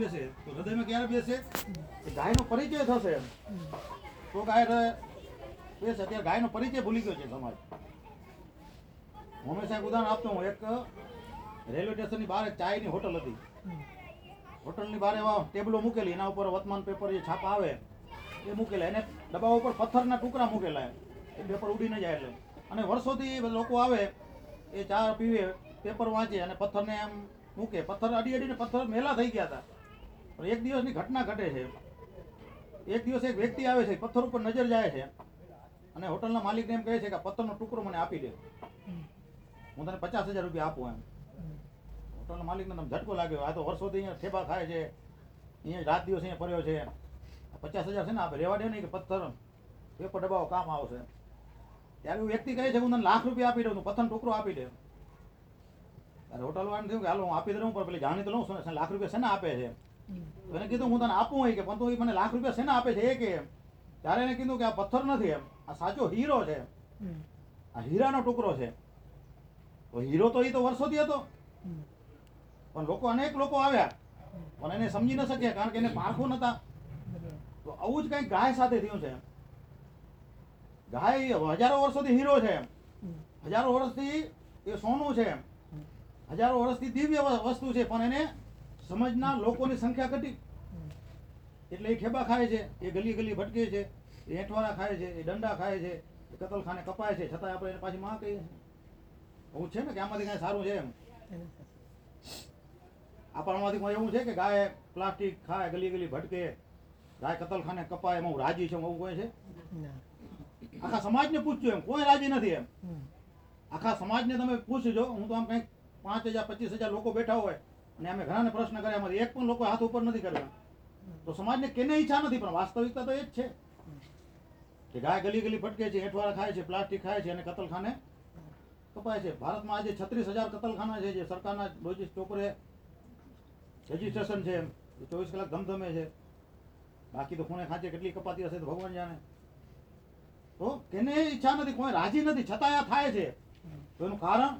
બેસે. તો હૃદયમાં ક્યારે બેસે? ગાયનો પરિચય થશે એમ. તો ગાય બેસે. અત્યારે ગાયનો પરિચય ભૂલી ગયો છે સમાજ. હંમેશા એક ઉદાહરણ આપતો હું. એક રેલવે સ્ટેશનની બહાર ચાયની હોટલ હતી. હોટલની બહાર એવા ટેબલો મૂકેલી. એના ઉપર વર્તમાન પેપર જે છાપા આવે, એ મૂકેલા. એને ડબ્બા ઉપર પથ્થરના ટુકડા મૂકેલા. એ પેપર ઉડી ન જાય એટલે. અને વર્ષોથી લોકો આવે, એ ચા પીવે, પેપર વાંચે અને પથ્થરને એમ મૂકે. પથ્થર અડી અડીને પથ્થર મેલા થઈ ગયા હતા. પણ એક દિવસની ઘટના ઘટે છે. એક દિવસ એક વ્યક્તિ આવે છે, પથ્થર ઉપર નજર જાય છે અને હોટલના માલિકને એમ કહે છે કે પથ્થરનો ટુકડો મને આપી દે. હું તને પચાસ હજાર રૂપિયા આપું એમ. હોટલના માલિકને તમને ઝટકો લાગ્યો. આ તો વર્ષોથી અહીંયા ઠેબા ખાય છે. અહીંયા રાત દિવસ અહીંયા પડ્યો છે. પચાસ હજાર છે ને આપણે રેવા દે નહીં કે પથ્થર. પેપર ડબ્બાઓ કામ આવશે. ત્યારે એવું વ્યક્તિ કહે છે હું તને લાખ રૂપિયા આપી દઉં, તું પથ્થર ટુકડો આપી દે. ત્યારે હોટલ વાળાને થયું કે, હાલો, હું આપી દઉં પણ પેલી જાણી તો લઉં છું લાખ રૂપિયા છે ને આપે છે. એને કીધું, હું તને આપું કે પણ તું મને લાખ રૂપિયા શેના આપે છે? એ કે, ત્યારે એને કીધું કે આ પથ્થર નથી એમ. આ સાચો હીરો છે. આ હીરાનો ટુકડો છે. તો હીરો તો એ તો વર્ષોથી હતો. પણ લોકો અનેક લોકો આવ્યા. પણ એને સમજી ન શક્યા કારણ કે એને પારખું નતા. તો આવું જ કંઈક ગાય સાથે થયું છે. ગાય હજારો વર્ષોથી હીરો છે. હજારો વર્ષથી એ સોનું છે. હજારો વર્ષથી દિવ્ય વસ્તુ છે. પણ એને સમજના લોકોની સંખ્યા ઘટી. એટલે એ ઠેબા ખાય છે એ ગલી ગલી ભટકે છે એ હેઠવાળા ખાય છે એ દંડા ખાય છે એ કતલખાને કપાય છે છતાં આપણે એને પાછી માં કહીએ. એવું છે ને કે આમાંથી કાંઈ સારું છે એમ? આપણામાંથી કોઈ એવું છે કે ગાય પ્લાસ્ટિક ખાય ગલી ગલી ભટકે ગાય કતલખાને કપાય એમાં હું રાજી છું એવું કોઈ છે? આખા સમાજને પૂછજો એમ કોઈ રાજી નથી એમ. આખા સમાજને તમે પૂછજો હું તો આમ કંઈક પાંચ હજાર પચીસ હજાર લોકો બેઠા હોય અને અમે ઘણાને પ્રશ્ન કર્યા એમાંથી એક પણ લોકો હાથ ઉપર નથી કર્યા. તો સમાજને કેને ઈચ્છા નથી, પણ વાસ્તવિકતા તો એ જ છે. કે ગાય ગલી ગલી ભટકે છે, હેઠવાળા ખાય છે, પ્લાસ્ટિક ખાય છે અને કતલખાને કપાય છે. ભારતમાં આજે છત્રીસ હજાર કતલખાના છે, જે સરકારના ડોજીસ ચોપરે રજીસ્ટ્રેશન છે એ ચોવીસ કલાક ધમધમે છે. બાકી તો ખૂણે ખાંચે કેટલી કપાતી હશે તો ભગવાન જાણે. તો કેને ઈચ્છા નથી, કોઈ રાજી નથી છતાં આ થાય છે. તો એનું કારણ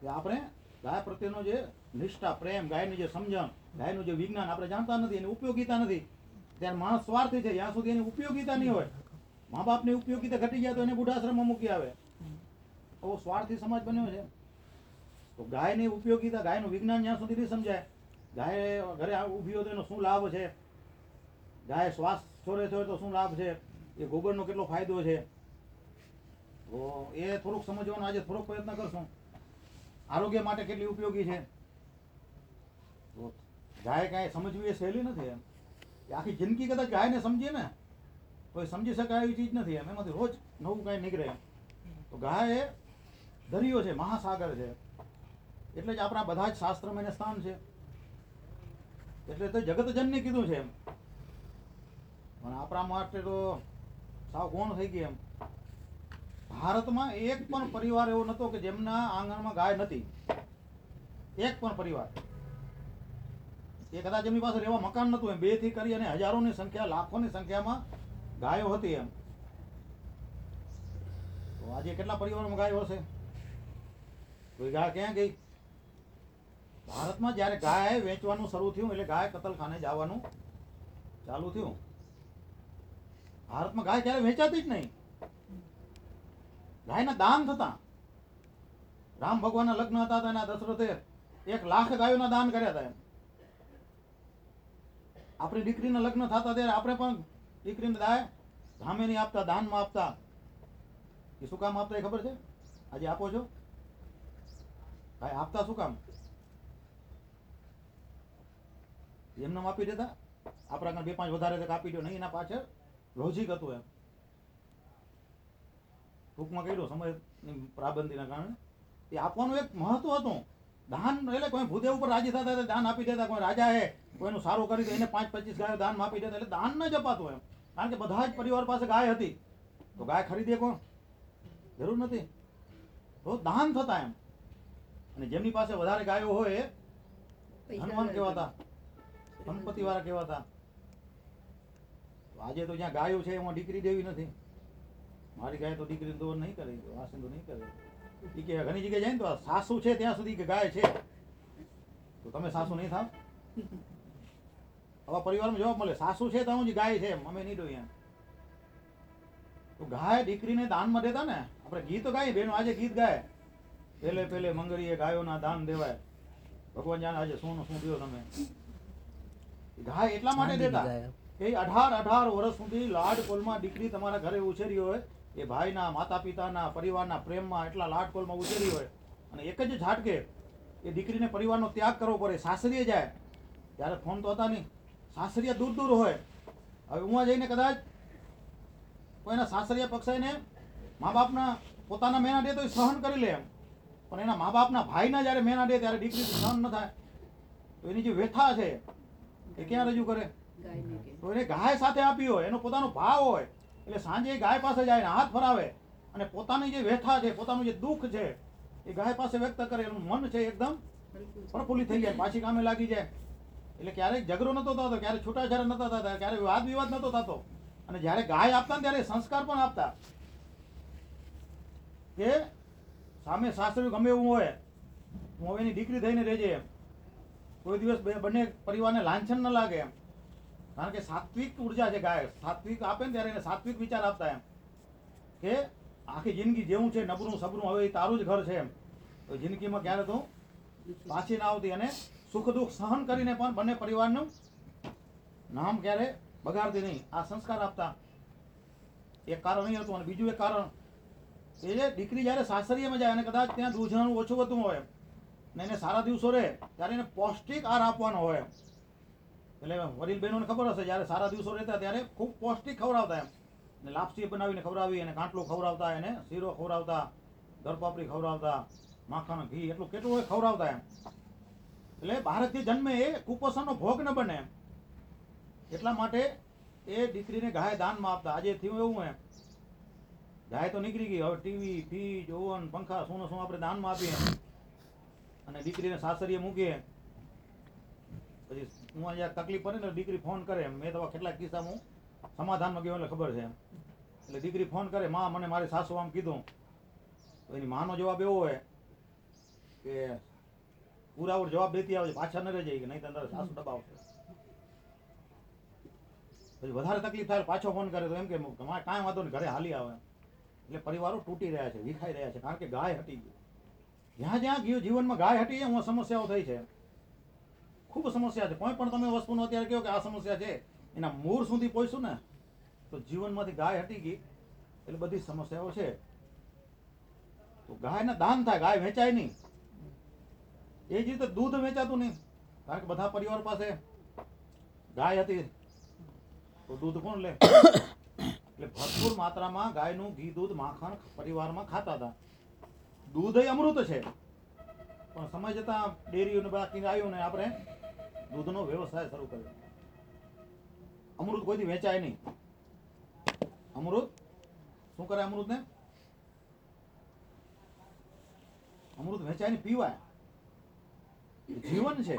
કે આપણે ગાય પ્રત્યેનો જે નિષ્ઠા, પ્રેમ, ગાયની જે સમજણ, ગાયનું જે વિજ્ઞાન આપણે જાણતા નથી, એની ઉપયોગીતા નથી. ત્યારે માણસ સ્વાર્થી છે, જ્યાં સુધી એની ઉપયોગીતા નહીં હોય મા બાપની ઉપયોગીતા ઘટી જાય તો એને બુઢાશ્રમમાં મૂકી આવે. આવો સ્વાર્થી સમાજ બન્યો છે. તો ગાયની ઉપયોગીતા, ગાયનું વિજ્ઞાન જ્યાં સુધી નહીં સમજાય, ગાય ઘરે ઊભી હોય તો એનો શું લાભ છે? ગાય શ્વાસ છોડે છે તો શું લાભ છે? એ ગોબરનો કેટલો ફાયદો છે? તો એ થોડુંક સમજવાનો આજે થોડોક પ્રયત્ન કરશું. આરોગ્ય માટે કેટલી ઉપયોગી છે? ગાય કાંઈ સમજવી એ સહેલી નથી એમ. આખી જિંદગી કદાચ ગાયને સમજીએ ને એ સમજી શકાય એવી ચીજ નથી એમ. એમાંથી રોજ નવું કાંઈ નીકળે એમ. તો ગાય એ દરિયો છે, મહાસાગર છે. એટલે જ આપણા બધા જ શાસ્ત્રમાં એને સ્થાન છે. એટલે તો જગતજનને કીધું છે એમ. પણ આપણા માટે તો સાવ કોણ થઈ ગયું એમ. ભારતમાં એક પણ પરિવાર એવો નહોતો કે જેમના આંગણમાં ગાય નથી એક પણ પરિવાર. એ કદાચ એમની પાસે રહેવા મકાન નહોતું એમ બેથી કરી અને હજારોની સંખ્યા, લાખોની સંખ્યામાં ગાયો હતી એમ. તો આજે કેટલા પરિવારોમાં ગાયો હશે? કોઈ ગાય ક્યાં ગઈ? ભારતમાં જ્યારે ગાય વેચવાનું શરૂ થયું, એટલે ગાય કતલખાને જવાનું ચાલુ થયું. ભારતમાં ગાય ક્યારે વેચાતી જ નહીં. ગાયના દાન થતા. રામ ભગવાનના લગ્ન હતા એના દશરથે એક લાખ ગાયોના દાન કર્યા હતા એમ. આપણી દીકરીના લગ્ન થતા ત્યારે આપણે પણ દીકરીને ગાય ધામે નહીં આપતા, દાનમાં આપતા. એ શું કામ આપતા એ ખબર છે? આજે આપો છો? ભાઈ, આપતા શું કામ? એમને આપી દેતા? આપણા બે પાંચ વધારે કાપી દો નહીં, એના પાછળ લોજિક હતું એમ. ટૂંકમાં કહી દો સમયની પ્રાબંધીના કારણે. એ આપવાનું એક મહત્વ હતું. દાન એટલે કોઈ ભૂદેવ ઉપર રાજી થતા એટલે દાન આપી દેતા કોઈ રાજા હે કોઈનું સારું કરી દે એને પાંચ પચીસ ગાયો દાન આપી દેતા એટલે દાન ન જ અપાતું એમ. કારણ કે બધા જ પરિવાર પાસે ગાય હતી. તો ગાય ખરીદે કોણ? જરૂર નથી. તો દાન થતા એમ. અને જેમની પાસે વધારે ગાયો હોય એ હનુમાન કહેવાતા સંપત્તિ વાળા કહેવાતા. આજે તો જ્યાં ગાયો છે એમાં દીકરી દેવી નથી. મારી ગાય તો દીકરી દોર નહીં કરે તો નહીં કરે. એ કે ઘણી જગ્યાએ જાય ને તો સાસુ છે ત્યાં સુધી કે ગાય છે. તો તમે સાસુ નહીં થાવ? આવા પરિવારમાં જવાબ મળે સાસુ છે તો હું જ ગાય છે અમે નહીં ડોઈ તો ગાય દીકરીને દાનમાં દેતા ને આપણે ગીત ગાય બેનો આજે ગીત ગાય. પેલે પેલે મંગળીએ ગાયોના દાન દેવાય. ભગવાન જાણે આજે શું શું દો તમે? ગાય એટલા માટે દેતા કે અઢાર અઢાર વર્ષ સુધી લાડ કોલમાં દીકરી તમારા ઘરે ઉછેરી હોય એ ભાઈના માતા પિતાના પરિવારના પ્રેમમાં એટલા લાડ ઉતરી ઉછેરી હોય અને એક જ ઝાટકે એ દીકરીને પરિવારનો ત્યાગ કરવો પડે સાસરીએ જાય. ત્યારે ફોન તો હતા નહીં. સાસરીએ દૂર દૂર હોય. હવે ઉમાં જઈને કદાચ કોઈના સાસરીયા પક્ષાઈને મા બાપના પોતાના મેના દે તો એ સહન કરી લે એમ. પણ એના મા બાપના ભાઈના જ્યારે મેના દે ત્યારે દીકરી સહન ન થાય. તો એની જે વ્યથા છે એ ક્યાં રજૂ કરે? તો એને ગાય સાથે આપી હોય એનો પોતાનો ભાવ હોય. એટલે સાંજે ગાય પાસે જાય ને હાથ ફરાવે અને પોતાની જે વ્યથા છે પોતાનું જે દુઃખ છે એ ગાય પાસે વ્યક્ત કરે એનું મન છે એકદમ પ્રફુલ્લિત થઈ જાય પાછી કામે લાગી જાય. એટલે ક્યારેક ઝઘડો નતો થતો ક્યારેક છૂટાછેડા નતા થતા ક્યારેક વાદ વિવાદ નતો થતો. અને જ્યારે ગાય આપતા ને ત્યારે સંસ્કાર પણ આપતા. કે સામે સાસરી ગમે એવું હોય હું હવે એની દીકરી થઈને રહેજે એમ. કોઈ દિવસ બંને પરિવારને લાંછન ન લાગે એમ. કારણ કે સાત્વિક ઊર્જા છે ગાય, સાત્વિક આપે ને ત્યારે એને સાત્વિક વિચાર આપતા એમ. કે આખી જિંદગી જેવું છે નબરું સબરું હવે તારું જ ઘર છે એમ. તો જિંદગીમાં ક્યારે તું પાછી ના આવતી અને સુખ દુઃખ સહન કરીને પણ બંને પરિવારનું નામ ક્યારે બગાડતી નહીં. આ સંસ્કાર આપતા. એક કારણ નહીં હતું અને બીજું એક કારણ એ દીકરી જ્યારે સાસરીયામાં જાય અને કદાચ ત્યાં દૂધનું ઓછું વધતું હોય ને એને સારા દિવસો રહે, ત્યારે એને પૌષ્ટિક આહાર આપવાનો હોય એટલે વડીલ બહેનોને ખબર હશે, જ્યારે સારા દિવસો રહેતા ત્યારે ખૂબ પૌષ્ટિક ખવડાવતા એમ. ને લાપસી બનાવીને ખવડાવી અને કાંટલું ખવડાવતા એને, શીરો ખવડાવતા દરપાપડી ખવડાવતા માખણ ઘી એટલું કેટલું હોય ખવડાવતા એમ. એટલે ભારતથી જન્મે એ કુપોષણનો ભોગ ન બને એમ. એટલા માટે એ દીકરીને ગાય દાનમાં આપતા. આજે થયું એવું એમ. ગાય તો નીકળી ગઈ. હવે ટીવી, ફ્રીજ, ઓવન, પંખા શું ને શું આપણે દાનમાં આપીએ. અને દીકરીને સાસરીએ મૂકીએ. પછી હું અહીંયા તકલીફ પડે ને દીકરી ફોન કરે મેં તો કેટલાક કિસ્સા હું સમાધાનમાં ગયો એટલે ખબર છે એટલે દીકરી ફોન કરે, માં, મને મારી સાસુ આમ કીધું. તો એની માનો જવાબ એવો હોય કે પુરાવર જવાબ દેતી આવે પાછા ન રહી જાય કે નહીં તો અંદર સાસુ દબાવશે. પછી વધારે તકલીફ થાય પાછો ફોન કરે તો એમ કે કાંઈ વાંધો નહીં, ઘરે હાલી આવે એટલે પરિવારો તૂટી રહ્યા છે, વિખાઈ રહ્યા છે, કારણ કે ગાય હટી ગઈ. જ્યાં જ્યાં ગયું જીવનમાં ગાય હટી એમાં સમસ્યાઓ થઈ છે. ખૂબ સમસ્યા છે. કોઈ પણ તમે વસ્તુનો અત્યારે કહો કે આ સમસ્યા છે, એના મૂળ સુધી પહોંચશું ને, તો જીવનમાંથી ગાય હટી ગઈ. એટલે બધી સમસ્યાઓ છે. તો ગાયને દાન થાય, ગાય વેચાય નહીં. એ જ રીતે દૂધ વેચાતું નહીં. કારણ કે બધા પરિવાર પાસે ગાય હતી. તો દૂધ કોણ લે? એટલે ભરપૂર માત્રામાં ગાયનું ઘી, દૂધ, માખણ પરિવારમાં ખાતા હતા. દૂધ એ અમૃત છે. પણ સમય જતાં ડેરીઓને બાકી આવ્યું ને આપણે દૂધનો વ્યવસાય શરૂ કર્યો. અમૃત કોઈથી વેચાય નહીં. અમૃત? શું કરે અમૃતને? અમૃત વેચાય ને પીવાય જીવન છે.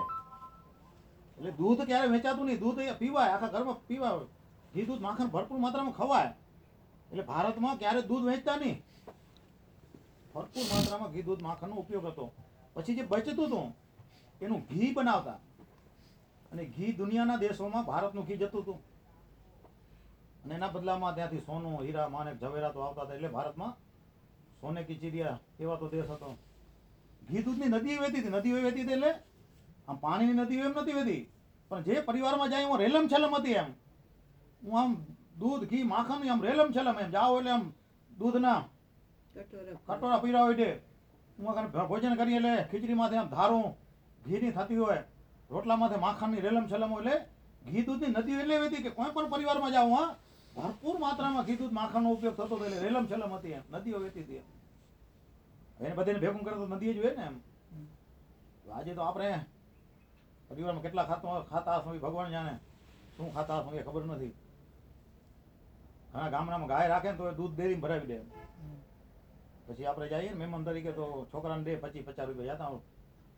એટલે દૂધ ક્યારે વેચાતું નહીં? દૂધ પીવાય. આખા ઘરમાં પીવાય. ઘી, દૂધ, માખણ ભરપૂર માત્રામાં ખવાય. એટલે ભારતમાં ક્યારે દૂધ વેચતા નહીં? ભરપૂર માત્રામાં ઘી, દૂધ, માખણનો ઉપયોગ હતો. પછી જે બચતું હતું, એનું ઘી બનાવતા. અને ઘી દુનિયાના દેશોમાં ભારતનું ઘી જતું હતું. અને એના બદલામાં ત્યાંથી સોનું, હીરા, માણેક ઝવેરાતો આવતા હતા એટલે ભારતમાં સોને કી ચીડિયા એવા તો દેશ હતો. ઘી દૂધની નદી વહેતી હતી. નદી વહેતી હતી એટલે આમ પાણીની નદી એમ નથી વહેતી. પણ જે પરિવારમાં જાય એમાં રેલમ છેલમ હતી એમ. હું આમ દૂધ, ઘી, માખણ આમ રેલમ છેલમ એમ. જાઓ એટલે આમ દૂધના કટોરા પીરા હોય છે હું ભોજન કરીએ એટલે ખીચડીમાંથી આમ ધારું ઘીની થતી હોય. રોટલામાંથી માખણની રેલમ છલમ એટલે ઘી દૂધની નદી એટલે વહેતી કે કોઈ પણ પરિવારમાં જાઓ, હા, ભરપૂર માત્રામાં ઘી દૂધ માખણનો ઉપયોગ થતો હતો એટલે રેલમ છલમ હતી એમ, નદીઓ વહેતી હતી એમ. એને બધાને ભેગું કરે તો નદી જ હોય ને એમ. આજે તો આપણે પરિવારમાં કેટલા ખાતા ખાતા હશું ભગવાન જાણે. શું ખાતા હશું એ ખબર નથી. ઘણા ગામડામાં ગાય રાખે ને તો એ દૂધ ડેરી ભરાવી દે પછી આપણે જઈએ ને મહેમાન તરીકે તો છોકરાને દે પચીસ પચાસ રૂપિયા. જતા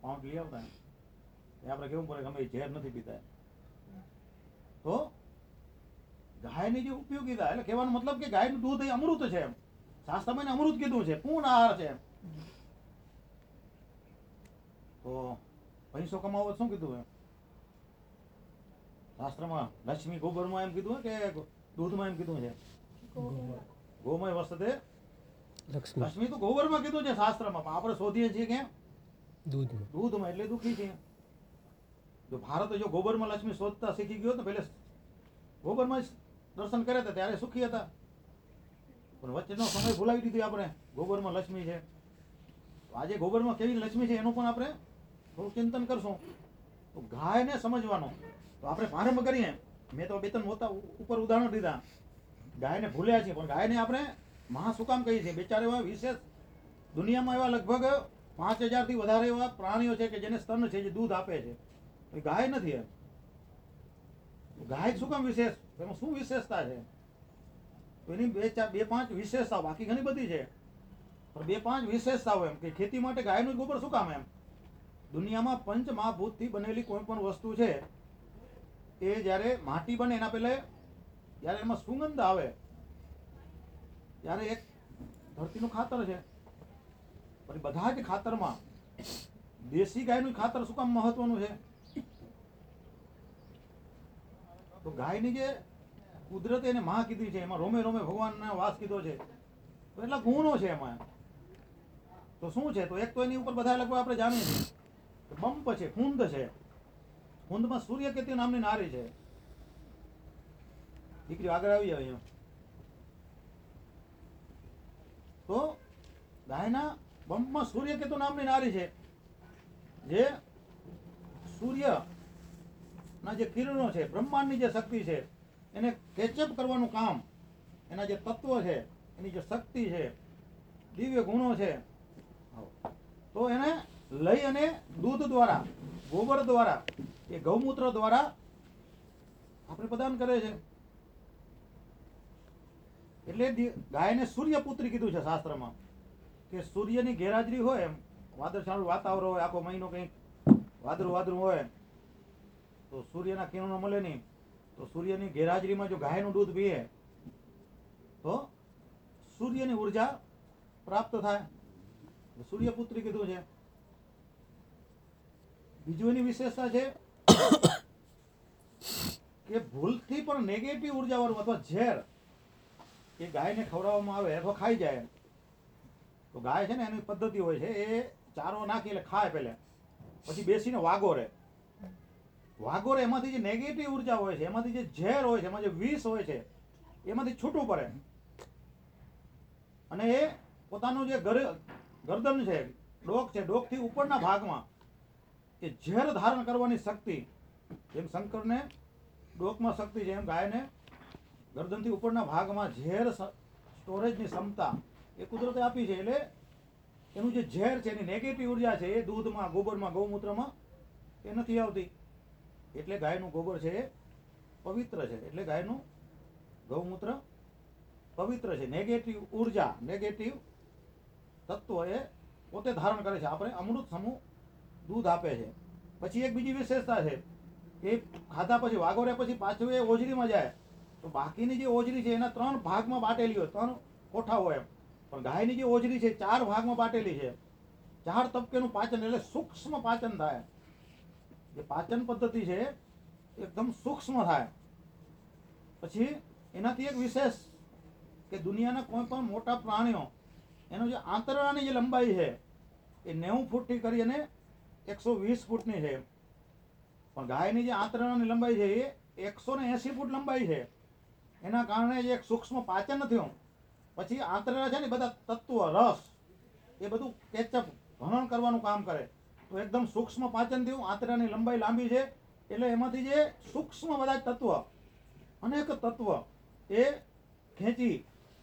પાઉન્ટ લઈ આવતા. એ આપણે કેવું પડે કે અમે ઝેર નથી પીતા તો ગાયની જે ઉપયોગીતા એટલે કહેવાનો મતલબ કે ગાયનું દૂધ એ અમૃત છે એમ. શાસ્ત્રમાં અમૃત કીધું છે પૂર્ણ આહાર છે એમ. તો પૈસો કમાવો શું કીધું એમ? શાસ્ત્રમાં લક્ષ્મી ગોબરમાં એમ કીધું કે દૂધમાં એમ કીધું છે? ગોમય વસ્તે લક્ષ્મી. લક્ષ્મી તો ગોબરમાં કીધું છે શાસ્ત્રમાં પણ આપણે શોધીએ છીએ કે દૂધમાં. દૂધમાં એટલે દુઃખી છે જો ભારત જો ગોબરમાં લક્ષ્મી શોધતા શીખી ગયો તો પહેલે ગોબરમાં જ દર્શન કર્યા હતા, ત્યારે સુખી હતા. પણ વચ્ચેનો સમય ભૂલાવી દીધી આપણે, ગોબરમાં લક્ષ્મી છે. આજે ગોબરમાં કેવી લક્ષ્મી છે એનું પણ આપણે થોડું ચિંતન કરશું. તો ગાયને સમજવાનો. તો આપણે પ્રારંભ કરીએ. મેં તો બે ત્રણ મોટા ઉપર ઉદાહરણ દીધા. ગાયને ભૂલ્યા છે પણ ગાયને આપણે મહા સુકામ કામ કહીએ છીએ. બેચાર એવા વિશેષ દુનિયામાં એવા લગભગ પાંચ હજારથી વધારે એવા પ્રાણીઓ છે કે જેને સ્તન છે, જે દૂધ આપે છે. એ ગાય નથી એમ. ગાય શું કામ વિશેષ? એમાં શું વિશેષતા છે? એની બે ચાર બે પાંચ વિશેષતા બાકી ઘણી બધી છે. પણ બે પાંચ વિશેષતાઓ એમ કે ખેતી માટે ગાયનું ગોબર શું કામ એમ? દુનિયામાં પંચ મહાભૂતથી બનેલી કોઈ પણ વસ્તુ છે, એ જ્યારે માટી બને એના પહેલે જ્યારે એમાં સુગંધ આવે. ત્યારે એક ધરતીનું ખાતર છે. પણ બધા જ ખાતરમાં દેશી ગાયનું ખાતર શું કામ મહત્વનું છે? તો ગાયની જે કુદરતે એને માં કીધી છે, એમાં રોમે રોમે ભગવાનને વાસ કીધો છે, તો એટલા ગુણો છે એમાં તો શું છે? તો એક તો એની ઉપર બધા લગભગ આપણે જાણીએ છીએ. બંપ છે, કુંદ છે. કુંદમાં સૂર્યકેતી નામની નારી છે. દીકરી આગળ આવી જાય અહીંયા. તો ગાયના બંપમાં સૂર્ય કેતુ નામની નારી છે. જે સૂર્ય ના જે કિરણો છે, બ્રહ્માંડની જે શક્તિ છે, એને કેચઅપ કરવાનું કામ, એના જે તત્વ છે, એની જે શક્તિ છે, દિવ્ય ગુણો છે, તો એને લઈ અને દૂધ દ્વારા, ગોબર દ્વારા, એ ગૌમૂત્ર દ્વારા આપણે પ્રદાન કરે છે. એટલે ગાયને સૂર્યપુત્રી કીધું છે શાસ્ત્રમાં, કે સૂર્યની ગેરહાજરી હોય એમ વાદળછાયું વાતાવરણ હોય, આખો મહિનો કંઈક વાદળું વાદળું હોય તો સૂર્યના કિરણો મળે નહીં. તો સૂર્યની ગેરહાજરીમાં જો ગાયનું દૂધ પીએ, તો સૂર્યની ઊર્જા પ્રાપ્ત થાય. સૂર્યપુત્રી કીધું છે. બીજું એની વિશેષતા છે કે ભૂલથી પણ નેગેટિવ ઉર્જાવાળું અથવા ઝેર એ ગાયને ખવડાવવામાં આવે અથવા ખાઈ જાય. તો ગાય છે ને એની પદ્ધતિ હોય છે, એ ચારો નાખી એટલે ખાય પહેલે. પછી બેસીને વાગો રે. વાગો રે એમાંથી જે નેગેટિવ ઊર્જા હોય છે, એમાંથી જે ઝેર હોય છે, એમાં જે વિષ હોય છે, એમાંથી છૂટું પડે. અને એ પોતાનું જે ગર ગરદન છે, ડોક છે, ડોકથી ઉપરના ભાગમાં એ ઝેર ધારણ કરવાની શક્તિ, જેમ શંકરને ડોકમાં શક્તિ છે, એમ ગાયને ગરદનથી ઉપરના ભાગમાં ઝેર સ્ટોરેજની ક્ષમતા એ કુદરતે આપી છે, એટલે એનું જે ઝેર છે, એની નેગેટિવ ઊર્જા છે, એ દૂધમાં, ગોબરમાં, ગૌમૂત્રમાં એ નથી આવતી. એટલે ગાયનું ગોબર છે એ પવિત્ર છે. એટલે ગાયનું ગૌમૂત્ર પવિત્ર છે. નેગેટિવ ઊર્જા નેગેટિવ તત્વ એ પોતે ધારણ કરે છે. આપણે અમૃત સમૂહ દૂધ આપે છે. પછી એક બીજી વિશેષતા છે કે ખાધા પછી વાઘોરે પછી પાછું એ ઓજરીમાં જાય. તો બાકીની જે ઓજરી છે એના ત્રણ ભાગમાં બાટેલી હોય. ત્રણ કોઠા હોય એમ. પણ ગાયની જે ઓજરી છે ચાર ભાગમાં બાટેલી છે. ચાર તબકેનું પાચન એટલે સૂક્ષ્મ પાચન થાય. જે પાચન પદ્ધતિ છે, એકદમ સૂક્ષ્મ થાય. પછી એનાથી એક વિશેષ કે દુનિયાના કોઈ પણ મોટા પ્રાણીઓ, એનો જે આંતરડાની જે લંબાઈ છે, એ નેવું ફૂટથી કરી અને એકસો વીસ ફૂટની છે. પણ ગાયની જે આંતરડાની લંબાઈ છે, એ એકસો ને એંસી ફૂટ લંબાઈ છે. એના કારણે જે એક સૂક્ષ્મ પાચન થયું, પછી આંતરડા છે ને બધા તત્વ, રસ, એ બધું કેચઅપ ભણન કરવાનું કામ કરે. તો એકદમ સૂક્ષ્મ પાચન થયું આંતરાની લંબાઈ લાંબી છે. એટલે એમાંથી જે સૂક્ષ્મ બધા તત્વ, અનેક તત્વ એ ખેંચી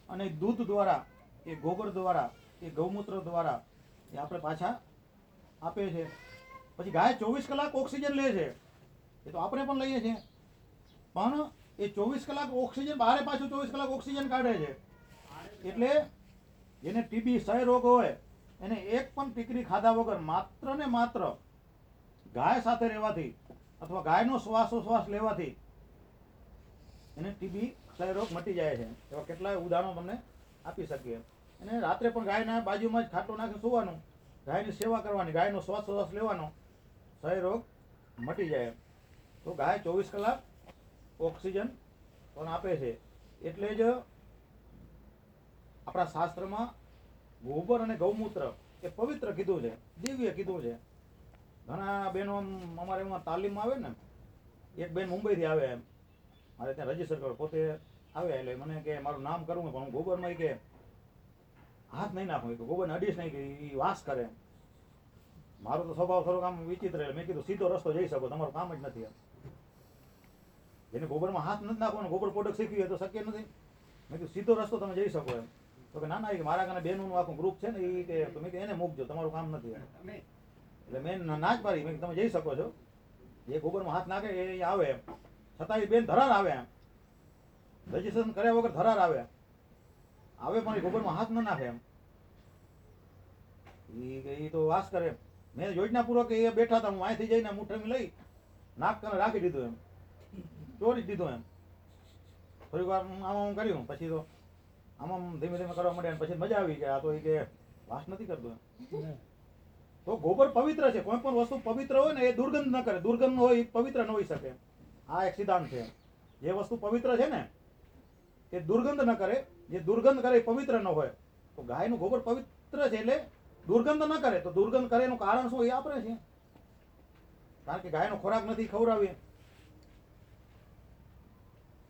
અને દૂધ દ્વારા, એ ગોબર દ્વારા, એ ગૌમૂત્ર દ્વારા એ આપણે પાછા આપે છે. પછી ગાય ચોવીસ કલાક ઓક્સિજન લે છે. એ તો આપણે પણ લઈએ છીએ. પણ એ ચોવીસ કલાક ઓક્સિજન બહારે પાછું ચોવીસ કલાક ઓક્સિજન કાઢે છે. એટલે જેને ટીબી ક્ષય રોગ હોય એને એક પણ ટીકરી ખાધા વગર માત્ર ને માત્ર ગાય સાથે રહેવાથી અથવા ગાયનો શ્વાસોશ્વાસ લેવાથી એને ટીબી ક્ષય રોગ મટી જાય છે. એવા કેટલાય ઉદાહરણો તમને આપી શકીએ. અને રાત્રે પણ ગાયના બાજુમાં જ ખાટો નાખી સુવાનું, ગાયની સેવા કરવાની, ગાયનો શ્વાસોશ્વાસ લેવાનો ક્ષય રોગ મટી જાય. તો ગાય ચોવીસ કલાક ઓક્સિજન પણ આપે છે. એટલે જ આપણા શાસ્ત્રમાં ગોબર અને ગૌમૂત્ર એ પવિત્ર કીધું છે, દિવ્ય કીધું છે. ઘણા બહેનો અમારે એમાં તાલીમ આવે ને, એક બેન મુંબઈથી આવે એમ. મારે ત્યાં રજિસ્ટર કરો પોતે આવે, એટલે મને કે મારું નામ કરવું પણ હું ગોબરમાં કે હાથ નહીં નાખું. કે ગોબરને અડીશ નહીં, કે એ વાસ કરે મારો તો સ્વભાવ થોડોક આમ વિચિત્ર મેં કીધું, સીધો રસ્તો જઈ શકો, તમારું કામ જ નથી જેને ગોબરમાં હાથ નથી નાખવાનો, ગોબર પ્રોડક્ટ શીખવી હોય તો શક્ય નથી. મેં કીધું, સીધો રસ્તો તમે જઈ શકો એમ. તો કે ના ના ઈ મારા કારણે બેનનું આખું ગ્રુપ છે ને એ કે તમે મેં એને મૂકજો તમારું કામ નથી એટલે મેં ના જ પાડી મેં તમે જઈ શકો છો. જે ગોબરમાં હાથ નાખે એ આવે એમ. છતાં એ બેન ધરાર આવે એમ. રજીસ્ટ્રેશન કર્યા વગર ધરાર આવે આવે પણ એ ગોબરમાં હાથ ન નાખે એમ. એ ઈ તો વાસ કરે. મેં યોજનાપૂર્વક એ બેઠા હતા હું અહીંથી જઈને મુઠ્ઠી લઈ નાક કને રાખી દીધું એમ. ચોરી જ દીધું એમ. થોડીક વાર આમ આમ કર્યું પછી તો આમ આમ ધીમે ધીમે કરવા માંડ્યા અને પછી મજા આવી કે આ તો એ કે વાસ નથી કરતો તો ગોબર પવિત્ર છે કોઈ પણ વસ્તુ પવિત્ર હોય ને એ દુર્ગંધ ન કરે દુર્ગંધ હોય એ પવિત્ર ન હોઈ શકે. આ એક સિદ્ધાંત છે. જે વસ્તુ પવિત્ર છે ને એ દુર્ગંધ ન કરે જે દુર્ગંધ કરે એ પવિત્ર ન હોય. તો ગાયનું ગોબર પવિત્ર છે એટલે દુર્ગંધ ન કરે તો દુર્ગંધ કરે એનું કારણ શું એ આપણે છે કારણ કે ગાયનો ખોરાક નથી ખવડાવીએ.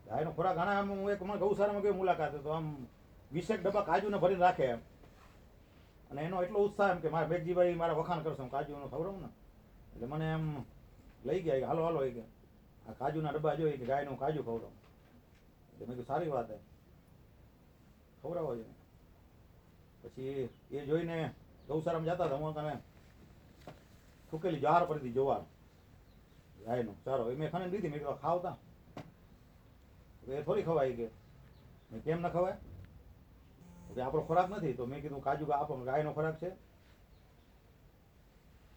ગાયનો ખોરાક ઘણા હું એક હમણાં ગૌશાળામાં ગયો મુલાકાત તો આમ વીસેક ડબ્બા કાજુને ભરીને રાખે એમ. અને એનો એટલો ઉત્સાહ એમ કે મારા બેગજીભાઈ મારા વખાણ કરશે હું કાજુનું ખવડાવું ને. એટલે મને એમ લઈ ગયા કે હાલો હાલો એ કે, આ કાજુના ડબ્બા જોઈ કે ગાયનું કાજુ ખવડાવું. એટલે મેં કીધું, સારી વાત હે. ખવડાવો છે પછી એ જોઈને ગૌશાળામાં જતા હતા, હું તને થૂકેલી જહાર પડી હતી ગાયનું, ચારો. એ મેં ખાને લીધી, મેં કીધું ખાવતા એ થોડી ખવાય કે. કેમ ન ખવાય. કે આપણો ખોરાક નથી તો મેં કીધું કાજુ આપો. ગાયનો ખોરાક છે?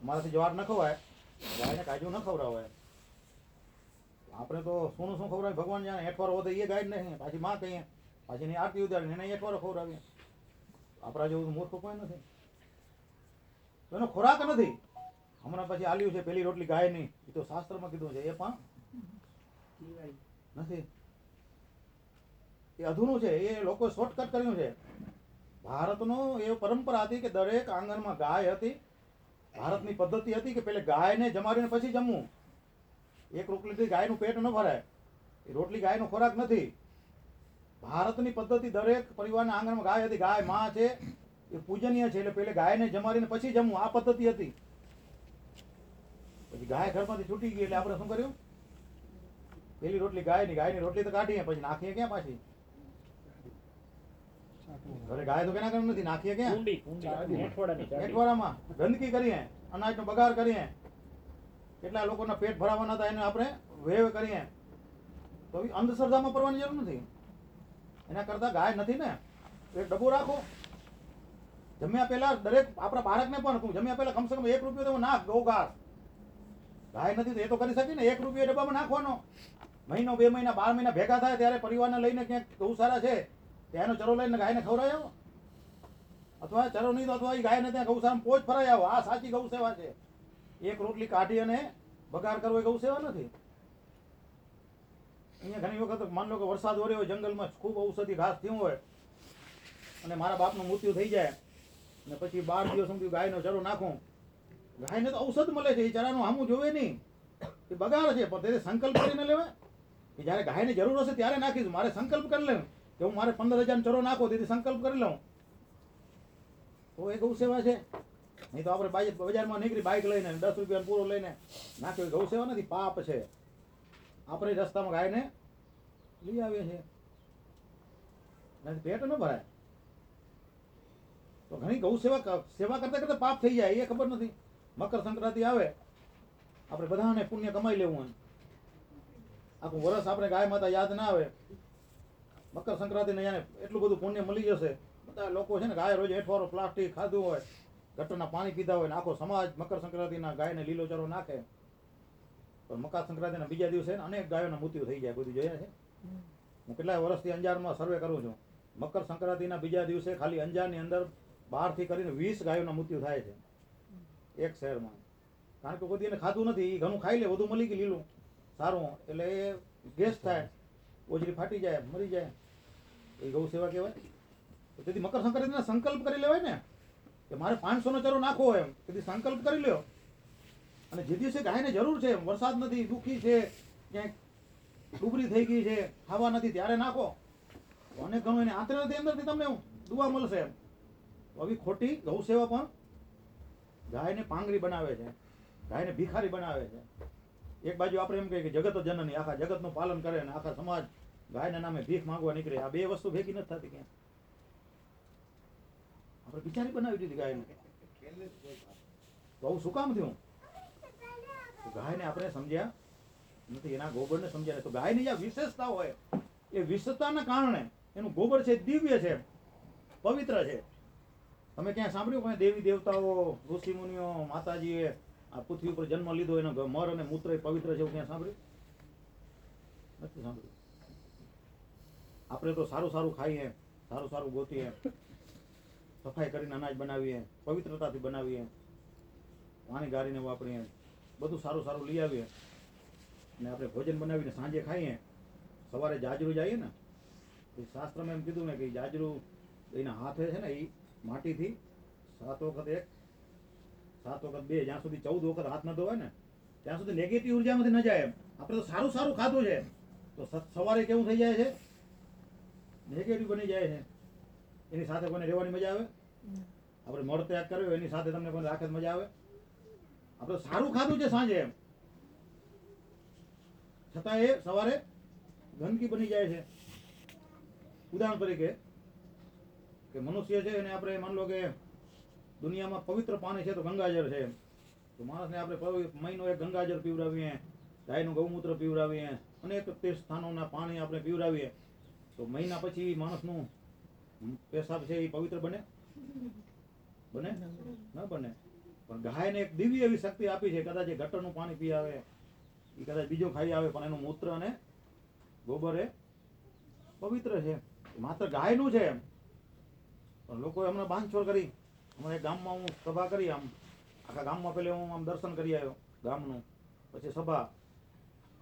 અમારાથી જવાર ન ખવાય. ગાયને કાજુ ન ખવડાવાય. આપણે તો શું શું ખવડાવે ભગવાન જાણે. એઠવારો વધે એ ગાય નહીં. પાછી માં કહીએ. પાછી એની આરતી ઉતારીને એને એઠવારો ખવડાવીએ. આપણા જેવું મૂર્ખ કોઈ નથી. એનો ખોરાક નથી. હમણાં પછી આલ્યું છે પેલી રોટલી ગાય નહીં એ તો શાસ્ત્રમાં કીધું છે. એ પણ નથી. એ અધૂરું છે. એ લોકો શોર્ટકટ કર્યું છે. ભારતનો એ પરંપરા હતી કે દરેક આંગણમાં ગાય હતી. ભારતની પદ્ધતિ હતી કે પેલે ગાયને જમાડીને પછી જમવું. એક રોટલીથી ગાયનું પેટ ન ભરાય. એ રોટલી ગાયનો ખોરાક નથી. ભારતની પદ્ધતિ દરેક પરિવારના આંગણમાં ગાય હતી. ગાયમાં છે, એ પૂજનીય છે, એટલે પેલે ગાયને જમાડીને પછી જમવું. આ પદ્ધતિ હતી. પછી ગાય ઘરમાંથી છૂટી ગઈ, એટલે આપણે શું કર્યું? પેલી રોટલી ગાયની ગાયની રોટલી તો કાઢીએ, પછી નાખીએ ક્યાં પાછી? ઘરે ગાય તો કેના કામ નથી? નાખીએ કે કુંડી કુંડી. હેઠવાડાની ગંદકી કરીએ અનાજનો બગાડ કરીએ. કેટલા લોકોના પેટ ભરાવાના હતા એને આપણે વેવ કરીએ. તો અંધશ્રદ્ધામાં પડવાની જરૂર નથી. એના કરતા ગાય નથી ને. એક ડબ્બો રાખો. જમ્યા પહેલા દરેક આપણા બાળકને પણ જમ્યા પહેલા કમસે કમ એક રૂપિયો તો નાખ ગૌ ઘાસ ગાય નથી તો એ તો કરી શકી ને એક રૂપિયો ડબ્બામાં નાખવાનો. મહિનો બે મહિના બાર મહિના ભેગા થાય ત્યારે પરિવારને લઈને ક્યાંક ગૌશાળા છે. ત્યાંનો ચરો લઈને ગાયને ખવડાવી આવો અથવા ચરો નહીં તો અથવા એ ગાયને ત્યાં ગૌશાળામાં પોચ ફરાઈ આવો આ સાચી ગૌ સેવા છે. એક રોટલી કાઢી અને બગાડ કરવો એ ગૌ સેવા નથી. અહીંયા ઘણી વખત માન લો કે વરસાદ વર્યો હોય, જંગલમાં ખૂબ ઔષધિ ઘાસ થયું હોય, અને મારા બાપનું મૃત્યુ થઈ જાય, ને પછી બાર દિવસ સુધી ગાયનો ચરો નાખું. ગાયને તો ઔષધ મળે છે, એ ચરાનું હામું જોવે નહીં. એ બગાડ છે, પણ તે સંકલ્પ કરીને લેવાય. કે જ્યારે ગાયની જરૂર હશે ત્યારે નાખીશું, મારે સંકલ્પ કરી લેવું કે હું મારે પંદર હજાર ચરો નાખો તેથી સંકલ્પ કરી લઉં. તો એ ગૌ સેવા છે. નહીં તો આપણે બજારમાં નીકળી બાઇક લઈને દસ રૂપિયા પૂરો લઈને નાખ્યો ગૌ સેવા નથી, પાપ છે. આપણે રસ્તામાં ગાયને લઈ આવીએ છીએ. પેટ ન ભરાય. તો ઘણી ગૌ સેવા સેવા કરતા કરતા પાપ થઈ જાય, એ ખબર નથી. મકર સંક્રાંતિ આવે, આપણે બધાને પુણ્ય કમાઈ લેવું હોય. આખું વરસ આપણે ગાય માતા યાદ ના આવે. મકર સંક્રાંતિને અહીંયા એટલું બધું પુણ્ય મળી જશે. બધા લોકો છે ને ગાય રોજ એઠવારો પ્લાસ્ટિક ખાધું હોય, ગટરના પાણી પીધા હોય ને આખો સમાજ મકર સંક્રાંતિના ગાયને લીલો ચારો નાખે. પણ મકર સંક્રાંતિના બીજા દિવસે અનેક ગાયોના મૃત્યુ થઈ જાય, બધું જોયા છે? હું કેટલાય વર્ષથી અંજારમાં સર્વે કરું છું. મકર સંક્રાંતિના બીજા દિવસે ખાલી અંજારની અંદર બહારથી કરીને વીસ ગાયોના મૃત્યુ થાય છે. એક શહેરમાં. કારણ કે કોઈ એને ખાધું નથી એ ઘણું ખાઈ લે બધું મળી ગયું લીલું. સારું, એટલે એ ગેસ થાય. ઓજરી ફાટી જાય, મરી જાય. એ ગૌ સેવા કહેવાય. તેથી મકર સંક્રાંતિના સંકલ્પ કરી લેવાય ને, કે મારે પાંચસોનો ચરો નાખવો એમ. તેથી સંકલ્પ કરી લ્યો. અને જે દિવસે ગાયને જરૂર છે, વરસાદ નથી, દુઃખી છે ક્યાંક ડુબરી થઈ ગઈ છે, ખાવા નથી, ત્યારે નાખો. અને ગમે એને આંતરેથી અંદરથી તમને દુવા મળશે એમ. આવી ખોટી ગૌ સેવા પણ ગાયને પાંગરી બનાવે છે, ગાયને ભિખારી બનાવે છે. એક બાજુ આપણે એમ કહીએ કે જગત જનની, આખા જગતનું પાલન કરે ને આખા સમાજ ગાયના નામે ભીખ માંગવા નીકળે આ બે વસ્તુ ભેગી નથી થતી ક્યાં આપણે બિચારી બનાવી દીધી ગાયને. બહુ શું કામ થયું? ગાયને આપણે સમજ્યા નથી, એના ગોબરને સમજ્યા તો ગાયની જે વિશેષતા હોય, એ વિશેષતાના કારણે એનું ગોબર છે, દિવ્ય છે, પવિત્ર છે. તમે ક્યાં સાંભળ્યું કોઈ દેવી દેવતાઓ, ઋષિ મુનિઓ, માતાજીએ આ પૃથ્વી ઉપર જન્મ લીધો, એનો મર અને મૂત્ર એ પવિત્ર છે એવું ક્યાં સાંભળ્યું? નથી સાંભળ્યું. આપણે તો સારું સારું ખાઈએ, સારું સારું ગોતીએ, સફાઈ કરીને અનાજ બનાવીએ, પવિત્રતાથી બનાવીએ, પાણી ગાળીને વાપરીએ, બધું સારું સારું લઈ આવીએ. અને આપણે ભોજન બનાવીને સાંજે ખાઈએ, સવારે જાજરું જઈએ ને. એ શાસ્ત્રમાં એમ કીધું ને કે જાજરું એના હાથે છે ને એ માટીથી સાત વખત એક, સાત વખત બે, જ્યાં સુધી ચૌદ વખત હાથ ન ધોવાય ને, ત્યાં સુધી નેગેટિવ ઉર્જામાંથી ન જાય એમ. આપણે તો સારું સારું ખાધું છે તો સવારે કેવું થઈ જાય છે? નેગેટિવ બની જાય છે એની સાથે કોઈને રહેવાની મજા આવે? આપણે મળ ત્યાગ કર્યો એની સાથે તમને કોઈને રાખે મજા આવે? આપણે સારું ખાધું છે સાંજે એમ. છતાં એ સવારે ગંદકી બની જાય છે. ઉદાહરણ તરીકે કે મનુષ્ય છે એને આપણે માન લો કે દુનિયામાં પવિત્ર પાણી છે તો ગંગાજળ છે તો માણસને આપણે મહિનો એક ગંગાજળ પીવડાવીએ ગાયનું ગૌમૂત્ર પીવડાવીએ અનેક તીર્થ સ્થાનોના પાણી આપણે પીવડાવીએ. તો મહિના પછી માણસનું પેશાબ છે એ પવિત્ર બને? બને? ન બને. પણ ગાયને એક દિવ્ય એવી શક્તિ આપી છે, કદાચ એ ગટરનું પાણી પી આવે એ કદાચ બીજું ખાઈ આવે, પણ એનું મૂત્ર અને ગોબર એ પવિત્ર છે. માત્ર ગાયનું છે એમ. પણ લોકોએ હમણાં બાંધછોડ કરી. હમણાં ગામમાં હું સભા કરી આમ. આખા ગામમાં પેલે હું આમ દર્શન કરી આવ્યો ગામનું. પછી સભા.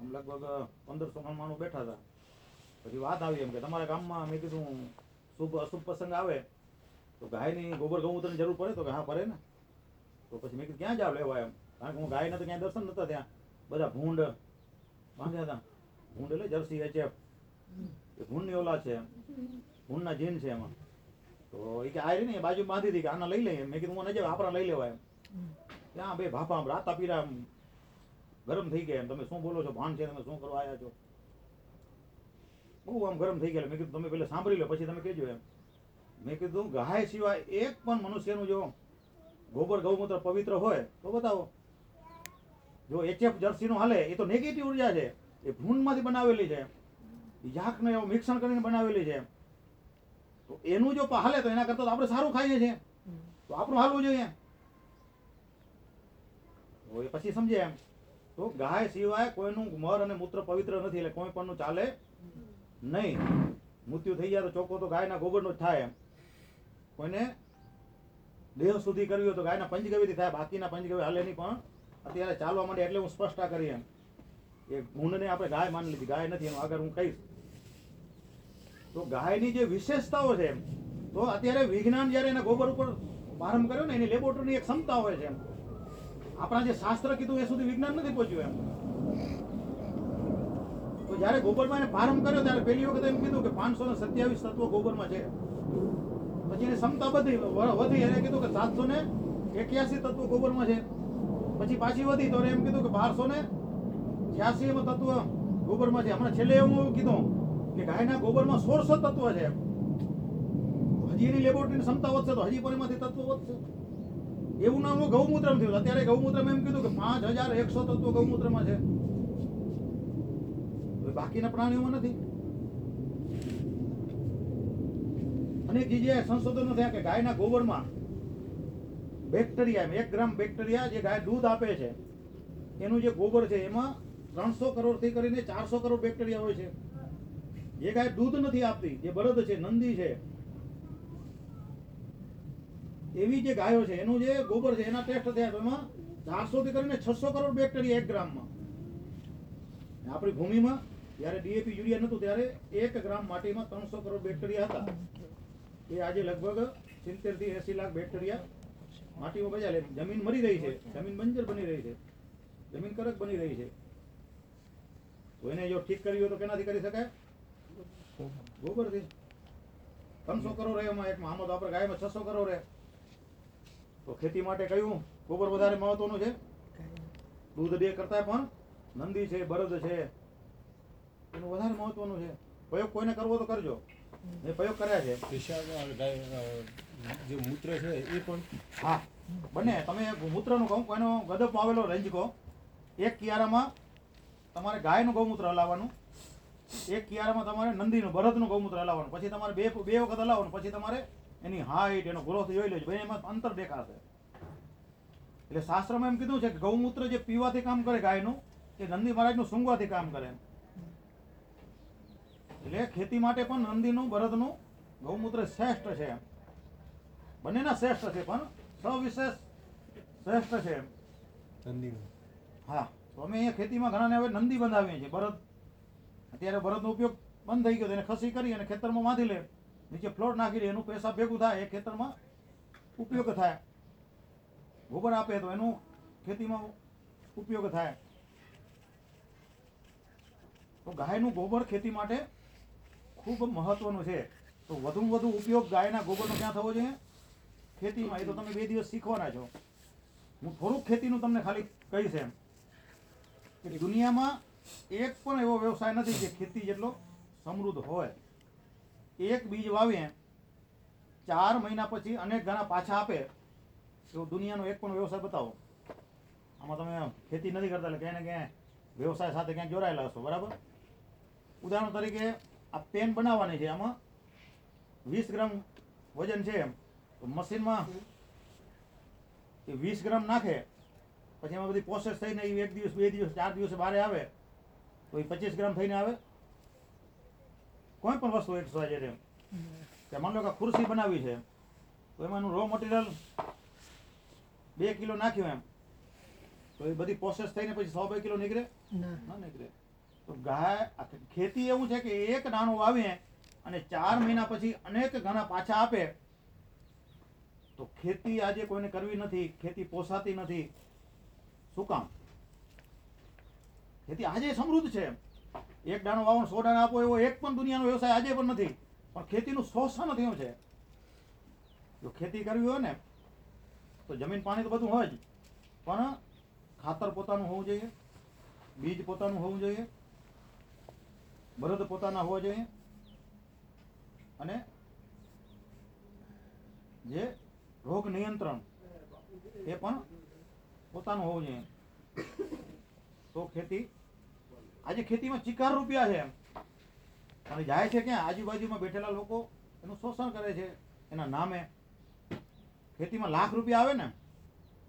આમ લગભગ પંદરસો માણસ બેઠા હતા. પછી વાત આવી એમ કે તમારા ગામમાં મેં કીધું શુભ અશુભ પ્રસંગ આવે, તો ગાયની ગોબર ગૌમૂત્રની જરૂર પડે તો કે હા, પડે ને. તો પછી મેં કીધું ક્યાં જાવ લેવા એમ. કારણ કે હું ગાયના તો ક્યાંય દર્શન નતા ત્યાં બધા ભૂંડ બાંધ્યા હતા. ભૂંડ એટલે જર્સી, એચએફ. એ ભૂંડની ઓલા છે ભૂંડના જીન છે એમાં. તો એ કે આ ને બાજુ બાંધી હતી કે આના લઈ લઈએ મેં કીધું હું નજર આપણા લઈ લેવાય એમ. ત્યાં બે ભાપા આમ રાતા પીરા આમ ગરમ થઈ ગયા એમ. તમે શું બોલો છો? ભાન છે, તમે શું કરવા આવ્યા છો? બહુ આમ ગરમ થઈ ગયા મેં કીધું, તમે પહેલાં સાંભળી લો, પછી તમે કહેજો એમ. મેં કીધું, ગાય સિવાય એક પણ મનુષ્યનું જો ગોબર, ગૌમૂત્ર પવિત્ર હોય, તો બતાવો. જો એચએફ જર્સીનું હાલે, એ તો નેગેટિવ ઊર્જા છે. એ ભૂંડમાંથી બનાવેલી છે. યાકને એવું મિક્સણ કરીને બનાવેલી છે. તો એનું જો હાલે, તો એના કરતાં તો આપણે સારું ખાઈએ છીએ. તો આપણું હાલવું જોઈએ. એ પછી સમજે એમ. તો ગાય સિવાય કોઈનું મર અને મૂત્ર પવિત્ર નથી, એટલે કોઈ પણનું ચાલે નહીં. મૃત્યુ થઈ જાય તો ચોખ્ખો તો ગાયના ગોબરનો જ થાય એમ. કોઈને દેહ સુધી કરવી હોય તો ગાયના પંચગવીથી થાય, બાકીના પંચગવી હાલે નહીં, પણ અત્યારે ચાલવા માંડે એટલે હું સ્પષ્ટતા કરી એમ. એ ગુણને આપણે ગાય માની લીધી, ગાય નથી, એનું આગળ હું કહીશ. તો ગાયની જે વિશેષતાઓ છે એમ, તો અત્યારે વિજ્ઞાન જ્યારે એના ગોબર ઉપર પ્રારંભ કર્યો ને, એની લેબોરેટરીની એક ક્ષમતા હોય છે એમ. આપણા જે શાસ્ત્ર કીધું એ સુધી વિજ્ઞાન નથી પહોંચ્યું એમ. તો જ્યારે ગોબરમાં એને પ્રારંભ કર્યો, ત્યારે પહેલી વખત એમ કીધું કે પાંચસો ને સત્યાવીસ તત્વો ગોબરમાં છે. પછી એની ક્ષમતા બધી વધી એને કીધું કે સાતસો ને એક્યાસી તત્વો ગોબરમાં છે. પછી પાછી વધી તો એમ કીધું કે બારસો ને છ્યાસી એમાં તત્વ ગોબરમાં છે. હમણાં છેલ્લે એવું કીધું કે ગાયના ગોબરમાં સોળસો તત્વ છે. હજી એની લેબોરેટરીની ક્ષમતા વધશે તો હજી પણ એમાંથી તત્વો વધશે. એવું નામ ગૌમૂત્રમ થયું. અત્યારે ગૌમૂત્રમ એમ કીધું કે પાંચ હજાર એકસો તત્વો ગૌમૂત્રમાં છે. બાકીના પ્રાણીઓમાં નથી. અને જે જે સંશોધનો થયા કે ગાયના ગોબરમાં બેક્ટેરિયા એક ગ્રામ બેક્ટેરિયા જે ગાય દૂધ આપે છે, એનું જે ગોબર છે, એમાં ત્રણસો કરોડથી કરીને ચારસો કરોડ બેક્ટેરિયા હોય છે. જે ગાય દૂધ નથી આપતી, જે બળદ છે, નંદી છે, એવી જે ગાયો છે, એનું જે ગોબર છે, એના ટેસ્ટ થયા એમાં ચારસો થી કરીને છસો કરોડ બેક્ટેરિયા એક ગ્રામમાં. આપણી ભૂમિમાં જ્યારે ડીએપી યુરિયા નહોતું ત્યારે એક ગ્રામ માટીમાં ત્રણસો કરોડ બેક્ટેરિયા હતા. એ આજે લગભગ સિત્તેરથી એસી લાખ બેક્ટેરિયા માટીમાં બજાલે જમીન મરી રહી છે. જમીન બંજર બની રહી છે. જમીન કરક બની રહી છે. તો એને જો ઠીક કરવી હોય તો કેનાથી કરી શકાય? ગોબરથી ત્રણસો કરોડ રહે એમાં. એકમાં આમાં તો આપણે ગાયમાં છસો કરોડ રહે. તો ખેતી માટે કયું? ગોબર વધારે મહત્વનું છે? દૂધ બે કરતા પણ નંદી છે બળદ છે. એનું વધારે મહત્વનું છે. પ્રયોગ કોઈને કરવો તો કરજો. એ પ્રયોગ કર્યા છે. પેશાબ જે મૂત્ર છે એ પણ હા. બંને. તમે મૂત્રનું કહું કોઈનો ગદપમાં આવેલો રંજકો એક કિયારામાં તમારે ગાયનું ગૌમૂત્ર હલાવવાનું. એક કિયારામાં તમારે નંદીનું ભરતનું ગૌમૂત્ર હલાવવાનું. પછી તમારે બે બે વખત હલાવવાનું. પછી તમારે એની હાઈટ એનો ગ્રોથ જોઈ લેજો. ભાઈ એમાં અંતર દેખાશે. એટલે શાસ્ત્રમાં એમ કીધું છે કે ગૌમૂત્ર જે પીવાથી કામ કરે ગાયનું એ નંદી મહારાજનું સૂંઘવાથી કામ કરે એટલે ખેતી માટે પણ નંદીનું બળદનું ગૌમૂત્ર શ્રેષ્ઠ છે બંનેના શ્રેષ્ઠ છે પણ સવિશેષ શ્રેષ્ઠ છે નંદીનું. હા તો અમે અહીંયા ખેતીમાં ઘણાને હવે નંદી બંધાવીએ છીએ. બળદ અત્યારે બળદનો ઉપયોગ બંધ થઈ ગયો તો એને ખસી કરી અને ખેતરમાં બાંધી લે. નીચે ફ્લોટ નાખી દે. એનું પૈસા ભેગું થાય એ ખેતરમાં ઉપયોગ થાય. ગોબર આપે તો એનું ખેતીમાં ઉપયોગ થાય. તો ગાયનું ગોબર ખેતી માટે ખૂબ મહત્વનું છે. તો વધુમાં વધુ ઉપયોગ ગાયના ગોબરનો ક્યાં થવો જોઈએ? ખેતીમાં. એ તો તમે બે દિવસ શીખવાના છો. હું થોડુંક ખેતીનું તમને ખાલી કહીશ એમ. કે દુનિયામાં એક પણ એવો વ્યવસાય નથી જે ખેતી જેટલો સમૃદ્ધ હોય. એક બીજ વાવીએ, ચાર મહિના પછી અનેક ઘણા પાછા આપે. એવો દુનિયાનો એક પણ વ્યવસાય બતાવો. આમાં તમે ખેતી નથી કરતા એટલે ક્યાંય ને ક્યાંય વ્યવસાય સાથે ક્યાંક જોડાયેલા હશો. બરાબર? ઉદાહરણ તરીકે આ પેન બનાવવાની છે. આમાં વીસ ગ્રામ વજન છે એમ. તો મશીનમાં એ વીસ ગ્રામ નાખે. પછી એમાં બધી પ્રોસેસ થઈને એ એક દિવસ બે દિવસ ચાર દિવસે બહાર આવે. તો એ પચીસ ગ્રામ થઈને આવે. કોઈ પણ વસ્તુ એક સ્વાજે એમ. કે માની લો કે ખુરશી બનાવી છે. તો એમાં એનું રો મટીરિયલ બે કિલો નાખ્યું એમ. તો એ બધી પ્રોસેસ થઈને પછી સો બે કિલો નીકળે? ના નીકળે. તો ગાય ખેતી એવું છે કે એક દાણું વાવીએ અને ચાર મહિના પછી અનેક ઘણા પાછા આપે. તો ખેતી આજે કોઈને કરવી નથી, ખેતી પોસાતી નથી. શું કામ? ખેતી આજે સમૃદ્ધ છે. એક દાણો વાવણ સો દાણા આપો એવો એક પણ દુનિયાનો વ્યવસાય આજે પણ નથી. પણ ખેતીનું શોષણ થયું છે. જો ખેતી કરવી હોય ને, તો જમીન પાણી તો બધું હોય જ. પણ ખાતર પોતાનું હોવું જોઈએ, બીજ પોતાનું હોવું જોઈએ બળદ પોતાના હોવા જોઈએ અને જે રોગ નિયંત્રણ એ પણ પોતાનું હોવું જોઈએ. તો ખેતી આજે ખેતીમાં ચિકાર રૂપિયા છે અને જાય છે ક્યાં? આજુબાજુમાં બેઠેલા લોકો એનું શોષણ કરે છે એના નામે. ખેતીમાં લાખ રૂપિયા આવે ને,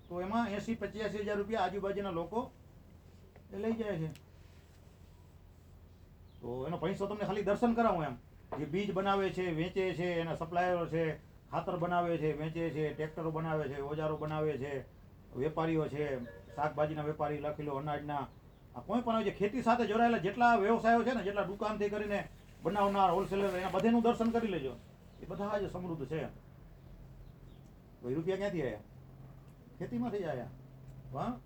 તો એમાં એસી પચ્યાસી હજાર રૂપિયા આજુબાજુના લોકો એ લઈ જાય છે. તો એનો પૈસો તમને ખાલી દર્શન કરાવું એમ. જે બીજ બનાવે છે, વેચે છે, એના સપ્લાયરો છે, ખાતર બનાવે છે, વેચે છે, ટ્રેક્ટરો બનાવે છે, ઓજારો બનાવે છે, વેપારીઓ છે, શાકભાજીના વેપારી લખી લો અનાજના. આ કોઈ પણ જે ખેતી સાથે જોડાયેલા જેટલા વ્યવસાયો છે ને, જેટલા દુકાનથી કરીને બનાવનાર હોલસેલર એના બધેનું દર્શન કરી લેજો. એ બધા જ સમૃદ્ધ છે. ભાઈ, રૂપિયા ક્યાંથી આવ્યા ખેતીમાંથી જ આવ્યા હા?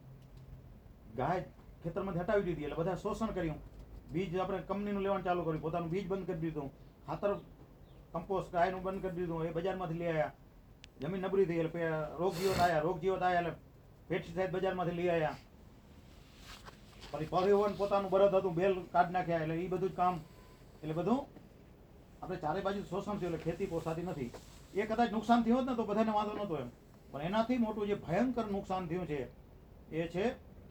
ગાય ખેતરમાંથી હટાવી દીધી, એટલે બધા શોષણ કર્યું. બીજ આપણે કંપનીનું લેવાનું ચાલુ કર્યું. પોતાનું બીજ બંધ કરી દીધું. ખાતર, કમ્પોસ્ટ ગાયનું બંધ કરી દીધું. એ બજારમાંથી લઈ આવ્યા જમીન નબળી થઈ એટલે રોગ જીવત આવ્યા રોગ જીવત આવ્યા એટલે પેસ્ટિસાઇડ બજારમાંથી લઈ આવ્યા પછી પરિવહન પોતાનું બરદ હતું, બેલ કાઢ નાખ્યા એટલે એ બધું જ કામ, એટલે બધું આપણે ચારે બાજુ શોષણ થયું એટલે ખેતી પોસાતી નથી. એ કદાચ નુકસાન થયું હોત ને તો બધાને વાંધો નહોતો એમ. પણ એનાથી મોટું જે ભયંકર નુકસાન થયું છે, એ છે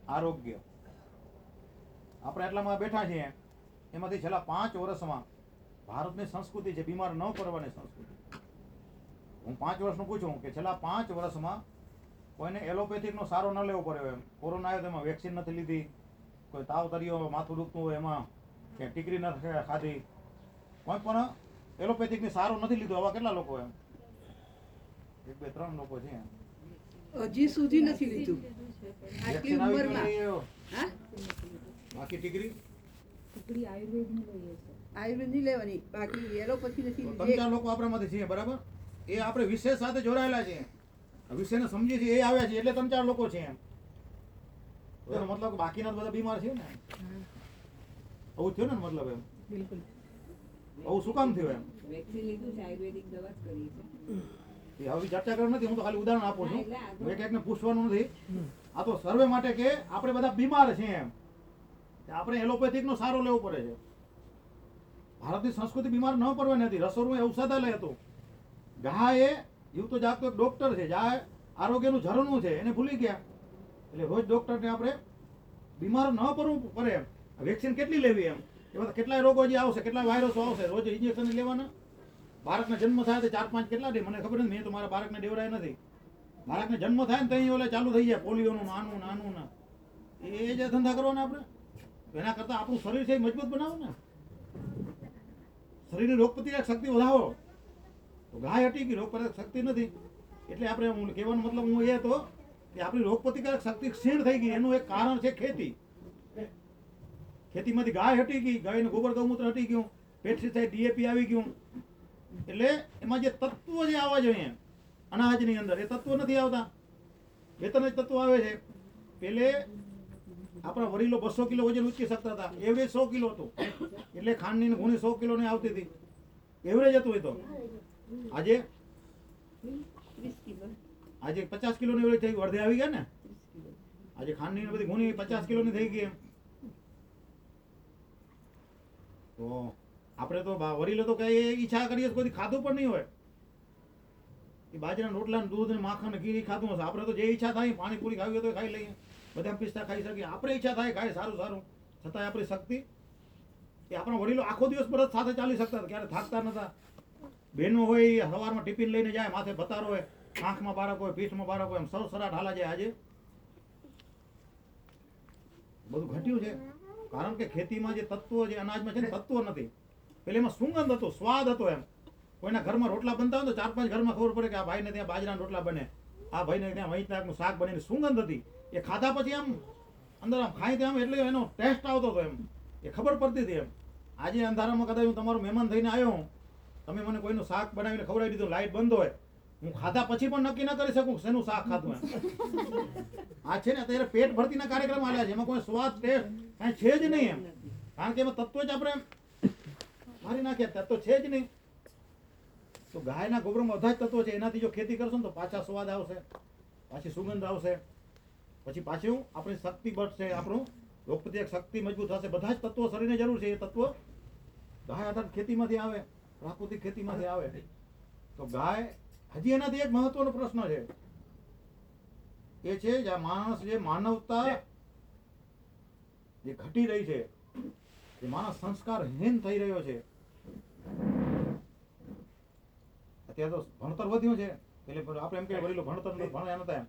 આરોગ્ય. આપણે એટલામાં બેઠા છીએ એમાંથી છેલ્લા પાંચ વર્ષમાં ભારતની સંસ્કૃતિ છે બીમાર ન કરવાની સંસ્કૃતિ. હું પાંચ વર્ષનું પૂછું કે છેલ્લા પાંચ વર્ષમાં કોઈને એલોપેથિકનો સારો ન લેવો પડ્યો એમ. કોરોના આવ્યો તેમાં વેક્સિન નથી લીધી. કોઈ તાવ તર્યો માથું દુખતું હોય એમાં કે ટીકરી નથી ખાધી. કોઈ પણ એલોપેથિકની સારો નથી લીધો આવા કેટલા લોકો એમ? એક બે ત્રણ લોકો છે હજી સુધી નથી લીધું. આટલી ઉંમરમાં. બાકી ટીકરી? આયુર્વેદ આયુર્વેદની લઈએ છે આયુર્વેદની લેવાની બાકી એલોપેથી નથી ત્રણ ચાર લોકો આપણામાંથી છે બરાબર? એ આપણે વિષય સાથે જોડાયેલા છે વિષયને સમજીએ છીએ એ આવ્યા છે એટલે ત્રણ ચાર લોકો છે એમ. મતલબ બાકીના તો બધા બીમાર છે ને? આવું થયું ને મતલબ એમ? બિલકુલ. આવું શું કામ થયું એમ? વેક્સિન લીધું છે આયુર્વેદિક દવા જ કરી છે. એ હવે ચર્ચા કરવા નથી હું તો ખાલી ઉદાહરણ આપું છું. એક એકને પૂછવાનું નથી. આ તો સર્વે માટે કે આપણે બધા બીમાર છીએ એમ. આપણે એલોપેથિકનો સારો લેવો પડે છે. ભારતની સંસ્કૃતિ બીમાર ન પડવાની હતી. રસોડું એ ઔષધાલય હતું. એ જીવતો જાગતો એક ડૉક્ટર છે, ગાય આરોગ્યનું ઝરણું છે, એને ભૂલી ગયા. એટલે રોજ ડૉક્ટરને આપણે બીમાર ન પડવું પડે એમ. વેક્સિન કેટલી લેવી એમ? એ બધા કેટલાય રોગો હજી આવશે કેટલા વાયરસો આવશે. રોજ ઇન્જેક્શન લેવાના. બાળકને જન્મ થાય તો ચાર પાંચ કેટલા દે? મને ખબર નથી, મેં તો મારા બાળકને દેવડાય નથી. બાળકને જન્મ થાય ને ત્યાં ઓલે ચાલુ થઈ જાય, પોલિયોનું નાનું નાનું ના એ જે ધંધા કરવાના આપણે. એના કરતાં આપણું શરીર છે એ મજબૂત બનાવો ને. શરીરની રોગપ્રતિકારક શક્તિ વધાવો. તો ગાય હટી ગઈ રોગપ્રતિકારક શક્તિ નથી? એટલે આપણે હું કહેવાનો મતલબ હું એ હતો કે આપણી રોગપ્રતિકારક શક્તિ ક્ષીણ થઈ ગઈ. એનું એક કારણ છે ખેતી. ખેતીમાંથી ગાય હટી ગઈ. ગાયનું ગોબર ગૌમૂત્ર હટી ગયું. પેસ્ટિસાઇડ ડીએપી આવી ગયું. એટલે એમાં જે તત્વો જે આવવા જોઈએ, અનાજની અંદર, એ તત્વો નથી આવતા. વેતન જ તત્વો આવે છે. પેલે આપણા વડીલો બસો કિલો વજન ઉચકી શકતા હતા. એવરેજ સો કિલો હતું. એટલે ખાંડની ગુણી સો કિલોની આવતી હતી. એવરેજ હતું એ તો. આજે? આજે પચાસ કિલોની એવરેજ થઈ વર્ધે આવી ગયા ને? આજે ખાંડની બધી ઘૂણી પચાસ કિલોની થઈ ગઈ એમ. તો આપણે તો વડીલો તો કઈ ઈચ્છા કરીએ કોઈ ખાધું પણ નહીં હોય. એ બાજરાના રોટલા દૂધ ને માખણ ને ઘી ખાધું હશે. આપણે તો જે ઈચ્છા થાય, પાણીપુરી ખાવી હોય તો ખાઈ લઈએ. બધા પિસ્તા ખાઈ શકીએ આપણે ઈચ્છા થાય ખાય સારું સારું. છતાંય આપણી શક્તિ એ આપણા વડીલો આખો દિવસ પર સાથે ચાલી શકતા ક્યારે થાકતા નતા. બહેનો હોય સવારમાં ટિફિન લઈને જાય, માથે ભતારો હોય, આંખમાં બાળક હોય, પીઠમાં બાળક હોય, એમ સરસરાટ હાલા જાય આજે. બધું ઘટ્યું છે. કારણ કે ખેતીમાં જે તત્વો જે અનાજમાં છે ને, તત્વો નથી. પેલે એમાં સુગંધ હતો, સ્વાદ હતો એમ. કોઈના ઘરમાં રોટલા બનતા હોય તો ચાર પાંચ ઘરમાં ખબર પડે કે આ ભાઈને ત્યાં બાજરાના રોટલા બને. આ ભાઈને ત્યાં વહીતાકનું શાક બને. સુગંધ હતી. એ ખાધા પછી આમ અંદર આમ ખાઈ તેમ એટલે એનો ટેસ્ટ આવતો હતો એમ. એ ખબર પડતી હતી એમ. આજે અંધારામાં કદાચ હું તમારો મહેમાન થઈને આવ્યો હું, તમે મને કોઈનું શાક બનાવીને ખવડાવી દીધું લાઇટ બંધ હોય, હું ખાધા પછી પણ નક્કી ન કરી શકું શેનું શાક ખાધું એમ. આ છે ને અત્યારે પેટ ભરતીના કાર્યક્રમ આવ્યા છે. એમાં કોઈ સ્વાદ ટેસ્ટ કાંઈ છે જ નહીં એમ. કારણ કે એમાં તત્વો જ આપણે મારી નાખ્યા તત્વ છે જ નહીં. તો ગાયના ગોબરમાં બધા જ તત્વો છે. એનાથી જો ખેતી કરશો ને તો પાછા સ્વાદ આવશે, પાછી સુગંધ આવશે. પછી પાછું આપણી શક્તિ બળશે આપણું રોગપ્રતિકારક શક્તિ મજબૂત થશે. બધા જ તત્વો શરીરને જરૂર છે. એ તત્વો ગાય આધારિત ખેતીમાંથી આવે પ્રાકૃતિક ખેતીમાંથી આવે. તો ગાય હજી એનાથી એક મહત્વનો પ્રશ્ન છે. એ છે જે માણસ જે માનવતા જે ઘટી રહી છે જે માણસ સંસ્કારહીન થઈ રહ્યો છે. અત્યારે તો ભણતર વધ્યું છે. એટલે આપણે એમ કે વડીલો ભણતર નથી, એમ એમ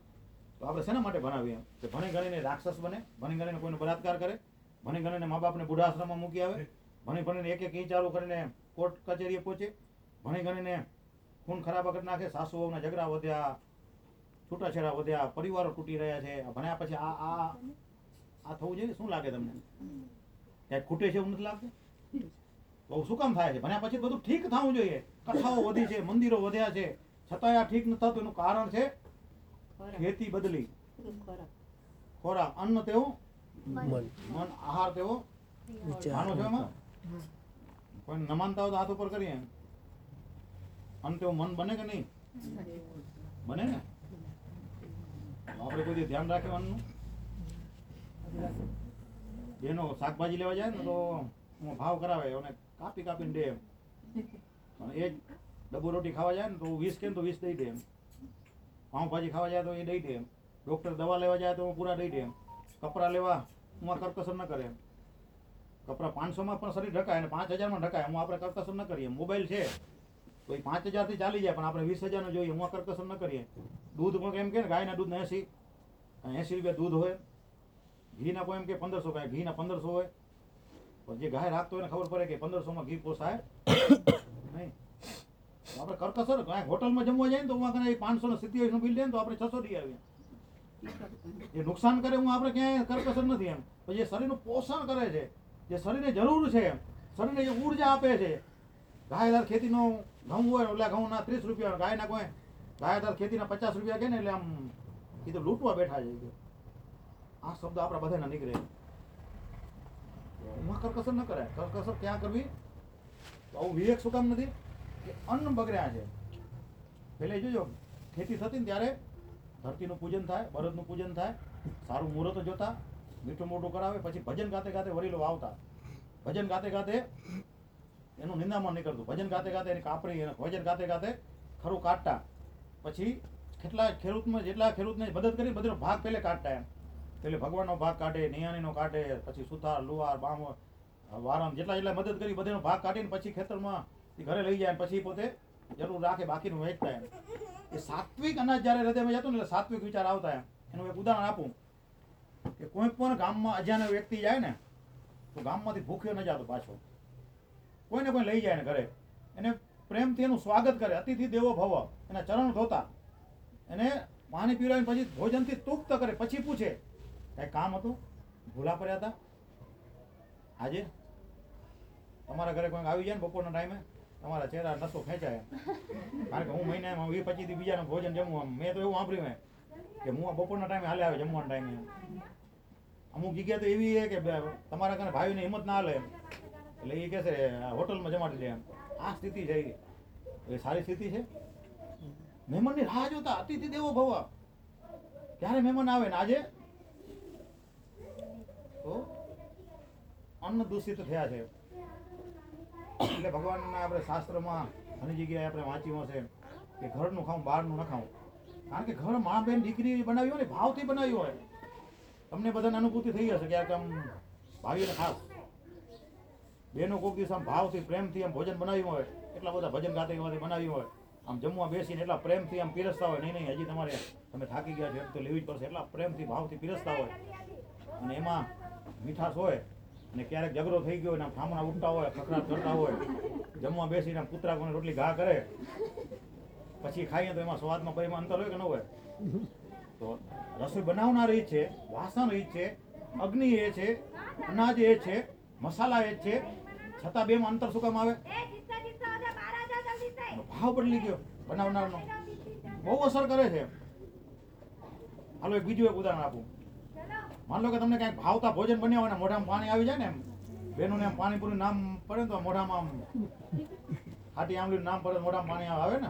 તો આપણે શેના માટે ભણાવીએ? કે ભણી ગણીને રાક્ષસ બને, ભણી ગણીને કોઈનો બળાત્કાર કરે, ભણી ગણીને મા બાપને બુઢાશ્રમમાં મૂકી આવે, ભણી ભણીને એક એક ચાલુ કરીને કોર્ટ કચેરીએ પહોંચે, ભણી ગણીને ખૂન ખરાબ કરી નાખે સાસુ વહુના ઝઘડા વધ્યા, છૂટાછેડા વધ્યા, પરિવારો તૂટી રહ્યા છે ભણ્યા પછી આ આ આ થવું જોઈએ? શું લાગે તમને? ક્યાંક ખૂટે છે એવું નથી લાગતું? બહુ શું કામ થાય છે? ભણ્યા પછી બધું ઠીક થવું જોઈએ. કથાઓ વધી છે, મંદિરો વધ્યા છે. છતાંય આ ઠીક ન થતું, એનું કારણ છે ખેતી બદલી. ખોરાક. ખોરાક અન્ન તેવો? મન. મન. આહાર તેવો? જાણો છો એમાં? કોઈ ન માનતા હોય તો હાથ ઉપર કરીએ. અન્ન તેવું મન બને કે નહીં? બને ને? આપણે કોઈ ધ્યાન રાખે અન્નનું? બેનો શાકભાજી લેવા જાય ને તો હું ભાવ કરાવે અને કાપી કાપીને દે. એમ અને એ જ ડબ્બો રોટી ખાવા જાય ને તો વીસ કે તો વીસ દઈ દે એમ. પાઉંભાજી ખાવા જાય તો એ દઈ દે એમ. ડૉક્ટર દવા લેવા જાય તો પૂરા દઈ દે એમ. કપડાં લેવા, હું કરકસર ન કરે એમ. કપડાં પાંચસોમાં પણ શરીર ઢકાય અને પાંચ હજારમાં ઢકાય. હું આપણે કરકસર ન કરીએ. મોબાઈલ છે. તો એ પાંચ હજારથી ચાલી જાય, પણ આપણે વીસ હજારનો જોઈએ. હું કરકસર ન કરીએ. દૂધ પણ એમ કે ને, ગાયના દૂધને એંસી. એંસી રૂપિયા દૂધ હોય. ઘીના કોઈ એમ કે પંદરસો કાંઈ. ઘીના પંદરસો હોય. પણ જે ગાય રાખતો હોય એને ખબર પડે કે પંદરસોમાં ઘી પોસાય. આપણે કરકસર કાંઈ હોટલમાં જમવા જાય ને તો હું કને પાંચસો ને સિત્યાવીસનું બિલ લે ને તો આપણે છસો ડી આવીએ. જે નુકસાન કરે હું આપણે ક્યાંય કરકસર નથી એમ. પછી જે શરીરનું પોષણ કરે છે, જે શરીરને જરૂર છે એમ, શરીરને જે ઊર્જા આપે છે, ગાયદાર ખેતીનો ઘઉં હોય એટલે ઘઉંના ત્રીસ રૂપિયા, ગાયના કોઈ ગાયદાર ખેતીના પચાસ રૂપિયા કહે ને એટલે આમ એ તો લૂંટવા બેઠા છે. આ શબ્દ આપણા બધાના નીકળે. એમાં કરકસર ન કરાય. કરકસર ક્યાં કરવી? આવું વિવેક શું કામ નથી? કે અન્ન બગડ્યા છે. પેલે જોજો, ખેતી થતી ને ત્યારે ધરતીનું પૂજન થાય બળદનું પૂજન થાય, સારું મુહૂર્ત જોતા, મીઠું મોટું કરાવે, પછી ભજન ગાતે ગાતે વડીલો આવતા ભજન ગાતે ગાતે એનું નિંદામણ નીકળતું. ભજન ગાતે ગાતે એની એને ભજન ગાતે ગાતે ખરું કાઢતા. પછી કેટલા ખેડૂતમાં જેટલા ખેડૂતને મદદ કરી બધીનો ભાગ પહેલે કાઢતા એમ. પેલે ભગવાનનો ભાગ કાઢે, નિયાણીનો કાઢે, પછી સુથાર, લુહાર બામ વારમ જેટલા જેટલા મદદ કરી, બધીનો ભાગ કાઢીને પછી ખેતરમાં ઘરે લઈ જાય પછી પોતે જરૂર રાખે, બાકીનું વેચતા એમ. એ સાત્વિક અનાજ જ્યારે હૃદયમાં જતું ને એટલે સાત્વિક વિચાર આવતા એમ. એનું એક ઉદાહરણ આપું. કે કોઈ પણ ગામમાં અજાણ્યો વ્યક્તિ જાય ને, તો ગામમાંથી ભૂખ્યો ન જતો પાછો. કોઈને કોઈ લઈ જાય ને ઘરે. એને પ્રેમથી એનું સ્વાગત કરે, અતિથિ દેવો ભવ. એના ચરણ ધોતા. એને પાણી પીવડાવીને પછી ભોજનથી તૃપ્ત કરે. પછી પૂછે, કાંઈ કામ હતું? ભૂલા પડ્યા હતા? આજે? તમારા ઘરે કોઈ આવી જાય ને બપોરના ટાઈમે? તમારા ચહેરા નસો ખેંચાય. કારણ કે હું મહિનામાં વીસ પચીસ બીજાનું ભોજન જમું આમ. મેં તો એવું સાંભળ્યું મેં કે હું બપોરના ટાઈમે હાલે આવે, જમવાના ટાઈમે. અમુક જગ્યા તો એવી છે કે તમારા ઘરે ભાઈને હિંમત ના હાલે એટલે એ કહે છે હોટલમાં જમાડી દે એમ. આ સ્થિતિ છે એ સારી સ્થિતિ છે? મહેમાનની રાહ જોતા અતિથિ દેવો ભવ. ક્યારે મહેમાન આવે ને આજે? તો અન્ન દૂષિત થયા છે. એટલે ભગવાનના આપણે શાસ્ત્રમાં ઘણી જગ્યાએ આપણે વાંચ્યું હશે કે ઘરનું ખાવું, બહારનું ન ખાવું. કારણ કે ઘર મા બેન દીકરી બનાવી હોય ને, ભાવથી બનાવી હોય. તમને બધાને અનુભૂતિ થઈ હશે કે આ આમ ભાવીને ખાસ બેનો કોક દિવસ આમ ભાવથી, પ્રેમથી આમ ભોજન બનાવ્યું હોય, એટલા બધા ભજન ગાતે ગાતે બનાવ્યું હોય. આમ જમવા બેસીને એટલા પ્રેમથી આમ પીરસતા હોય. નહીં નહીં, હજી તમારે તમે થાકી ગયા છો તો લેવી જ પડશે. એટલા પ્રેમથી, ભાવથી પીરસતા હોય. અને એમાં મીઠાશ હોય અને ક્યારેક ઝઘડો થઈ ગયો ને આમ ઠામણા ઉઠતા હોય ખખડાટ કરતા હોય જમવા બેસીને કૂતરા કોને રોટલી ઘા કરે પછી ખાઈએ તો એમાં સ્વાદમાં પરિમાણ અંતર હોય કે ન હોય? તો રસોઈ બનાવનાર એ છે વાસણ એ છે અગ્નિ એ છે અનાજ એ છે મસાલા એ છે છતાં બેમાં અંતર શું કામ આવે? ભાવ બદલી ગયો બનાવનારનો. બહુ અસર કરે છે. હાલો એક બીજું એક ઉદાહરણ આપું. માન લો કે તમને કાંઈક ભાવતા ભોજન બન્યા હોય ને મોઢામાં પાણી આવી જાય ને એમ, બેનોને એમ પાણીપુરી નામ પડે ને તો મોઢામાં ખાટી આંબલીનું નામ પડે મોઢામાં પાણી આવે ને?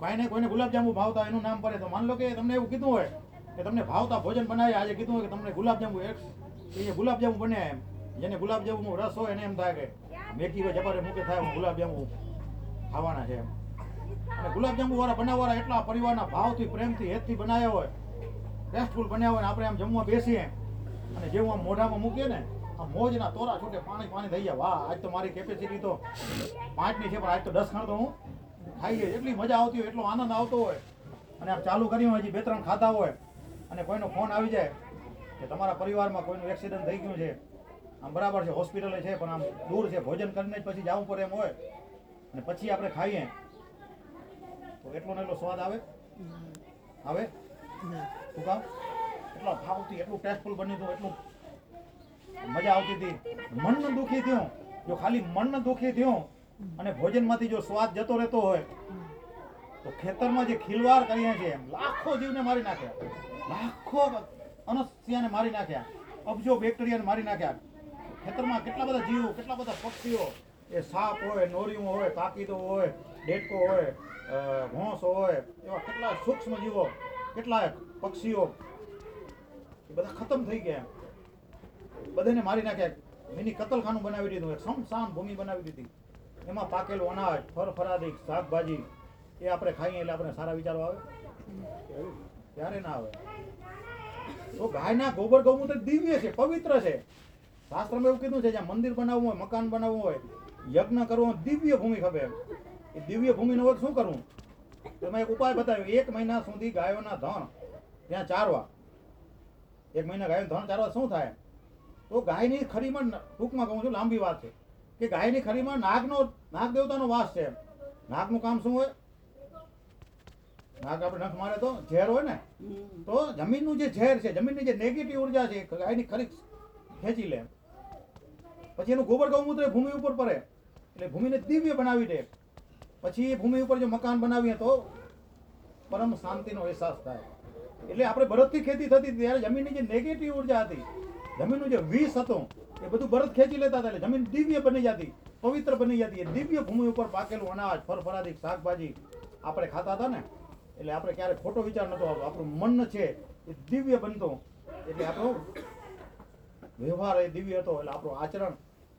કાંઈ નહીં કોઈને ગુલાબજાંબુ ભાવતા એનું નામ પડે તો માન લો કે તમને એવું કીધું હોય કે તમને ભાવતા ભોજન બનાવી આજે કીધું હોય કે તમને ગુલાબજાંબુ એક એ ગુલાબજાંબુ બને એમ. જેને ગુલાબજાંબુનો રસ હોય એને એમ થાય કે મેકી હોય, જબારે મૂકે થાય ગુલાબજાંબુ ખાવાના છે એમ. અને ગુલાબજાંબુ વાળા બનાવવાળા એટલા પરિવારના ભાવથી, પ્રેમથી, હેતથી બનાવ્યા હોય ટેસ્ટફુલ બન્યા હોય આપણે આમ જમવા બેસીએ અને જેવું આમ મોઢામાં મૂકીએ ને આમ મોજના તોરા છૂટે પાણી પાણી થઈ જાય. વાહ આજ તો મારી કેપેસિટી તો પાંચની છે પણ આજ તો દસ ખાણ તો હું ખાઈએ એટલી મજા આવતી હોય એટલો આનંદ આવતો હોય. અને આમ ચાલુ કર્યું હોય હજી બે ત્રણ ખાતા હોય અને કોઈનો ફોન આવી જાય કે તમારા પરિવારમાં કોઈનું એક્સિડન્ટ થઈ ગયું છે. આમ બરાબર છે હોસ્પિટલે છે પણ આમ દૂર છે. ભોજન કરીને જ પછી જવું પડે એમ હોય. અને પછી આપણે ખાઈએ. તો એટલો ને એટલો સ્વાદ આવે? આવે? શું કામ એટલો ભાવથી એટલું ટેસ્ટફુલ બન્યું હતું, એટલું મજા આવતી હતી. મન દુખી થયું. જો ખાલી મન દુખી થયું અને ભોજનમાંથી જો સ્વાદ જતો રહેતો હોય, તો ખેતરમાં જે ખીલવાડ કરીએ છે એમ લાખો જીવને મારી નાખ્યા. લાખો અનસ્યાને મારી નાખ્યા. અબજો બેક્ટેરિયાને મારી નાખ્યા. ખેતરમાં કેટલા બધા જીવ, કેટલા બધા પક્ષીઓ, એ સાપ હોય નોરિયું હોય કાકીદો હોય ડેટકો હોય ઘોંસ હોય, એવા કેટલા સૂક્ષ્મ જીવો કેટલા પક્ષીઓ? એ બધા ખતમ થઈ ગયા બધાને મારી નાખ્યા મિની કતલખાનું બનાવી દીધું, એક સમસાન ભૂમિ બનાવી દીધી. એમાં પાકેલું અનાજ, ફરફરાદી, શાકભાજી, એ આપણે ખાઈએ એટલે આપણે સારા વિચારો આવે. ત્યારે ના આવે? તો ગાયના ગોબર ગૌમૂત્ર દિવ્ય છે, પવિત્ર છે. શાસ્ત્રમાં એવું કીધું છે જ્યાં મંદિર બનાવવું હોય, મકાન બનાવવું હોય, યજ્ઞ કરવો દિવ્ય ભૂમિ ખપે એ દિવ્ય ભૂમિનો શું કરવું તમે એક ઉપાય બતાવ્યો. એક મહિના સુધી ગાયોના ધણ ત્યાં ચારવા. એક મહિના ગાયોના ધણ ચારવા શું થાય? તો ગાયની ખરીમાં ટૂંકમાં કહું છું લાંબી વાત છે. કે ગાયની ખરીમાં નાગનો નાગ દેવતાનો વાસ છે નાગનું કામ શું હોય? નાગ આપણે નખ મારે તો ઝેર હોય ને? તો જમીનનું જે ઝેર છે જમીનની જે નેગેટિવ ઊર્જા છે ગાયની ખરી ખેંચી લે પછી એનું ગોબર ગૌમૂત્ર ભૂમિ ઉપર પડે. એટલે ભૂમિને દિવ્ય બનાવી દે પછી એ ભૂમિ ઉપર જો મકાન બનાવીએ તો પરમ શાંતિનો અહેસાસ થાય. એટલે આપણે બળદથી ખેતી થતી ત્યારે જમીનની જે નેગેટિવ ઊર્જા હતી, જમીનનું જે વિષ હતું, એ બધું બળદ ખેંચી લેતા હતા, એટલે જમીન દિવ્ય બની જતી, પવિત્ર બની જતી. એ દિવ્ય ભૂમિ ઉપર પાકેલું અનાજ ફરફરાદી શાકભાજી આપણે ખાતા હતા ને, એટલે આપણે ક્યારે ખોટો વિચાર નતો આવતો. આપણું મન છે એ દિવ્ય બનતો. એટલે આપણો વ્યવહાર એ દિવ્ય હતો, એટલે આપણું આચરણ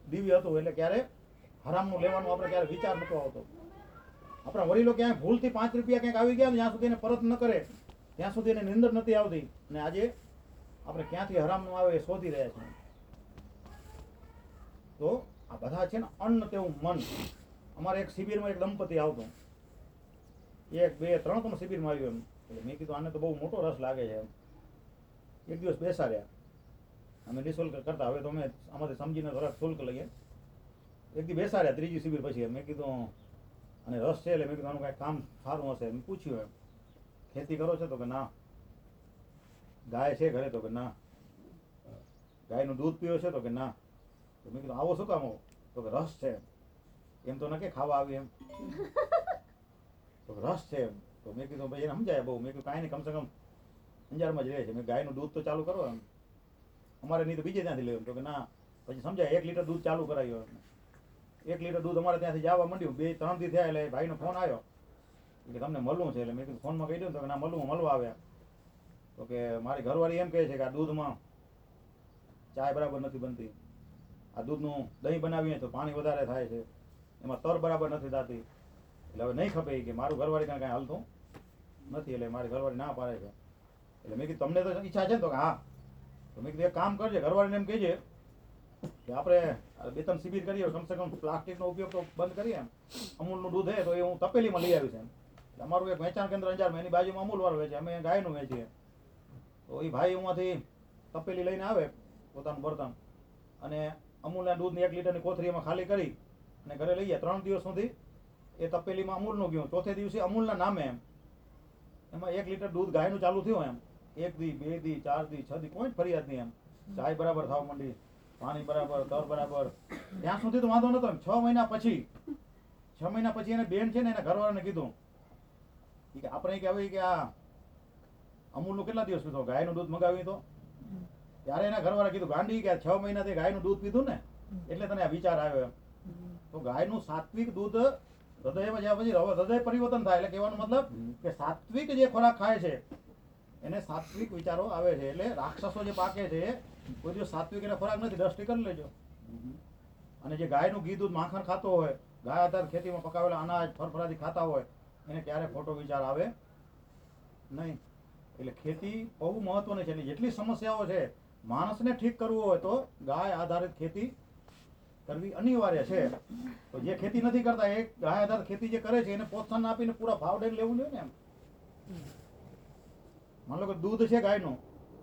દિવ્ય હતું, એટલે ક્યારે હરામનું લેવાનું આપણે ક્યારે વિચાર નતો આવતો. આપણા વડીલો ક્યાંય ભૂલથી પાંચ રૂપિયા ક્યાંક આવી ગયા ને જ્યાં સુધી એને પરત ન કરે, ત્યાં સુધી એને નિંદર નથી આવતી. અને આજે આપણે ક્યાંથી હરામનું આવે એ શોધી રહ્યા છીએ. તો આ બધા છે ને અન્ન તેવું મન. અમારે એક શિબિરમાં એક દંપતી આવતો. એક, બે, ત્રણ ત્રણ શિબિરમાં આવ્યું એમ. એટલે મેં કીધું આને તો બહુ મોટો રસ લાગે છે એમ. એક દિવસ બેસાડ્યા. અમે નિઃશુલ્ક કરતા. હવે તો અમે આમાંથી સમજીને થોડાક શુલ્ક લઈએ. એક દી રહ્યા ત્રીજી શિબિર પછી. મેં કીધું અને રસ છે એટલે મેં કીધું આનું કાંઈ કામ સારું હશે. મેં પૂછ્યું એમ ખેતી કરો છો તો કે ના? ગાય છે ઘરે તો કે ના? ગાયનું દૂધ પીવો છે તો કે ના? તો મેં કીધું આવો શું કામ આવો? તો કે રસ છે. એમ તો ન કે ખાવા આવી એમ. તો રસ છે એમ. તો મેં કીધું ભાઈ એને સમજાય બહુ. મેં કીધું કાંઈ નહીં કમસે કમ અંજારમાં જ રહે છે. મેં ગાયનું દૂધ તો ચાલુ કરો એમ. અમારે નહીં તો બીજે ત્યાંથી લેવું તો કે ના. પછી સમજાય એક લીટર દૂધ ચાલુ કરાવ્યું એમને એક લીટર દૂધ અમારે ત્યાંથી જવા માંડ્યું. બે ત્રણ દી થયા એટલે ભાઈનો ફોન આવ્યો. કે તમને મળવું છે? એટલે મેં કીધું ફોનમાં કહી દઉં તો. કે, ના, મળવું, મળવા આવ્યા. તો કે, મારી ઘરવાળી એમ કહે છે કે આ દૂધમાં ચાય બરાબર નથી બનતી. આ દૂધનું દહીં બનાવીએ તો પાણી વધારે થાય છે. એમાં તર બરાબર નથી થતી. એટલે હવે નહીં ખપે કે, મારું ઘરવાળી કાંઈ હાલતું નથી. એટલે મારી ઘરવાળી ના પાડે છે. એટલે મેં કીધું, તમને તો ઈચ્છા છે ને તો કે હા. તો મેં કીધું, એક કામ કરજે, ઘરવાળીને એમ કહેજે કે આપણે બે ત્રણ શિબિર કરીએ, કમસે કમ પ્લાસ્ટિકનો ઉપયોગ તો બંધ કરીએ અમૂલનું દૂધ હે તો એ હું તપેલીમાં લઈ એમ. એટલે અમારું એક વેચાણ કેન્દ્ર અંજારમાં, એની બાજુમાં અમૂલ વાળું વેચે, અમે ગાયનું વેચીએ. તો એ ભાઈ એમાંથી તપેલી લઈને આવે, પોતાનું બર્તન અને અમૂલના દૂધની એક લીટરની કોથળીમાં ખાલી કરી અને ઘરે લઈ જાય ત્રણ દિવસ સુધી એ તપેલીમાં અમૂલનું ગયું. ચોથે દિવસે અમૂલના નામે એમ. એમાં એક લીટર દૂધ ગાયનું ચાલુ થયું એમ. એક દી, બે દી, ચાર દી, છ દી, કોઈ ફરિયાદ નહીં એમ. ચાય બરાબર થવા માંડી. પાણી બરાબર તર બરાબર. ત્યાં સુધી તો વાંધો નતો. છ મહિના પછી, છ મહિના પછી એને બેન છે ને એના ઘરવાળાને કીધું. કે, આપણે કે હવે કે આ અમૂલનું કેટલા દિવસ પીધો? ગાયનું દૂધ મંગાવ્યું તો? ત્યારે એના ઘરવાળા કીધું, ગાંડી કે, છ મહિનાથી ગાયનું દૂધ પીધું ને, એટલે તને આ વિચાર આવ્યો એમ. તો ગાયનું સાત્વિક દૂધ હૃદયમાં જ્યાં પછી હૃદય પરિવર્તન થાય, એટલે કહેવાનો મતલબ કે સાત્વિક જે ખોરાક ખાય છે એને સાત્વિક વિચારો આવે છે. એટલે રાક્ષસો જે પાકે છે, કોઈ દિવસ સાત્વિક એને ખોરાક નથી, દ્રષ્ટિ કરી લેજો. અને જે ગાયનું ઘી, દૂધ, માખણ ખાતો હોય, ગાય આધાર ખેતીમાં પકાવેલા અનાજ ફરફરાથી ખાતા હોય, એને ક્યારે ખોટો વિચાર આવે નહીં. એટલે ખેતી બહુ મહત્વની છે. એટલે જેટલી સમસ્યાઓ છે, માણસને ઠીક કરવું હોય તો ગાય આધારિત ખેતી કરવી અનિવાર્ય છે. તો જે ખેતી નથી કરતા, એ ગાય આધારિત ખેતી જે કરે છે, એને પ્રોત્સાહન આપીને પૂરા દઈને લેવું જોઈએ ને એમ. માન લો કે દૂધ છે ગાયનું.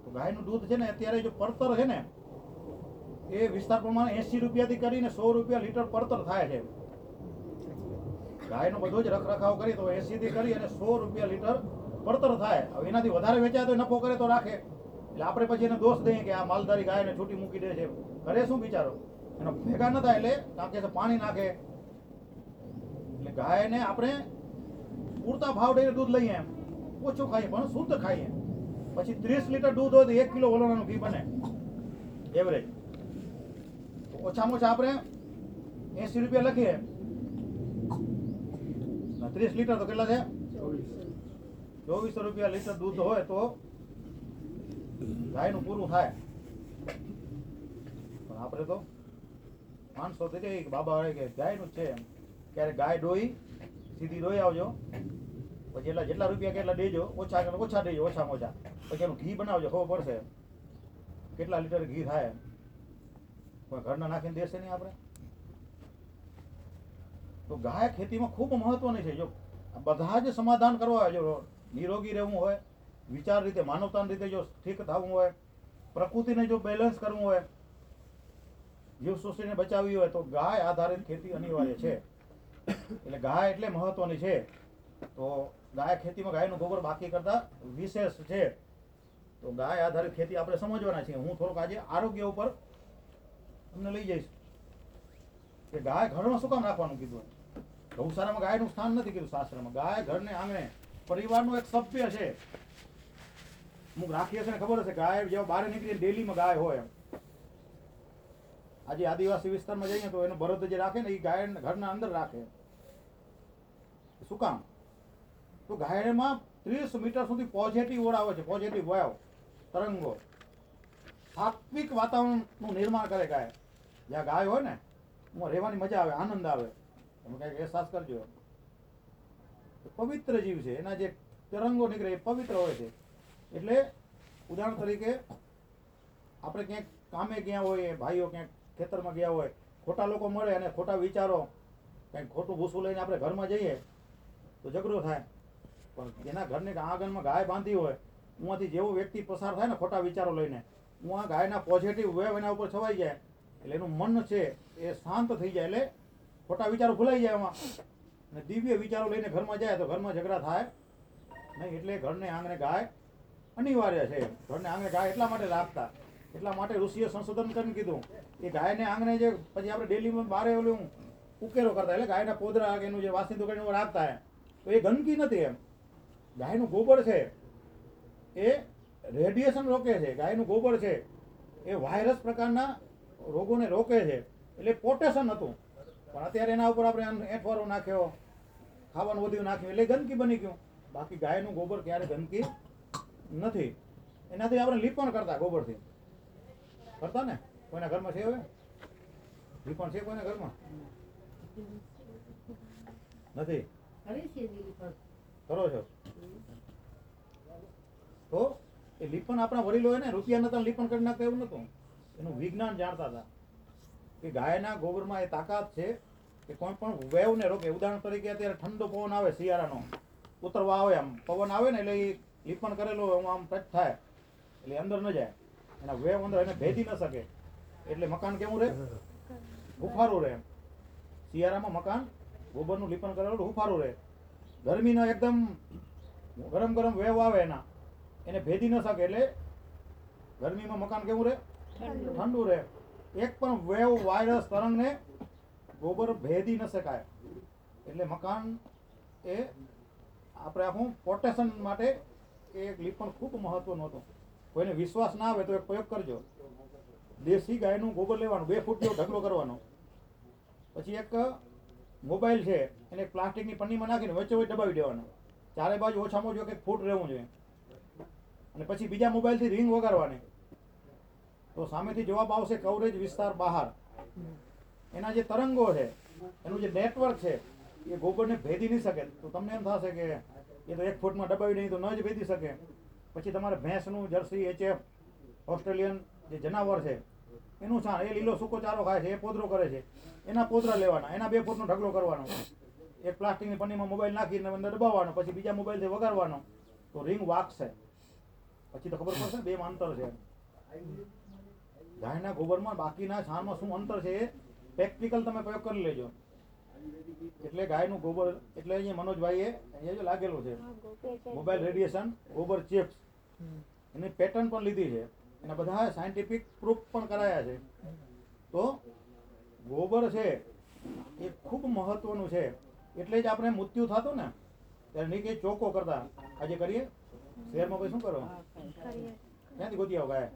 તો ગાયનું દૂધ છે ને અત્યારે જો પડતર છે ને, એ વિસ્તાર પ્રમાણે એસી રૂપિયાથી કરીને સો રૂપિયા લીટર પડતર થાય છે. ગાયનો બધો જ રખરખાવ કરી તો એસી થી કરી અને સો રૂપિયા લીટર પડતર થાય. હવે એનાથી વધારે વેચાય તો નફો કરે તો રાખે. એટલે આપણે પછી એને દોષ દઈએ કે આ માલધારી ગાયને છૂટી મૂકી દે છે. કરે શું બિચારો એનો ભેગા ન થાય એટલે કારણ કે પાણી નાખે. એટલે ગાયને આપણે પૂરતા ભાવ દઈને દૂધ લઈએ એમ. ઓછું ખાઈએ, પણ શુદ્ધ ખાઈએ. પછી ત્રીસ લીટર દૂધ હોય તો એક કિલો વલોણાનું ઘી બને. એવરેજ ઓછામાં ઓછા આપણે એસી રૂપિયા લખીએ. ત્રીસ લીટર તો કેટલા છે? ચોવીસો રૂપિયા લીટર દૂધ હોય તો ગાયનું પૂરું થાય. પણ આપણે તો માણસો તો કે, બાબા હોય કે ગાયનું છે એમ. ક્યારે ગાય ડોઈ, સીધી ડોઈ આવજો. પછી એટલા જેટલા રૂપિયા કે એટલા દેજો, ઓછા કે ઓછા દેજો, ઓછામાં ઓછા. પછી એનું ઘી બનાવજો, ખબર પડશે કેટલા લીટર ઘી થાય કોઈ ઘરના નાખીને દેશે નહીં આપણે. તો ગાય ખેતીમાં ખૂબ મહત્વની છે. જો બધા જ સમાધાન કરવા હોય, જો નિરોગી રહેવું હોય, વિચાર રીતે, માનવતાની રીતે જો ઠીક થવું હોય, પ્રકૃતિને જો બેલેન્સ કરવું હોય, જીવસૃષ્ટિને બચાવવી હોય, તો ગાય આધારિત ખેતી અનિવાર્ય છે. એટલે ગાય એટલે મહત્વની છે. તો ગાય ખેતીમાં ગાયનું ગોબર બાકી કરતા વિશેષ છે. તો ગાય આધારિત ખેતી આપણે સમજવાના છીએ. હું થોડુંક આજે આરોગ્ય ઉપર તમને લઈ જઈશ. કે ગાય ઘરમાં શું કામ રાખવાનું કીધું ગૌશાળામાં ગાયનું સ્થાન નથી કીધું શાસ્ત્રમાં. ગાય ઘરને આંગણે પરિવારનો એક સભ્ય છે. અમુક રાખીએ છીએ ખબર હશે, ગાય જેવા બહાર નીકળીએ ડેલીમાં ગાય હોય એમ. આજે આદિવાસી વિસ્તારમાં જઈએ તો એનો ભરત જે રાખે ને એ ગાય ઘરના અંદર રાખે. શું કામ? તો ગાયમાં ત્રીસ મીટર સુધી પોઝિટિવ ઓર આવે છે, પોઝિટિવ વેવ તરંગો. સાત્વિક વાતાવરણનું નિર્માણ કરે ગાય. જ્યાં ગાય હોય ને, એમાં રહેવાની મજા આવે, આનંદ આવે. તમે કંઈક અહેસાસ કરજો. પવિત્ર જીવ છે, એના જે તરંગો નીકળે એ પવિત્ર હોય છે. એટલે ઉદાહરણ તરીકે, આપણે ક્યાંક કામે ગયા હોય ભાઈઓ ક્યાંક ખેતરમાં ગયા હોય, ખોટા લોકો મળે અને ખોટા વિચારો કંઈક ખોટું ભૂસું લઈને આપણે ઘરમાં જઈએ, તો ઝઘડો થાય. પણ જેના ઘરને આંગણમાં ગાય બાંધી હોય ઉવાથી જેવો વ્યક્તિ પસાર થાય ને ખોટા વિચારો લઈને ઉવા ગાયના પોઝિટિવ વેવ એના ઉપર છવાઈ જાય. એટલે એનું મન છે એ શાંત થઈ જાય, એટલે ખોટા વિચારો ભૂલાઈ જાય એમાં અને દિવ્ય વિચારો લઈને ઘરમાં જાય તો ઘરમાં ઝઘડા થાય નહીં, એટલે ઘરને આંગણે ગાય અનિવાર્ય છે. ઘરને આંગણે ગાય એટલા માટે રાખતા એટલા માટે ઋષિએ સંશોધન કરીને કીધું, કે ગાયને આંગણે જે પછી આપણે ડેલીમાં બારે ઓલું ઉકેરો કરતા, એટલે ગાયના પોદરા એનું જે વાસિંદુ કરીને રાખતા તો એ ગંદકી નથી એમ. ગાયનું ગોબર છે એ રેડિયેશન રોકે છે ગાયનું ગોબર છે એ વાયરસ પ્રકારના રોગોને રોકે છે એટલે પોટેશન હતું. પણ અત્યારે એના ઉપર આપણે એઠવારો નાખ્યો ખાવાનું વધ્યું નાખ્યું એટલે ગંદકી બની ગયું. બાકી ગાયનું ગોબર ક્યારે ગંદકી નથી. એનાથી આપણે લીપણ કરતા ગોબરથી. કરતા ને? કોઈના ઘરમાં છે હવે? લીપણ છે કોઈના ઘરમાં? નથી? કરો છો? તો એ લીપણ આપણા વડીલો એને રૂપિયા નતા લીપણ કરી નાખતા એવું નતું. એનું વિજ્ઞાન જાણતા હતા. કે ગાયના ગોબરમાં એ તાકાત છે કે કોઈ પણ વેવને રોકે. ઉદાહરણ તરીકે અત્યારે ઠંડો પવન આવે શિયાળાનો. ઉતરવા આવે આમ. પવન આવે ને એટલે એ લીપણ કરેલું આમ આમ ટચ થાય. એટલે અંદર ન જાય. એના વેવ અંદર એને ભેદી ન શકે. એટલે મકાન કેવું રહે? હુફારું રહે શિયાળામાં મકાન ગોબરનું લીપણ કરેલું હુફારું રહે. ગરમીનો એકદમ ગરમ ગરમ વેવ આવે એના. એને ભેદી ન શકે એટલે ગરમીમાં મકાન કેવું રહે? ઠંડુ. રહે. એક પણ વેવ વાયરસ તરંગને ગોબર ભેદી ન શકાય. એટલે મકાન એ આપણે આખું પ્રોટેક્શન માટે એ એક લીપણ ખૂબ મહત્વનું હતું. કોઈને વિશ્વાસ ના આવે તો એક પ્રયોગ કરજો. દેશી ગાયનું ગોબર લેવાનું બે ફૂટ જેવો ઢગલો કરવાનો. પછી એક મોબાઈલ છે એને પ્લાસ્ટિકની પન્નીમાં નાખીને વચ્ચે વચ્ચે દબાવી દેવાનો. ચારે બાજુ ઓછામાં ઓછું એક ફૂટ રહેવું જોઈએ. અને પછી બીજા મોબાઈલથી રિંગ વગાડવાની. તો સામેથી જવાબ આવશે કવરેજ વિસ્તાર બહાર. એના જે તરંગો છે, એનું જે નેટવર્ક છે, એ ગોબરને ભેદી નહીં શકે. તો તમને એમ થશે કે એ તો એક ફૂટમાં દબાવી નહીં, તો ન જ ભેદી શકે. પછી તમારે ભેંસનું, જર્સી, એચએફ, ઓસ્ટ્રેલિયન જે જનાવર છે, એનું છાણ, એ લીલો સૂકો ચારો ખાય છે, એ પોદરો કરે છે. એના પોદરા લેવાના, એના બે ફૂટનો ઢગલો કરવાનો. એક પ્લાસ્ટિકની પન્નીમાં મોબાઈલ નાખીને અંદર દબાવવાનો, પછી બીજા મોબાઈલથી વગાડવાનો. તો રિંગ વાગશે. પછી તો ખબર પડશે ને બેમાં અંતર છે ગાયના ગોબરમાં બાકીના છાણમાં શું અંતર છે એ પ્રેક્ટિકલ તમે પ્રયોગ કરી લેજો. એટલે ગાયનું ગોબર એટલે અહીંયા મનોજભાઈએ અહીંયા જો લાગેલું છે. મોબાઈલ રેડિયેશન ગોબર ચિપ્સ એની પેટર્ન પણ લીધી છે. એના બધા સાયન્ટિફિક પ્રૂફ પણ કરાયા છે. તો ગોબર છે એ ખૂબ મહત્વનું છે. એટલે જ આપણે મૃત્યુ થતું ને ત્યારે નહીં કે ચોખ્ખો કરતા. આજે કરીએ? શહેરમાં કોઈ શું કરો? ક્યાંથી ગોતી આવો ગાય?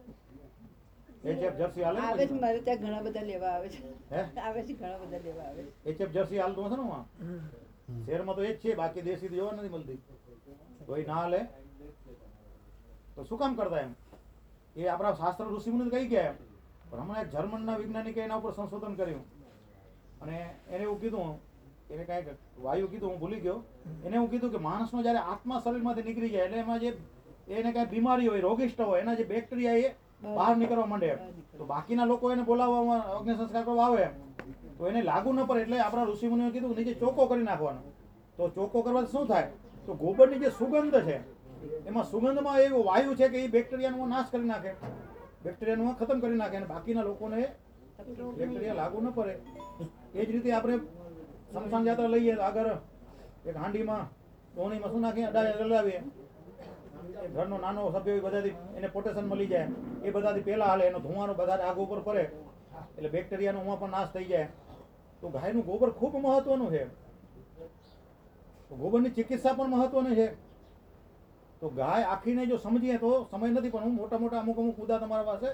એચએફ જર્સી હાલે આવે છે મારે ત્યાં ઘણા બધા લેવા આવે છે. હે? આવે છે ઘણા બધા લેવા આવે છે. એચએફ જર્સી હાલતું હશે ને ઉમાં? શહેરમાં તો એ જ છે બાકી દેશી જોવા નથી મળતી. તો એ ના હાલે. તો શું કામ કરતા એમ? એ આપણા શાસ્ત્ર ઋષિમુનિ કહી ગયા એમ. પણ હમણાં જર્મનના વૈજ્ઞાનિકે એના ઉપર સંશોધન કર્યું. અને એને એવું કીધું એને કાંઈક વાયુ કીધું હું ભૂલી ગયો. એને હું કીધું કે માણસનો જ્યારે આત્મા શરીરમાંથી નીકળી જાય એટલે એમાં જે એને કાંઈ બીમારી હોય રોગિષ્ટ હોય એના જે બેક્ટેરિયા એ બહાર નીકળવા માંડે તો બાકીના લોકો એને બોલાવવામાં અગ્નિ સંસ્કાર કરવા આવે એમ. તો એને લાગુ ન પડે એટલે આપણા ઋષિમુનિઓએ કીધું નીચે ચોખ્ખો કરી નાખવાનો. તો ચોખ્ખો કરવાથી શું થાય? તો ગોબરની જે સુગંધ છે એમાં સુગંધમાં એવું વાયુ છે કે એ બેક્ટેરિયાનો નાશ કરી નાખે. બેક્ટેરિયાનું ખતમ કરી નાખે અને બાકીના લોકોને બેક્ટેરિયા લાગુ ન પડે. એ જ રીતે આપણે શમશાન જાત્રા લઈએ આગળ એક હાંડીમાં દોણીમાં શું નાખીએ? અડાય લડાવીએ ઘરનો નાનો સભ્ય હોય, બધાથી એને પોટેશન મળી જાય. એ બધાથી પહેલા હાલે, એનો ધુમાડો બધા આગ ઉપર પડે એટલે બેક્ટેરિયાનો ઉમાં પણ નાશ થઈ જાય. તો ગાયનું ગોબર ખૂબ મહત્વનું છે. ગોબરની ચિકિત્સા પણ મહત્વની છે. તો ગાય આખીને જો સમજીએ તો સમય નથી, પણ હું મોટા મોટા અમુક અમુક મુદ્દા તમારા પાસે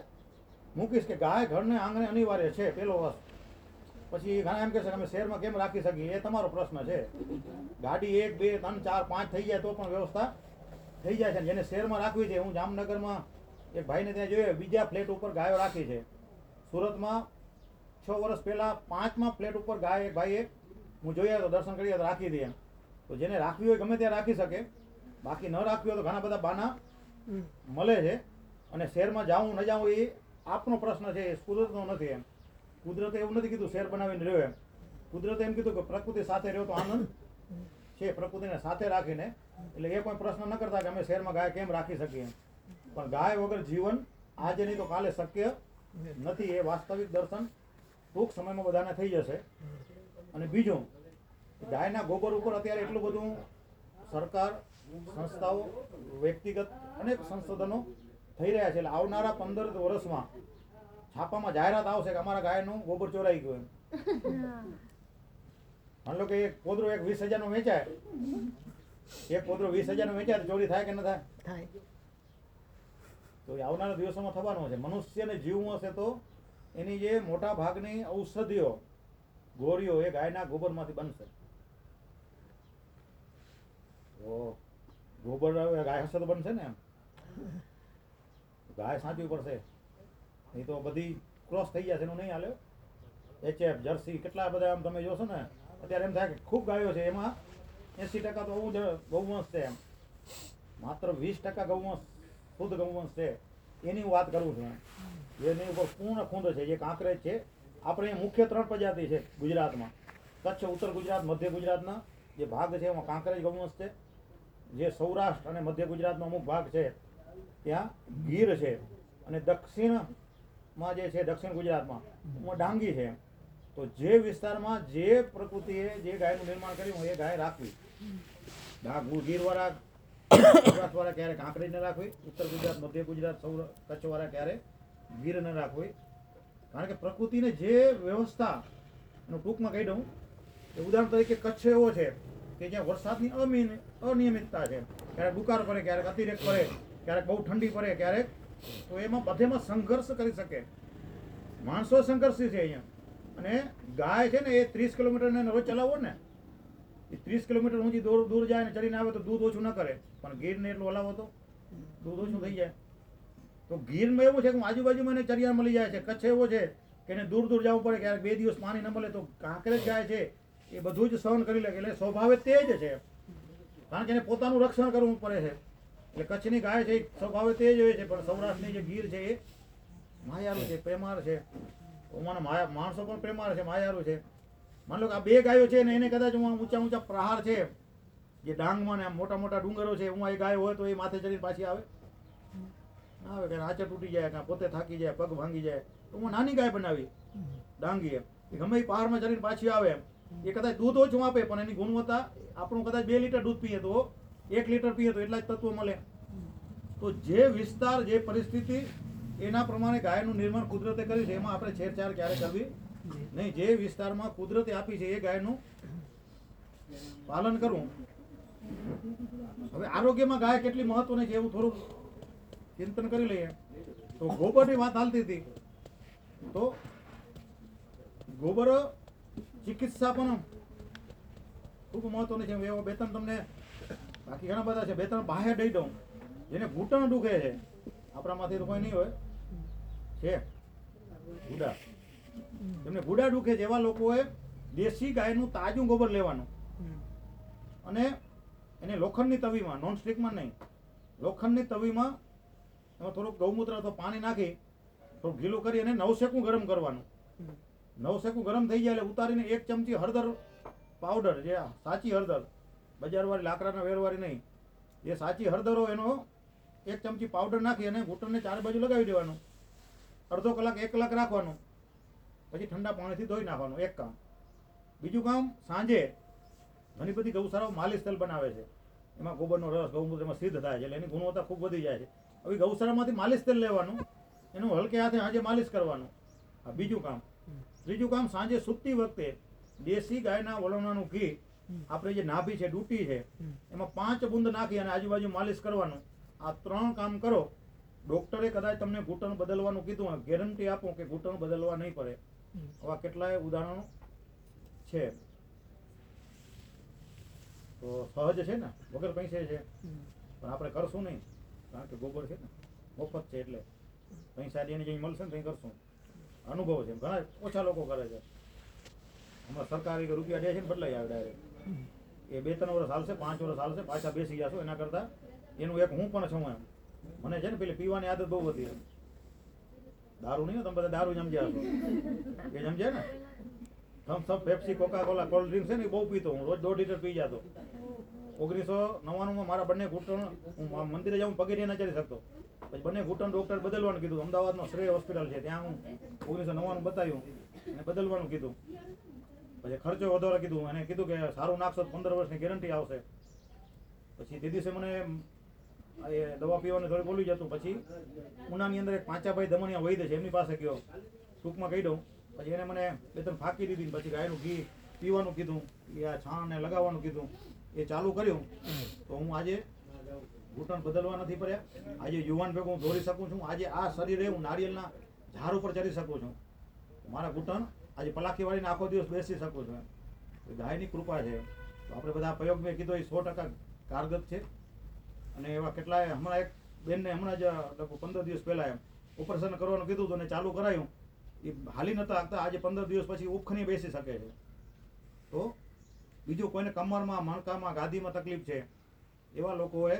મૂકીશ કે ગાય ઘરને આંગણે અનિવાર્ય છે પેલો વસ્તુ. પછી ઘણા એમ કહેશે કે અમે શહેરમાં કેમ રાખી શકીએ? એ તમારો પ્રશ્ન છે. ગાડી એક બે ત્રણ ચાર પાંચ થઈ જાય તો પણ વ્યવસ્થા થઈ જાય છે. જેને શહેરમાં રાખવી છે. હું જામનગરમાં એક ભાઈને ત્યાં જોઈએ બીજા ફ્લેટ ઉપર ગાયો રાખી છે. સુરતમાં છ વર્ષ પહેલાં પાંચમા ફ્લેટ ઉપર ગાય એક ભાઈએ હું જોયા તો દર્શન કરીએ તો રાખી દે એમ. તો જેને રાખવી હોય ગમે ત્યાં રાખી શકે. બાકી ન રાખવી હોય તો ઘણા બધા બાના મળે છે. અને શહેરમાં જાવું ન જાઉં એ આપનો પ્રશ્ન છે. એ સુરતનો નથી એમ. કુદરતે એવું નથી કીધું, શેર બનાવીને રહ્યો એમ. કુદરતે એમ કીધું કે પ્રકૃતિ સાથે રહ્યો તો આનંદ છે, પ્રકૃતિને સાથે રાખીને. એટલે એ કોઈ પ્રશ્ન ન કરતા કે અમે શહેરમાં ગાય કેમ રાખી શકીએ પણ ગાય વગર જીવન આજે નહીં તો કાલે શક્ય નથી એ વાસ્તવિક દર્શન ટૂંક સમયમાં બધાને થઈ જશે. અને બીજું, ગાયના ગોબર ઉપર અત્યારે એટલું બધું સરકાર, સંસ્થાઓ, વ્યક્તિગત અનેક સંશોધનો થઈ રહ્યા છે. એટલે આવનારા પંદર વર્ષમાં છાપામાં જાહેરાત આવશે કે અમારા ગાયનું ગોબર ચોરાઈ ગયું એમ. માની લો કે એક કોદરો એક વીસ હજારનો વેચાય. એક કોદરો વીસ હજારનો વેચાય તો ચોરી થાય કે ન થાય? થાય. તો એ આવનારા દિવસોમાં થવાનું છે. મનુષ્યને જીવવું હશે તો એની જે મોટા ભાગની ઔષધિઓ ગોળીઓ એ ગાયના ગોબરમાંથી બનશે. તો ગોબર ગાય હશે તો બનશે ને એમ? ગાય સાચવી પડશે. નહીં તો બધી ક્રોસ થઈ જશે એનું નહીં હાલે. એચએફ જર્સી કેટલા બધા આમ તમે જોશો ને, અત્યારે એમ થાય કે ખૂબ ગાયો છે, એમાં એંસી ટકા તો બહુ જ ગૌવંશ છે એમ. માત્ર વીસ ટકા ગૌવંશ, શુદ્ધ ગૌવંશ છે. એની હું વાત કરું છું એમ. જેની ઉપર પૂર્ણ ખૂંદ છે જે કાંકરેજ છે. આપણે મુખ્ય ત્રણ પ્રજાતિ છે ગુજરાતમાં. કચ્છ, ઉત્તર ગુજરાત, મધ્ય ગુજરાતના જે ભાગ છે, એમાં કાંકરેજ ગૌવંશ છે. જે સૌરાષ્ટ્ર અને મધ્ય ગુજરાતનો અમુક ભાગ છે, ત્યાં ગીર છે. અને દક્ષિણમાં જે છે દક્ષિણ ગુજરાતમાં ડાંગી છે તો જે વિસ્તારમાં જે પ્રકૃતિએ જે ગાયનું નિર્માણ કર્યું એ ગાય રાખવી. ગીરવાળા, ગુજરાતવાળા ક્યારેક કાંકરેજ ન રાખવી, ઉત્તર ગુજરાત, મધ્ય ગુજરાત સૌરાષ્ટ્ર કચ્છવાળા ક્યારે ગીર ન રાખવી. કારણ કે પ્રકૃતિને જે વ્યવસ્થા, એનું ટૂંકમાં કહી દઉં કે ઉદાહરણ તરીકે કચ્છ એવો છે કે જ્યાં વરસાદની અનિયમિતતા છે. ક્યારેક દુકાળ પડે, ક્યારેક અતિરેક પડે, ક્યારેક બહુ ઠંડી પડે, ક્યારેક તો એમાં બધેમાં સંઘર્ષ કરી શકે. માણસો સંઘર્ષી છે અહીંયા. અને ગાય છે ને એ ત્રીસ કિલોમીટરને રોજ ચલાવો ને. એ ત્રીસ કિલોમીટર સુધી દૂર દૂર જાય ને ચડીને આવે તો દૂધ ઓછું ન કરે. પણ ગીરને એટલું હલાવો તો દૂધ ઓછું થઈ જાય. તો ગીરમાં એવું છે કે આજુબાજુમાં એને ચરિયા મળી જાય છે. કચ્છ એવો છે કે એને દૂર દૂર જવું પડે, ક્યારેક બે દિવસ પાણી ન મળે તો કાંકરેજ ગાય છે. એ બધું જ સહન કરી લે એટલે સ્વભાવે તે જ છે. કારણ કે એને પોતાનું રક્ષણ કરવું પડે છે. એટલે કચ્છની ગાય છે સ્વભાવે તે જ હોય છે, પણ સૌરાષ્ટ્રની જે ગીર છે, એ માયારું છે પ્રેમાર છે. ઓમાના માયા, માણસો પણ પ્રેમાર છે, માયારું છે. માન લો કે આ બે ગાયો છે ને, એને કદાચ હું ઊંચા ઊંચા પ્રહાર છે, જે ડાંગમાં ને મોટા મોટા ડુંગરો છે, હું એ ગાય હોય તો એ માથે ચડીને પાછી આવે. ના આવે કે આચર તૂટી જાય કાં પોતે થાકી જાય, પગ ભાંગી જાય. તો હું નાની ગાય બનાવી, ડાંગી એમ. ગમે એ પહાડમાં ચડીને પાછી આવે એમ. એ કદાચ દૂધ ઓછું આપે, પણ એની ગુણવત્તા, આપણું કદાચ બે લીટર દૂધ પીએ તો એક લીટર પીએ તો એટલા જ તત્વો મળે. તો જે વિસ્તાર, જે પરિસ્થિતિ એના પ્રમાણે ગાયનું નિર્માણ કુદરતે કર્યું છે, એમાં આપણે છેડછાડ ક્યારે કરવી? નહીં, જે વિસ્તારમાં કુદરતે આપી છે એ ગાયનું પાલન કરવું. હવે આરોગ્યમાં ગાય કેટલી મહત્વની છે એવું થોડુંક ચિંતન કરી લઈએ. તો ગોબરની વાત હાલતી હતી. તો ગોબર ચિકિત્સા પણ ખૂબ મહત્વની છે. એવો બે ત્રણ તમને બાકી ઘણા બધા છે. બે ત્રણ બાહ્ય દઈ દઉં. જેને ઘૂંટણ દુખે છે. આપણામાંથી તો કોઈ નહીં હોય. છે. ગુડા એમને ગુડા દુખે એવા લોકોએ દેશી ગાયનું તાજું ગોબર લેવાનું. અને એને લોખંડની તવીમાં નોન સ્ટિકમાં નહીં. લોખંડની તવીમાં એમાં થોડુંક ગૌમૂત્ર અથવા પાણી નાખી, થોડુંક ગીલું કરી અને નવશેકું ગરમ કરવાનું. નવશેકું ગરમ થઈ જાય એટલે ઉતારીને એક ચમચી હળદર પાવડર, જે સાચી હળદર બજારવાળી લાકડાના વેરવાળી નહીં. એ સાચી હળદરો એનો એક ચમચી પાવડર નાખી અને ઘૂંટણને ચારે બાજુ લગાવી દેવાનું. અડધો કલાક, એક કલાક રાખવાનું. પછી ઠંડા પાણીથી ધોઈ નાખવાનું, એક કામ. બીજું કામ, સાંજે ઘણી બધી ગૌશાળાઓ માલિશ તેલ બનાવે છે. એમાં ગોબરનો રસ, ગૌમૂત્ર એમાં સિદ્ધ થાય છે, એટલે એની ગુણવત્તા ખૂબ વધી જાય છે. હવે ગૌશાળામાંથી માલિશ તેલ લેવાનું, એનું હલકે હાથે આજે માલિશ કરવાનું. આ બીજું કામ. ત્રીજું કામ, સાંજે સૂતી વખતે દેશી ગાયના વલોણાનું ઘી આપણે જે નાભી છે ડૂટી છે એમાં પાંચ બુંદ નાખી અને આજુબાજુ માલિશ કરવાનું. આ ત્રણ કામ કરો. ડોક્ટરે કદાચ તમને ઘૂંટણ બદલવાનું કીધું હોય ગેરંટી આપો કે ઘૂંટણ બદલવા નહીં પડે. આવા કેટલાય ઉદાહરણો છે. તો સહજ છે ને? વગર પૈસે છે. પણ આપણે કરશું નહીં કારણ કે ગોબર છે ને? મફત છે એટલે. પૈસા દઈને જઈ મળશે ને કંઈ કરશું. અનુભવ છે ઘણા ઓછા લોકો કરે છે. હમણાં સરકારી રૂપિયા દે છે ને બદલાઈ આવે ડાયરેક્ટ. એ બે ત્રણ વર્ષ હાલશે, પાંચ વર્ષ હાલશે, પાછા બેસી જશો એના કરતાં. એનું એક હું પણ છું એમ. મને છે ને પેલી પીવાની આદત બહુ હતી એમ. દારૂ નહીં તમે બધા દારૂ જમજ્યા છો એ સમજે ને? Thums Up, Pepsi Coca Cola cold drink છે ને બહુ પીતો હું. રોજ દોઢ લીટર પી જતો. ઓગણીસો નવ્વાણુંમાં મારા બંને ઘૂંટણ, હું મંદિરે જાઉં પગે નહીં ચડી શકતો. પછી બંને ઘૂંટણ ડૉક્ટર બદલવાનું કીધું. અમદાવાદનો શ્રેય હોસ્પિટલ છે. ત્યાં હું ઓગણીસો નવ્વાણું બતાવ્યું અને બદલવાનું કીધું. પછી ખર્ચો વધારે કીધું. અને કીધું કે સારું નાખશો તો પંદર વર્ષની ગેરંટી આવશે. પછી તે દિવસે મને એ દવા પીવાનું થોડી બોલી જતું. પછી ઉનાની અંદર એક પાંચાભાઈ દમણિયા વૈદ્ય છે, એમની પાસે ગયો. ટૂંકમાં કહી દઉં. પછી એને મને બે ત્રણ ફાંકી દીધી પછી ગાયનું ઘી પીવાનું કીધું. એ આ છાણને લગાવવાનું કીધું. એ ચાલુ કર્યું. તો હું આજે ઘૂંટણ બદલવા નથી પડ્યા. આજે યુવાન ભેગું હું દોરી શકું છું. આજે આ શરીરે હું નારિયેલના ઝાડ ઉપર ચડી શકું છું. મારા ઘૂંટણ આજે પલાખી વાળીને આખો દિવસ બેસી શકું છું. ગાયની કૃપા છે. તો આપણે બધા પ્રયોગ મેં કીધો, એ સો ટકા કારગત છે. અને એવા કેટલાય હમણાં એક બેનને હમણાં જ, લગભગ પંદર દિવસ પહેલાં એમ ઓપરેશન કરવાનું કીધું હતું અને ચાલુ કરાયું. એ હાલી નતા આગતા આજે પંદર દિવસ પછી ઉપખની બેસી શકે છે. તો બીજું કોઈને કમરમાં, મણકામાં, ગાદીમાં તકલીફ છે, એવા લોકોએ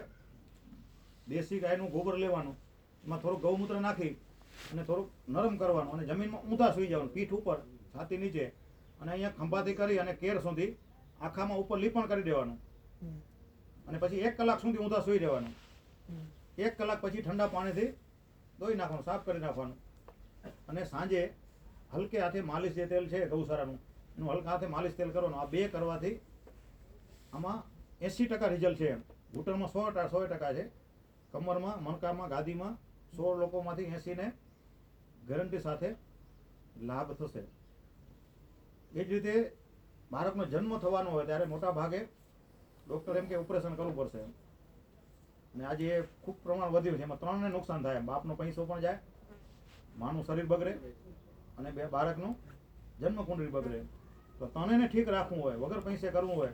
દેશી ગાયનું ગોબર લેવાનું, એમાં થોડુંક ગૌમૂત્ર નાખી અને થોડુંક નરમ કરવાનું અને જમીનમાં ઊંધા સૂઈ જવાનું, પીઠ ઉપર. છાતી નીચે અને અહીંયા ખંભાથી કરી અને કેર સુધી આખામાં ઉપર લીપણ કરી દેવાનું. અને પછી એક કલાક સુધી ઊંધા સૂઈ રહેવાનું એક કલાક પછી ઠંડા પાણીથી ધોઈ નાખવાનું સાફ કરી નાખવાનું. અને સાંજે હલકે હાથે માલિશ જે તેલ છે ગૌશાળાનું એનું હલકા હાથે માલિશ તેલ કરવાનું. આ બે કરવાથી આમાં એંસી ટકા રિઝલ્ટ છે એમ. ઘૂંટણમાં સો ટકા સો ટકા છે. કમરમાં મણકામાં ગાદીમાં સો લોકોમાંથી એંસીને ગેરંટી સાથે લાભ થશે. એ જ રીતે બાળકનો જન્મ થવાનો હોય ત્યારે મોટા ભાગે ડૉક્ટર એમ કે ઓપરેશન કરવું પડશે. અને આજે એ ખૂબ પ્રમાણ વધ્યું છે. એમાં ત્રણને નુકસાન થાય. બાપનો પૈસો પણ જાય, માનું શરીર બગડે અને બે બાળકનું જન્મકુંડળી બગડે. તો ત્રણેયને ઠીક રાખવું હોય, વગર પૈસે કરવું હોય,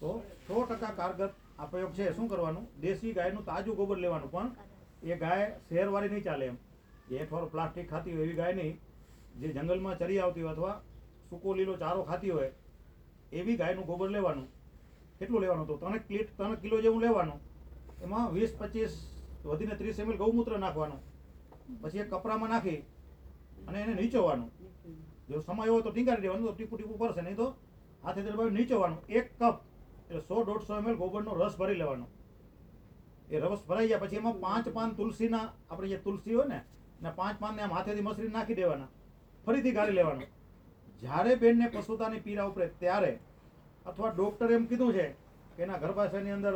તો સો ટકા કારગર આ પ્રયોગ છે. શું કરવાનું? દેશી ગાયનું તાજું ગોબર લેવાનું. પણ એ ગાય શહેરવાળી નહીં ચાલે એમ. એ થોડો પ્લાસ્ટિક ખાતી હોય એવી ગાય નહીં, જે જંગલમાં ચરી આવતી હોય અથવા સૂકો લીલો ચારો ખાતી હોય, એવી ગાયનું ગોબર લેવાનું. કેટલું લેવાનું તો? ત્રણ પ્લેટ ત્રણ કિલો જેવું લેવાનું. એમાં વીસ, પચીસ, વધીને ત્રીસ એમએલ ગૌમૂત્ર નાખવાનું. પછી એક કપરામાં નાખી અને એને નીચોવાનું. જો સમય હોય તો ટીંગાડી દેવાનું, તો ટીપુ ટીપુ પડશે, નહીં તો હાથે દબાવી નીચોવાનું. એક કપ, એટલે સો દોઢસો એમએલ ગોબરનો રસ ભરી લેવાનો. એ રસ ભરાઈ ગયા પછી એમાં પાંચ પાન તુલસીના, આપણે જે તુલસી હોય ને ને પાંચ પાનને આમ હાથેથી મસરી નાખી દેવાના. ફરીથી ગાળી લેવાનું. જ્યારે બેનને પશુતાની પીડા ઉપરે ત્યારે અથવા ડૉક્ટરે એમ કીધું છે કે એના ગર્ભાશયની અંદર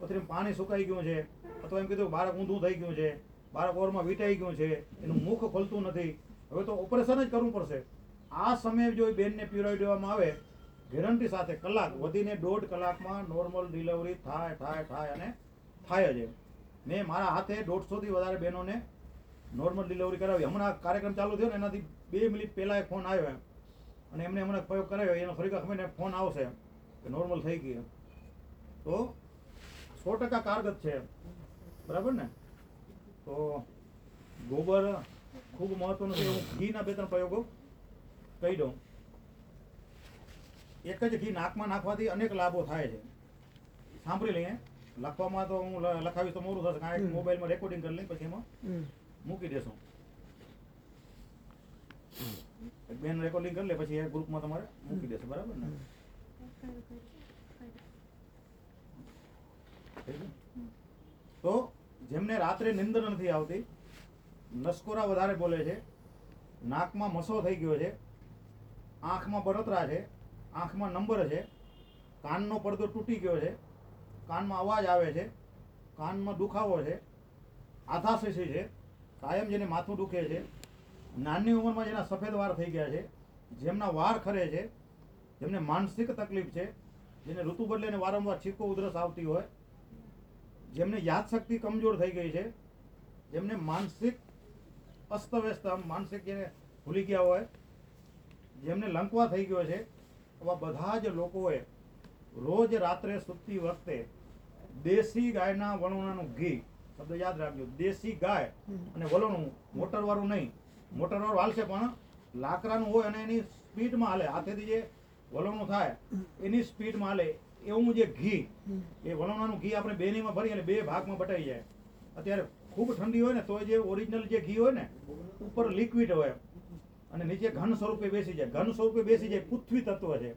પછી પાણી સુકાઈ ગયું છે અથવા એમ કીધું બાળક ઊંધું થઈ ગયું છે, બાળક ઓરમાં વીટાઈ ગયું છે, એનું મુખ ખોલતું નથી, હવે તો ઓપરેશન જ કરવું પડશે. આ સમયે જો બેનને પીવડાવી દેવામાં આવે ગેરંટી સાથે કલાક વધીને દોઢ કલાકમાં નોર્મલ ડિલિવરી થાય થાય થાય અને થાય જ એમ. મેં મારા હાથે દોઢસોથી વધારે બહેનોને નોર્મલ ડિલિવરી કરાવી. હમણાં કાર્યક્રમ ચાલુ થયો ને એનાથી બે મિનિટ પહેલાં ફોન આવ્યો એમ. અને એમને હમણાં પ્રયોગ કરાવ્યો એનો ફરી મને ફોન આવશે કે નોર્મલ થઈ ગઈ તો સો ટકા કારગત છે બરાબર ને? તો ગોબર ખૂબ મહત્વનું છે હું ઘીના બે ત્રણ પ્રયોગો કહી દઉં. એક જ ઘી નાકમાં નાખવાથી અનેક લાભો થાય છે. સાંભળી લઈએ. લખવામાં તો હું લખાવીશ તો મોરું થશે કારણ કે મોબાઈલમાં રેકોર્ડિંગ કરી લઈ પછી એમાં મૂકી દેશું. બેન રેકોર્ડિંગ કરી લે, પછી એ ગ્રુપમાં તમારે મૂકી દેશે, બરાબર ને? તો જેમને રાત્રે નિંદર નથી આવતી, નસકોરા વધારે બોલે છે, નાકમાં મસો થઈ ગયો છે, આંખમાં બળતરા છે, આંખમાં નંબર છે, કાનનો પડદો તૂટી ગયો છે, કાનમાં અવાજ આવે છે, કાનમાં દુખાવો છે આધાશી છે, કાયમ જેને માથું દુખે છે નાની ઉંમરમાં જેના સફેદ વાર થઈ ગયા છે જેમના વાર ખરે છે જેમને માનસિક તકલીફ છે જેને ઋતુ બદલે વારંવાર છીકો ઉધરસ આવતી હોય જેમને યાદશક્તિ કમજોર થઈ ગઈ છે જેમને માનસિક અસ્તવ્યસ્ત માનસિક જેને ભૂલી ગયા હોય જેમને લંકવા થઈ ગયો છે આવા બધા જ લોકોએ રોજ રાત્રે સૂતી વખતે દેશી ગાયના વણોણાનું ઘી શબ્દ યાદ રાખજો દેશી ગાય અને વલોણું મોટરવાળું નહીં મોટરવાળું હાલશે પણ લાકડાનું હોય અને એની સ્પીડમાં હાલે. હાથેથી જે વલોણું થાય એની સ્પીડમાં હાલે. એવું જે ઘી એ વલોણાનું ઘી આપણે બેનીમાં ભરી અને બે ભાગમાં બટાઈ જાય. અત્યારે ખૂબ ઠંડી હોય ને તો જે ઓરિજિનલ જે ઘી હોય ને ઉપર લિક્વિડ હોય અને નીચે ઘન સ્વરૂપે બેસી જાય. ઘન સ્વરૂપે બેસી જાય પૃથ્વી તત્વ છે.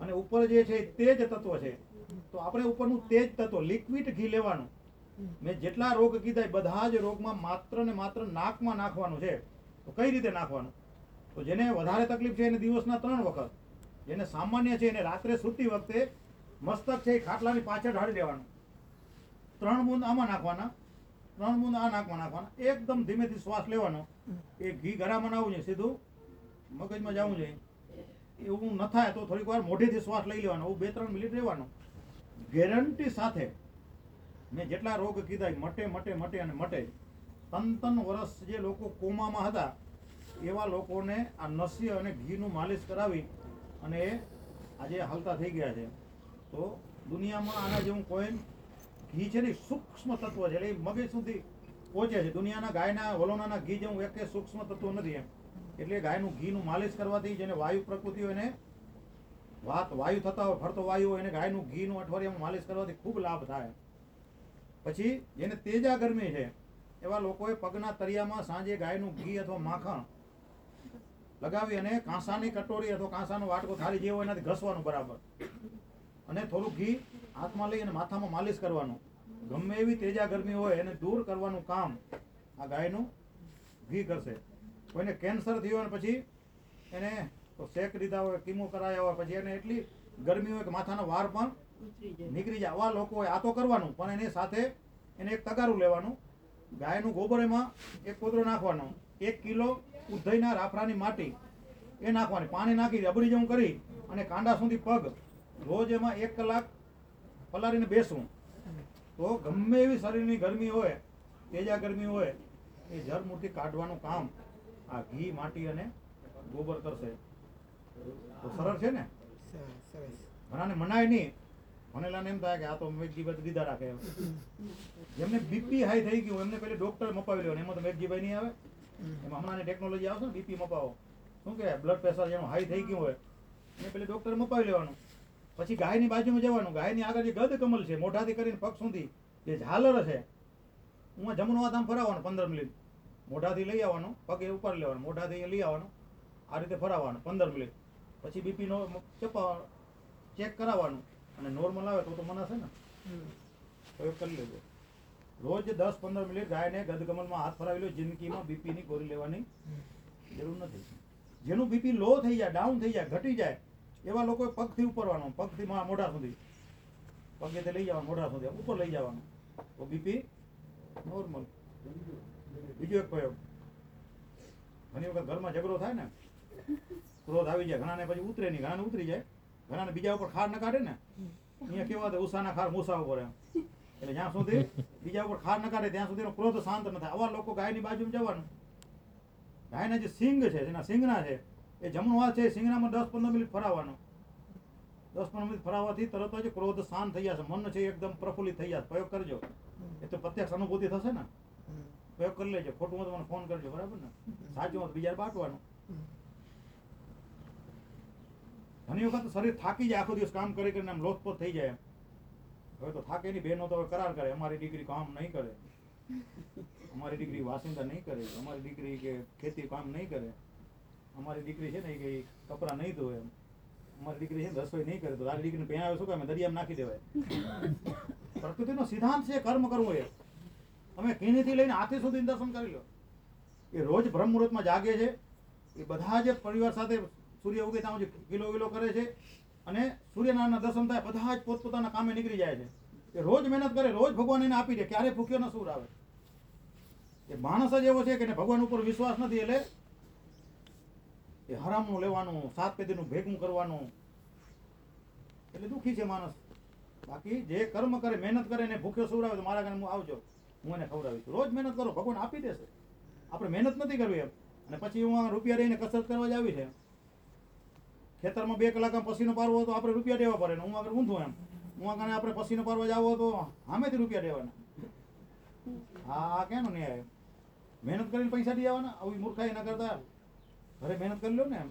અને ઉપર જે છે એ તેજ તત્વ છે. તો આપણે ઉપરનું તેજ તત્વ લિક્વિડ ઘી લેવાનું. મેં જેટલા રોગ કીધા બધા જ રોગમાં માત્ર ને માત્ર નાકમાં નાખવાનું છે. તો કઈ રીતે નાખવાનું? તો જેને વધારે તકલીફ છે એને દિવસના ત્રણ વખત. જેને સામાન્ય છે એને રાત્રે સૂતી વખતે મસ્તક છે એ ખાટલાની પાછળ ઢાળી દેવાનું. ત્રણ બૂંદ આમાં નાખવાના. ત્રણ બૂંદ આ નાકમાં નાખવાના. એકદમ ધીમેથી શ્વાસ લેવાનો. એ ઘી ગળામાં નાવું જોઈએ સીધું. મગજમાં જવું જોઈએ એવું ન થાય તો થોડીક વાર મોઢેથી શ્વાસ લઈ લેવાનો. એવું બે ત્રણ મિનિટ રહેવાનું. ગેરંટી સાથે મેં જેટલા રોગ કીધા મટે મટે મટે અને મટે. તન તન વર્ષ જે લોકો કોમામાં હતા, એવા લોકોને આ નસી અને ઘીનું માલિશ કરાવી અને એ આજે હલતા થઈ ગયા છે. તો દુનિયામાં આના જેવું કોઈ ઘી છે ને સૂક્ષ્મ તત્વ છે. એટલે એ મગજ સુધી પહોંચે છે. દુનિયાના ગાયના વલોણાના ઘી જેવું એક સૂક્ષ્મ તત્વ નથી એમ. એટલે ગાયનું ઘીનું માલિશ કરવાથી જેને વાયુ પ્રકૃતિ હોય એને વાત વાયુ થતા હોય, ફરતો વાયુ હોય, એને ગાયનું ઘીનું અઠવાડિયામાં માલિશ કરવાથી ખૂબ લાભ થાય. પછી જેને તેજા ગરમી છે એવા લોકોએ પગના તરિયામાં સાંજે ગાયનું ઘી અથવા માખણ લગાવી અને કાંસાની કટોરી અથવા કાંસાનો વાટકો થાળી જે હોય એનાથી ઘસવાનું બરાબર. અને થોડું ઘી હાથમાં લઈ અને માથામાં માલિશ કરવાનું. ગમે એવી તેજા ગરમી હોય એને દૂર કરવાનું કામ આ ગાયનું ઘી કરશે કોઈને કેન્સર થયું હોય પછી એને તો શેક લીધા હોય કીમો કરાયા હોય પછી એને એટલી ગરમી હોય કે માથાનો વાર પણ નીકળી જાય. આવા લોકો હોય આ તો કરવાનું પણ એની સાથે એને એક તગારું લેવાનું. ગાયનું ગોબર એમાં એક કોતરો નાખવાનો. એક કિલો ઉધઈના રાફડાની માટી એ નાખવાની. પાણી નાખી રબડી જેવું કરી અને કાંડા સુધી પગ. રોજ એમાં એક કલાક પલાળીને બેસવું. તો ગમે એવી શરીરની ગરમી હોય તેજા ગરમી હોય એ જળમૂર્તિ કાઢવાનું કામ આ ઘી માટી અને ગોબર કરશે. તો સરળ છે ને? ઘણાને મનાય નહીં. ભણેલાને એમ થાય કે આ તો મેઘજીભાઈ દીધા રાખે એમને બીપી હાઈ થઈ ગયું, એમને પેલી ડોક્ટર મપાવી લેવાનું. એમાં તો મેઘજીભાઈ નહીં આવે. એમાં હમણાંની ટેકનોલોજી આવશે ને બીપી મપાવો. શું કે બ્લડ પ્રેશર જેનું હાઈ થઈ ગયું હોય, એને પેલી ડોક્ટર મપાવી લેવાનું. પછી ગાયની બાજુમાં જવાનું. ગાયની આગળ જે ગદ કમલ છે, મોઢાથી કરીને પગ સુધી, જે ઝાલર છે હું જમણો હાથ આમ પંદર મિનિટ. મોઢાથી લઈ આવવાનું, પગે ઉપર લેવાનું, મોઢાથી લઈ આવવાનું. આ રીતે ફરાવવાનું, પંદર મિનિટ. પછી બીપીનો ચેક કરાવવાનું. અને નોર્મલ આવે તો તો મનાશે ને. પ્રયોગ કરી લેજો. રોજ દસ પંદર મિનિટ ગાયને ગદકમલમાં હાથ ફરાવી લો જિંદગીમાં બીપીની ગોળી લેવાની જરૂર નથી. જેનું બીપી લો થઈ જાય ડાઉન થઈ જાય ઘટી જાય એવા લોકોએ પગથી ઉપરવાનું પગથી મોઢા સુધી. પગેથી લઈ જવાનું મોઢા સુધી. ઉપર લઈ જવાનું. તો બીપી નોર્મલ બીજો એક પ્રયોગ. ઘણી વખત ઘરમાં ઝઘડો થાય ને ક્રોધ આવી જાય ઘણાને પછી ઉતરે નહીં ઘણાને ઉતરી જાય. ઘણાને બીજા ઉપર ખાર ન કાઢે ને, અહીંયા કેવા હતા ઉષાના ખાર મૂસા ઉપર એમ. એટલે જ્યાં સુધી બીજા ઉપર ખાર ન કાઢે ત્યાં સુધીનો ક્રોધ શાંત ન થાય. આવા લોકો ગાયની બાજુમાં જવાનું. ગાયના જે સિંગ છે, જેના સિંગના છે, એ જમણો હાથ છે સિંગનામાં દસ પંદર મિનિટ ફરાવવાનો. દસ પંદર મિનિટ ફરાવવાથી તરત જ ક્રોધ શાંત થઈ જશે. મન છે એકદમ પ્રફુલ્લિત થઈ જશે. પ્રયોગ કરજો. એ તો પ્રત્યક્ષ અનુભૂતિ થશે ને. પ્રયોગ કરી લેજો. ખોટું તો મને ફોન કરજો. બરાબર ને? સાચું તો બીજા બાટવાનું ઘણી વખત શરીર થાકી જાય, આખો દિવસ કામ કરી કરીને આમ લોથપોથ થઈ જાય હવે તો થાકે નહીં, બહેનો તો હવે કરાર કરે. અમારી ડિગ્રી કામ નહીં કરે. અમારી ડિગ્રી વાસિંદા નહીં કરે. અમારી દીકરી કે ખેતી કામ નહીં કરે. અમારી દીકરી છે ને કે કપડાં નહીં ધોવે અમારી દીકરી છે ને રસોઈ નહીં કરે. તો તારી દીકરીને પહેરાવે શું કામ? દરિયામાં નાખી દેવાય. પ્રકૃતિનો સિદ્ધાંત છે કર્મ કરવું એ. તમે કીણીથી લઈને હાથી સુધી દર્શન કરી લો. એ રોજ બ્રહ્મ મુહૂર્તમાં જાગે છે. એ બધા જ પરિવાર સાથે સૂર્ય ઉગે ત્યાં સુધી ગીલો ગીલો કરે છે અને સૂર્યનારાયણના દર્શન થાય બધા જ પોતપોતાના કામે નીકળી જાય છે. એ રોજ મહેનત કરે, રોજ ભગવાન એને આપી દે, ક્યારે ભૂખ્યો ન સૂર આવે? એ માણસ જ એવો છે કે ભગવાન ઉપર વિશ્વાસ નથી, એટલે એ હરામનું લેવાનું, સાત પેદીનું ભેગું કરવાનું. એટલે દુઃખી છે માણસ. બાકી જે કર્મ કરે, મહેનત કરે ને ભૂખ્યો સુવડાવે તો મારા ઘરે હું આવજો. હું એને ખવડાવીશ. રોજ મહેનત કરો, ભગવાન આપી દેશે. આપણે મહેનત નથી કરવી એમ. અને પછી હું રૂપિયા રહીને કસરત કરવા જ આવી છે. ખેતરમાં બે કલાક આમ પસીનો પારવો હોય આપણે રૂપિયા દેવા પડે ને હું આગળ ઊંધું એમ. હું આગળ આપણે પસીનો પારવા જાવ તો સામેથી રૂપિયા દેવાના. હા, આ કેનો ન્યાય? મહેનત કરીને પૈસા દઈ આવવાના? આવી મૂર્ખાઈ ના કરતા. ઘરે મહેનત કરી લો ને એમ.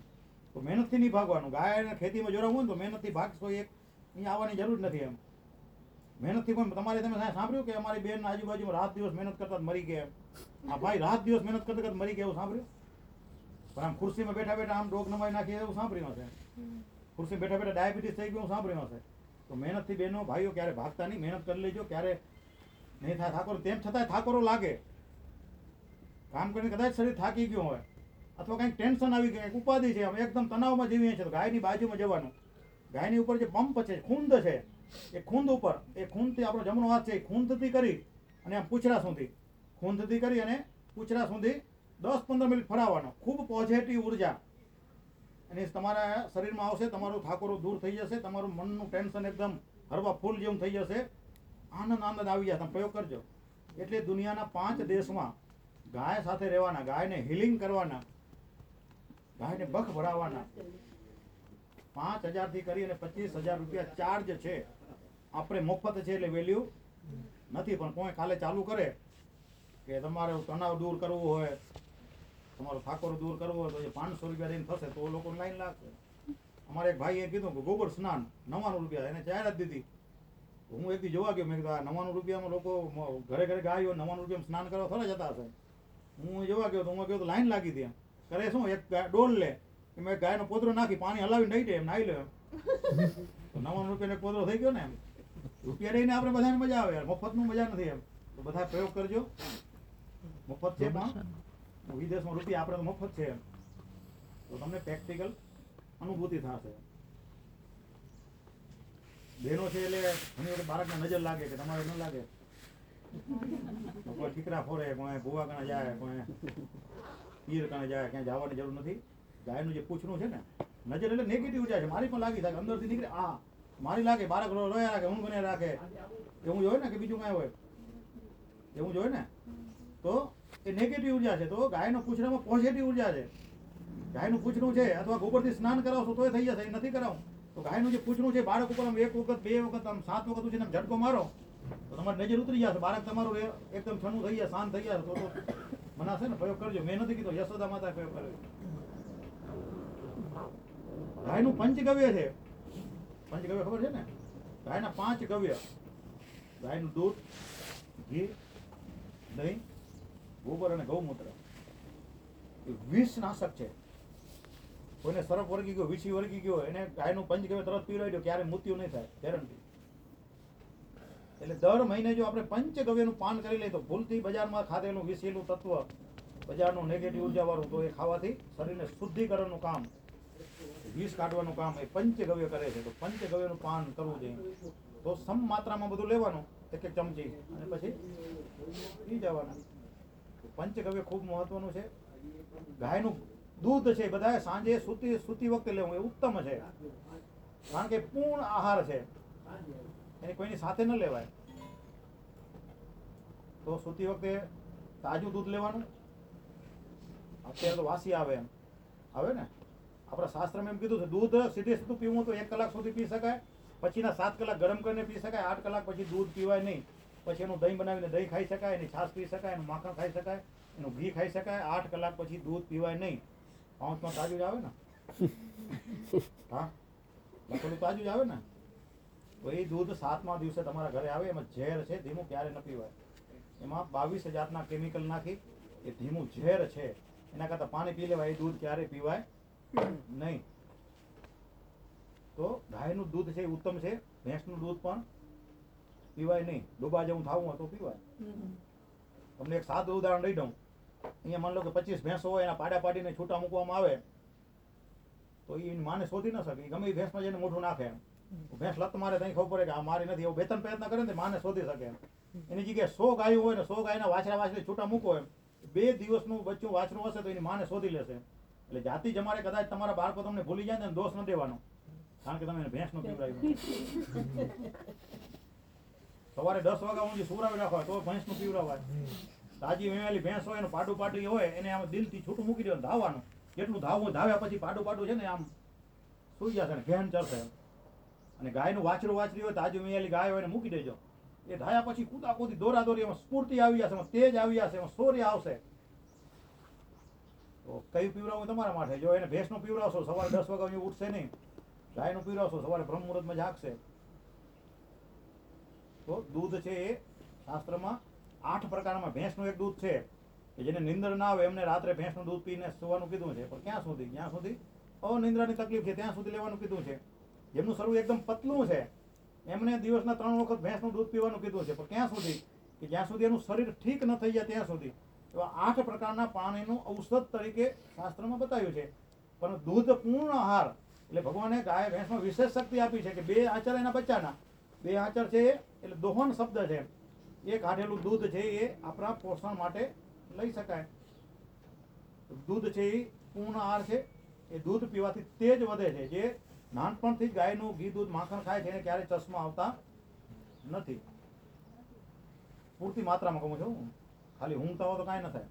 તો મહેનતથી નહીં ભાગવાનું. ગાય ખેતીમાં જોડાવું ને તો મહેનતથી ભાગશો એક. અહીંયા આવવાની જરૂર નથી એમ. મહેનતથી પણ તમારે તમે સાંભળ્યું કે અમારી બેન આજુબાજુમાં રાત દિવસ મહેનત કરતા મરી ગયા આ ભાઈ રાત દિવસ મહેનત કરતા મરી ગયા એવું સાંભળ્યું? પણ આમ ખુરશીમાં બેઠા બેઠા આમ ડોક નમાઈ નાખી એવું સાંભળ્યું હશે ખુરશી બેઠા બેઠા ડાયાબિટીસ થઈ ગયું સાંભળ્યું હશે. તો મહેનતથી બહેનો, ભાઈઓ, ક્યારે ભાગતા નહીં, મહેનત કરી લેજો, ક્યારે નહીં થાય થાકોરો તેમ છતાંય થાકોરો લાગે. કામ કરીને કદાચ શરીર થાકી ગયું હોય, અથવા કંઈક ટેન્શન આવી ગયું ઉપાધિ છે, અમે એકદમ તણાવમાં જીવીએ છીએ ગાયની બાજુમાં જવાનું. ગાયની ઉપર જે પંપ છે, ખૂંદ છે, એ ખૂંદ ઉપર, એ ખૂંદથી આપણો જમણો હાથ છે, એ ખૂંદથી કરી અને આમ પૂછરા સુધી, ખૂંદથી કરી અને પૂછરા સુધી દસ પંદર મિનિટ ફરાવવાનો. ખૂબ પોઝિટિવ ઊર્જા. અને તમારા શરીરમાં આવશે, તમારું થાકોરો દૂર થઈ જશે, તમારું મનનું ટેન્શન એકદમ હરવા ફૂલ જેવું થઈ જશે. આનંદ આનંદ આવી જાય તમે પ્રયોગ કરજો. એટલે દુનિયાના પાંચ દેશમાં ગાય સાથે રહેવાના, ગાયને હિલિંગ કરવાના, ગાયને બખ ભરાવવાના પાંચ હજારથી કરી અને પચીસ હજાર રૂપિયા ચાર્જ છે. આપણે મફત છે એટલે વેલ્યુ નથી, પણ કોઈ કાલે ચાલુ કરે કે તમારે તણાવ દૂર કરવું હોય તમારો ઠાકોર દૂર કરવો હોય તો પાંચસો રૂપિયા લઈને થશે, તો લોકો લાઈન લાગશે. અમારે એક ભાઈએ કીધું કે ગોબર સ્નાન નવ્વાણું રૂપિયા, એને જાહેરાત દીધી. હું એકથી જોવા ગયો, મેં કીધું, આ નવ્વાણું રૂપિયામાં લોકો ઘરે ઘરે ગાયો નવ્વાણું રૂપિયામાં સ્નાન કરવા થોડા જતા હશે. હું જોવા ગયો, તો હું ગયો તો લાઈન લાગી હતી એમ. કરે શું? એક ડોલ લે. મેં ગાયનો પોતરો નાખી, પાણી હલાવીને નહીં દે એમ નાહી લે નવ્વાણું રૂપિયાનો પોદરો થઈ ગયો ને એમ. રૂપિયા લઈને આપણે બધાને મજા આવે, મફતનું મજા નથી એમ. તો બધા પ્રયોગ કરજો. મફત છે પણ. વિદેશમાં રૂપિયા આપણે મફત છે તો તમને પ્રેક્ટિકલ અનુભૂતિ થશે. બહેનો છે એટલે ઘણી વખત બાળકને નજર લાગે કે તમારે ન લાગે. કોઈ ઠીકરા ફોરે, કોઈ ભૂવા કણે જાય, કોઈ પીર કણે જાય, ક્યાંય જવાની જરૂર નથી. ગાયનું જે પૂછનું છે ને, નજર એટલે નેગેટિવ જાય છે. મારી પણ લાગી થાય અંદરથી નીકળે, આ, મારી લાગે, બાળક રોયા રાખે, ઊંઘ બને રાખે. એવું જોયે ને કે બીજું કાંઈ હોય? એવું જોયે ને? તો એ નેગેટિવ ઊર્જા છે. તો ગાયનો પૂછડામાં પોઝિટિવ ઊર્જા છે. ગાયનું પૂછડું છે અથવા ગોબરથી સ્નાન કરાવશો તોય થઈ જશે, એ નથી કરાવું. તો ગાયનું જે પૂછડું છે, બાળક ઉપર એક વખત, બે વખત, આમ સાત વખત ઉછીને આમ ઝટકો મારો, તો તમારી નજર ઉતરી જશે. બાળક તમારું એ- એકદમ ઠંડુ થઈ જાય, શાંત થઈ જાય, તો તો મનાશે ને? પ્રયોગ કરજો. મેં નથી કીધો, યશોદા માતા પ્રયોગ કર્યો. ગાયનું પંચગવ્ય છે. પંચગવ્ય ખબર છે ને? ગાયના પાંચ ગવ્ય. ગાયનું દૂધ, ઘી, દહીં ગોબર અને ગૌમૂત્ર. એ વિષનાશક છે. કોઈને સરફ વળગી ગયો, વિષી વળગી ગયો, એને ગાયનું પંચગવ્ય તરત પીવડાવી દો ક્યારે મૃત્યુ નહીં થાય ગેરંટી એટલે દર મહિને જો આપણે પંચગવ્યનું પાન કરી લઈએ તો ભૂલથી બજારમાં ખાધેલું વિષેલું તત્વ, બજારનું નેગેટિવ ઉર્જાવાળું તો એ ખાવાથી શરીરને શુદ્ધિકરણનું કામ, વિષ કાઢવાનું કામ એ પંચગવ્ય કરે છે. તો પંચગવ્યનું પાન કરવું જોઈએ. તો સમ માત્રામાં બધું લેવાનું, એક એક ચમચી, અને પછી પી જવાના. પંચગવ્ય ખૂબ મહત્વનું છે. ગાયનું દૂધ છે બધા સાંજે સૂતી સૂતી વખતે લેવું એ ઉત્તમ છે. કારણ કે પૂર્ણ આહાર છે. એની કોઈની સાથે ન લેવાય. તો સૂતી વખતે તાજું દૂધ લેવાનું. અત્યારે તો વાસી આવે એમ. આવે ને? આપણા શાસ્ત્રમાં એમ કીધું છે, દૂધ સીધે સીધું પીવું તો એક કલાક સુધી પી શકાય. પછીના સાત કલાક ગરમ કરીને પી શકાય. આઠ કલાક પછી દૂધ પીવાય નહીં. પછી એનું દહીં બનાવીને દહીં ખાઈ શકાય એની છાશ પી શકાય એનું માખણ ખાઈ શકાય એનું ઘી ખાઈ શકાય આઠ કલાક પછી દૂધ પીવાય નહીં. પાંચમાં તાજું જ આવે ને? હા? થોડું તાજું જ આવે ને? તો એ દૂધ સાતમા દિવસે તમારા ઘરે આવે એમાં ઝેર છે ધીમું ક્યારે ન પીવાય. એમાં બાવીસ જાતના કેમિકલ નાખી એ ધીમું ઝેર છે. એના કરતાં પાણી પી લેવાય એ દૂધ ક્યારે પીવાય નહીં. તો ગાયનું દૂધ છે એ ઉત્તમ છે ભેંસનું દૂધ પણ પીવાય નહીં. ડોબા જેવું થવું હોય તો પીવાય. તમને એક સાદું ઉદાહરણ લઈ દઉં. અહીંયા માની લો કે પચીસ ભેંસો હોય, એના પાડા પાડીને છૂટા મૂકવામાં આવે, તો એ માને શોધી ન શકે. ગમે એ ભેંસમાં જઈને મોઢું નાખે એમ. ભેંસ લત મારે ત્યાં ખબર પડે કે આ મારી નથી. એવું બે ત્રણ પ્રયત્ન કરે ને માને શોધી શકે એમ. એની જગ્યાએ સો ગાયો હોય ને સો ગાયના વાછરા વાછરી છૂટા મૂકો એમ. બે દિવસનું બચ્ચું વાછરું હશે તો એની માને શોધી લેશે. એટલે જાતિ જમારે કદાચ તમારા બાળકો તમને ભૂલી જાય ને દોષ ન દેવાનો. કારણ કે તમે એને નો પીવડાવ્યું. સવારે દસ વાગ્યા સુધી સુવડાવી રાખો તો ભેંસનું પીવડાવાય તાજી વેવાયેલી ભેંસ હોય એનું પાડું પાટી હોય, એને આમ દિલથી છૂટું મૂકી દેવાનું ધાવવાનું જેટલું ધાવવું ધાવ્યા પછી પાડું પાડું છે ને આમ સુઈ જશે ને ઘેન એમ. અને ગાયનું વાછરું વાછરી હોય, તાજી વેવાયેલી ગાય હોય એને મૂકી દેજો. એ ધાયા પછી કૂદા કૂદી દોરા દોરી એમાં સ્ફૂર્તિ આવી જશે, એમાં તેજ આવી જશે, એમાં શૌર્ય આવશે. તો કયું પીવડાવું તમારા માટે? જો એને ભેંસનું પીવડાવશો, સવારે દસ વાગ્યા ઉઠશે નહીં. ગાયનું પીવડાવશો, સવારે બ્રહ્મ મુહૂર્તમાં જાગશે. તો દૂધ છે એ શાસ્ત્રમાં આઠ પ્રકારમાં ભેંસનું એક દૂધ છે. કે જેને નિંદર ના આવે એમને રાત્રે ભેંસનું દૂધ પીને સુવાનું કીધું છે. પણ ક્યાં સુધી? જ્યાં સુધી? અનિંદ્રાની તકલીફ છે ત્યાં સુધી લેવાનું કીધું છે. જેમનું શરીર એકદમ પતલું છે, એમને દિવસના ત્રણ વખત ભેંસનું દૂધ પીવાનું કીધું છે. પણ ક્યાં સુધી? કે જ્યાં સુધી એનું શરીર ઠીક ન થઈ જાય ત્યાં સુધી. એવા આઠ પ્રકારના પાણીનું ઔષધ તરીકે શાસ્ત્રમાં બતાવ્યું છે. પણ દૂધ પૂર્ણ આહાર, એટલે ભગવાને ગાય, ભેંસમાં વિશેષ શક્તિ આપી છે કે બે આચર એના બચ્ચાના. બે આચર છે એટલે દોહન શબ્દ છે. એ કાઢેલું દૂધ છે એ આપણા પોષણ માટે લઈ શકાય. દૂધ છે એ પૂર્ણ આહાર છે. એ દૂધ પીવાથી તેજ વધે છે. જે નાનપણથી જ ગાયનું ઘી દૂધ માખણ ખાય છે એને ક્યારેય ચશ્મા આવતા નથી. પૂરતી માત્રામાં કહું છું ખાલી ઊંઘતા હોય તો કાંઈ ન થાય.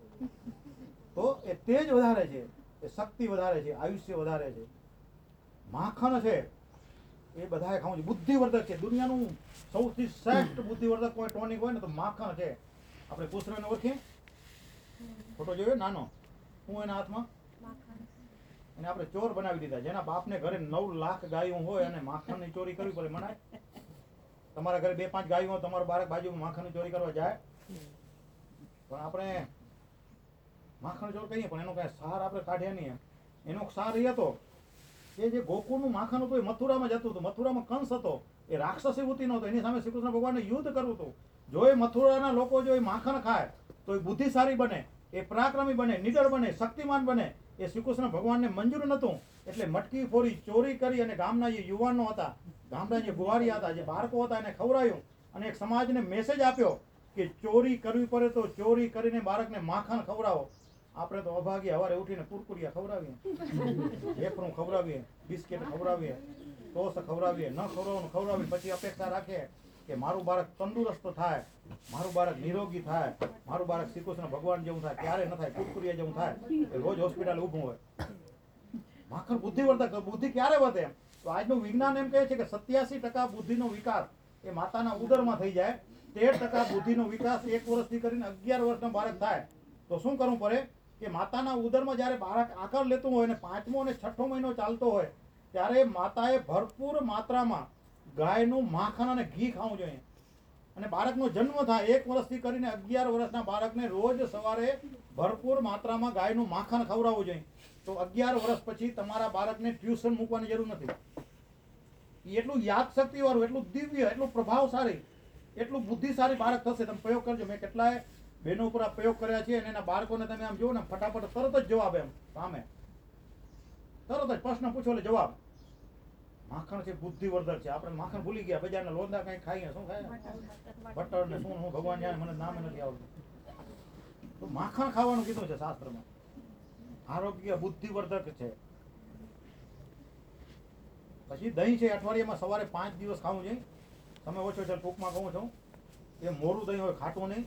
તો એ તેજ વધારે છે. એ શક્તિ વધારે છે. આયુષ્ય વધારે છે. માખણ છે. એ બધાએ ખાવું છે. બુદ્ધિવર્ધક છે. દુનિયાનું સૌથી શ્રેષ્ઠ બુદ્ધિવર્ધક કોઈ ટોનિક હોય ને તો માખણ છે. આપણે કુસરાને ઓળખીએ? ફોટો જોયો? નાનો. હું એના હાથમાં? એને આપણે ચોર બનાવી દીધા. જેના બાપને ઘરે નવ લાખ ગાયો હોય અને માખણની ચોરી કરવી પડે, મનાય? તમારા ઘરે બે પાંચ ગાયો હોય, તમારું બાળક બાજુમાં માખણની ચોરી કરવા જાય? પણ આપણે માખણ ચોર કહીએ, પણ એનો કાંઈ સાર આપણે કાઢ્યા નહીં એનો સાર એ હતો કે જે ગોકુળનું માખણ હતું એ મથુરામાં જતું હતું મથુરામાં કંસ હતો. એ રાક્ષસી વૃત્તિ નહોતો એની સામે શ્રી કૃષ્ણ ભગવાનને યુદ્ધ કરવું હતું. જો એ મથુરાના લોકો જો એ માખણ ખાય, તો એ બુદ્ધિશાળી બને, એ પરાક્રમી બને, નિડર બને, શક્તિમાન બને. એ શ્રી કૃષ્ણ ભગવાનને મંજૂર નહોતું. એટલે મટકી ફોરી ચોરી કરી અને ગામના જે યુવાનો હતા. ગામના જે ગુવારી હતા, જે બાળકો હતા, એને ખવડાવ્યું અને એક સમાજને મેસેજ આપ્યો કે ચોરી કરવી પડે તો ચોરી કરીને બાળકને માખણ ખવડાવો. આપણે તો અભાગી હવારે ઉઠીને કુરકુરિયા ખવડાવીએ. વેફરું ખવડાવીએ, બિસ્કિટ ખવડાવીએ, ટોસ ખવડાવીએ, ન ખવડાવવાનું ખવડાવીએ, પછી અપેક્ષા રાખે કે મારું બાળક તંદુરસ્ત થાય, મારું બાળક નિરોગી થાય, મારું બાળક શ્રીકૃષ્ણ ભગવાન જેવું થાય, ક્યારે ન થાય, કુરકુરિયા જેવું થાય રોજ હોસ્પિટલ ઊભું હોય. માખણ બુદ્ધિવર્ધક બુદ્ધિ ક્યારે વધે તો આજનું વિજ્ઞાન એમ કહે છે કે સત્યાસી ટકા બુદ્ધિનો વિકાસ એ માતાના ઉદરમાં થઈ જાય, તેર ટકા બુદ્ધિનો વિકાસ એક વર્ષથી કરીને અગિયાર વર્ષનો બાળક થાય. તો શું કરવું પડે? કે માતાના ઉદરમાં જ્યારે બાળક આકાર લેતું હોય અને પાંચમો અને છઠ્ઠો મહિનો ચાલતો હોય, ત્યારે માતાએ ભરપૂર માત્રામાં ગાયનું માખણ અને ઘી ખાવું જોઈએ. અને બાળકનો જન્મ થાય એક વર્ષથી કરીને અગિયાર વર્ષના બાળકને રોજ સવારે ભરપૂર માત્રામાં ગાયનું માખણ ખવડાવવું જોઈએ. તો અગિયાર વર્ષ પછી તમારા બાળકને ટ્યુશન મૂકવાની જરૂર નથી. એટલું યાદશક્તિવાળું, એટલું દિવ્ય, એટલું પ્રભાવશાળી, એટલું બુદ્ધિશાળી બાળક થશે. તમે પ્રયોગ કરજો. મેં કેટલાય બહેનો ઉપર પ્રયોગ કર્યા છે અને એના બાળકોને તમે આમ જુઓ ને, ફટાફટ તરત જ જવાબ એમ, સામે. તરત જ પ્રશ્ન પૂછો એટલે જવાબ. માખણ છે બુદ્ધિવર્ધક છે. આપણે માખણ ભૂલી ગયા, બજારના લોંદા કઈ ખાઈએ, શું ખાય બટર ને શું, હું ભગવાન જાણે, મને નામે નથી આવડતું તો માખણ ખાવાનું કીધું છે શાસ્ત્રમાં. આરોગ્ય બુદ્ધિવર્ધક છે. પછી દહીં છે, અઠવાડિયામાં સવારે પાંચ દિવસ ખાવું જોઈએ તમે ઓછો છે ટૂંકમાં કહું છું, એ મોરું દહીં હોય, ખાટું નહીં.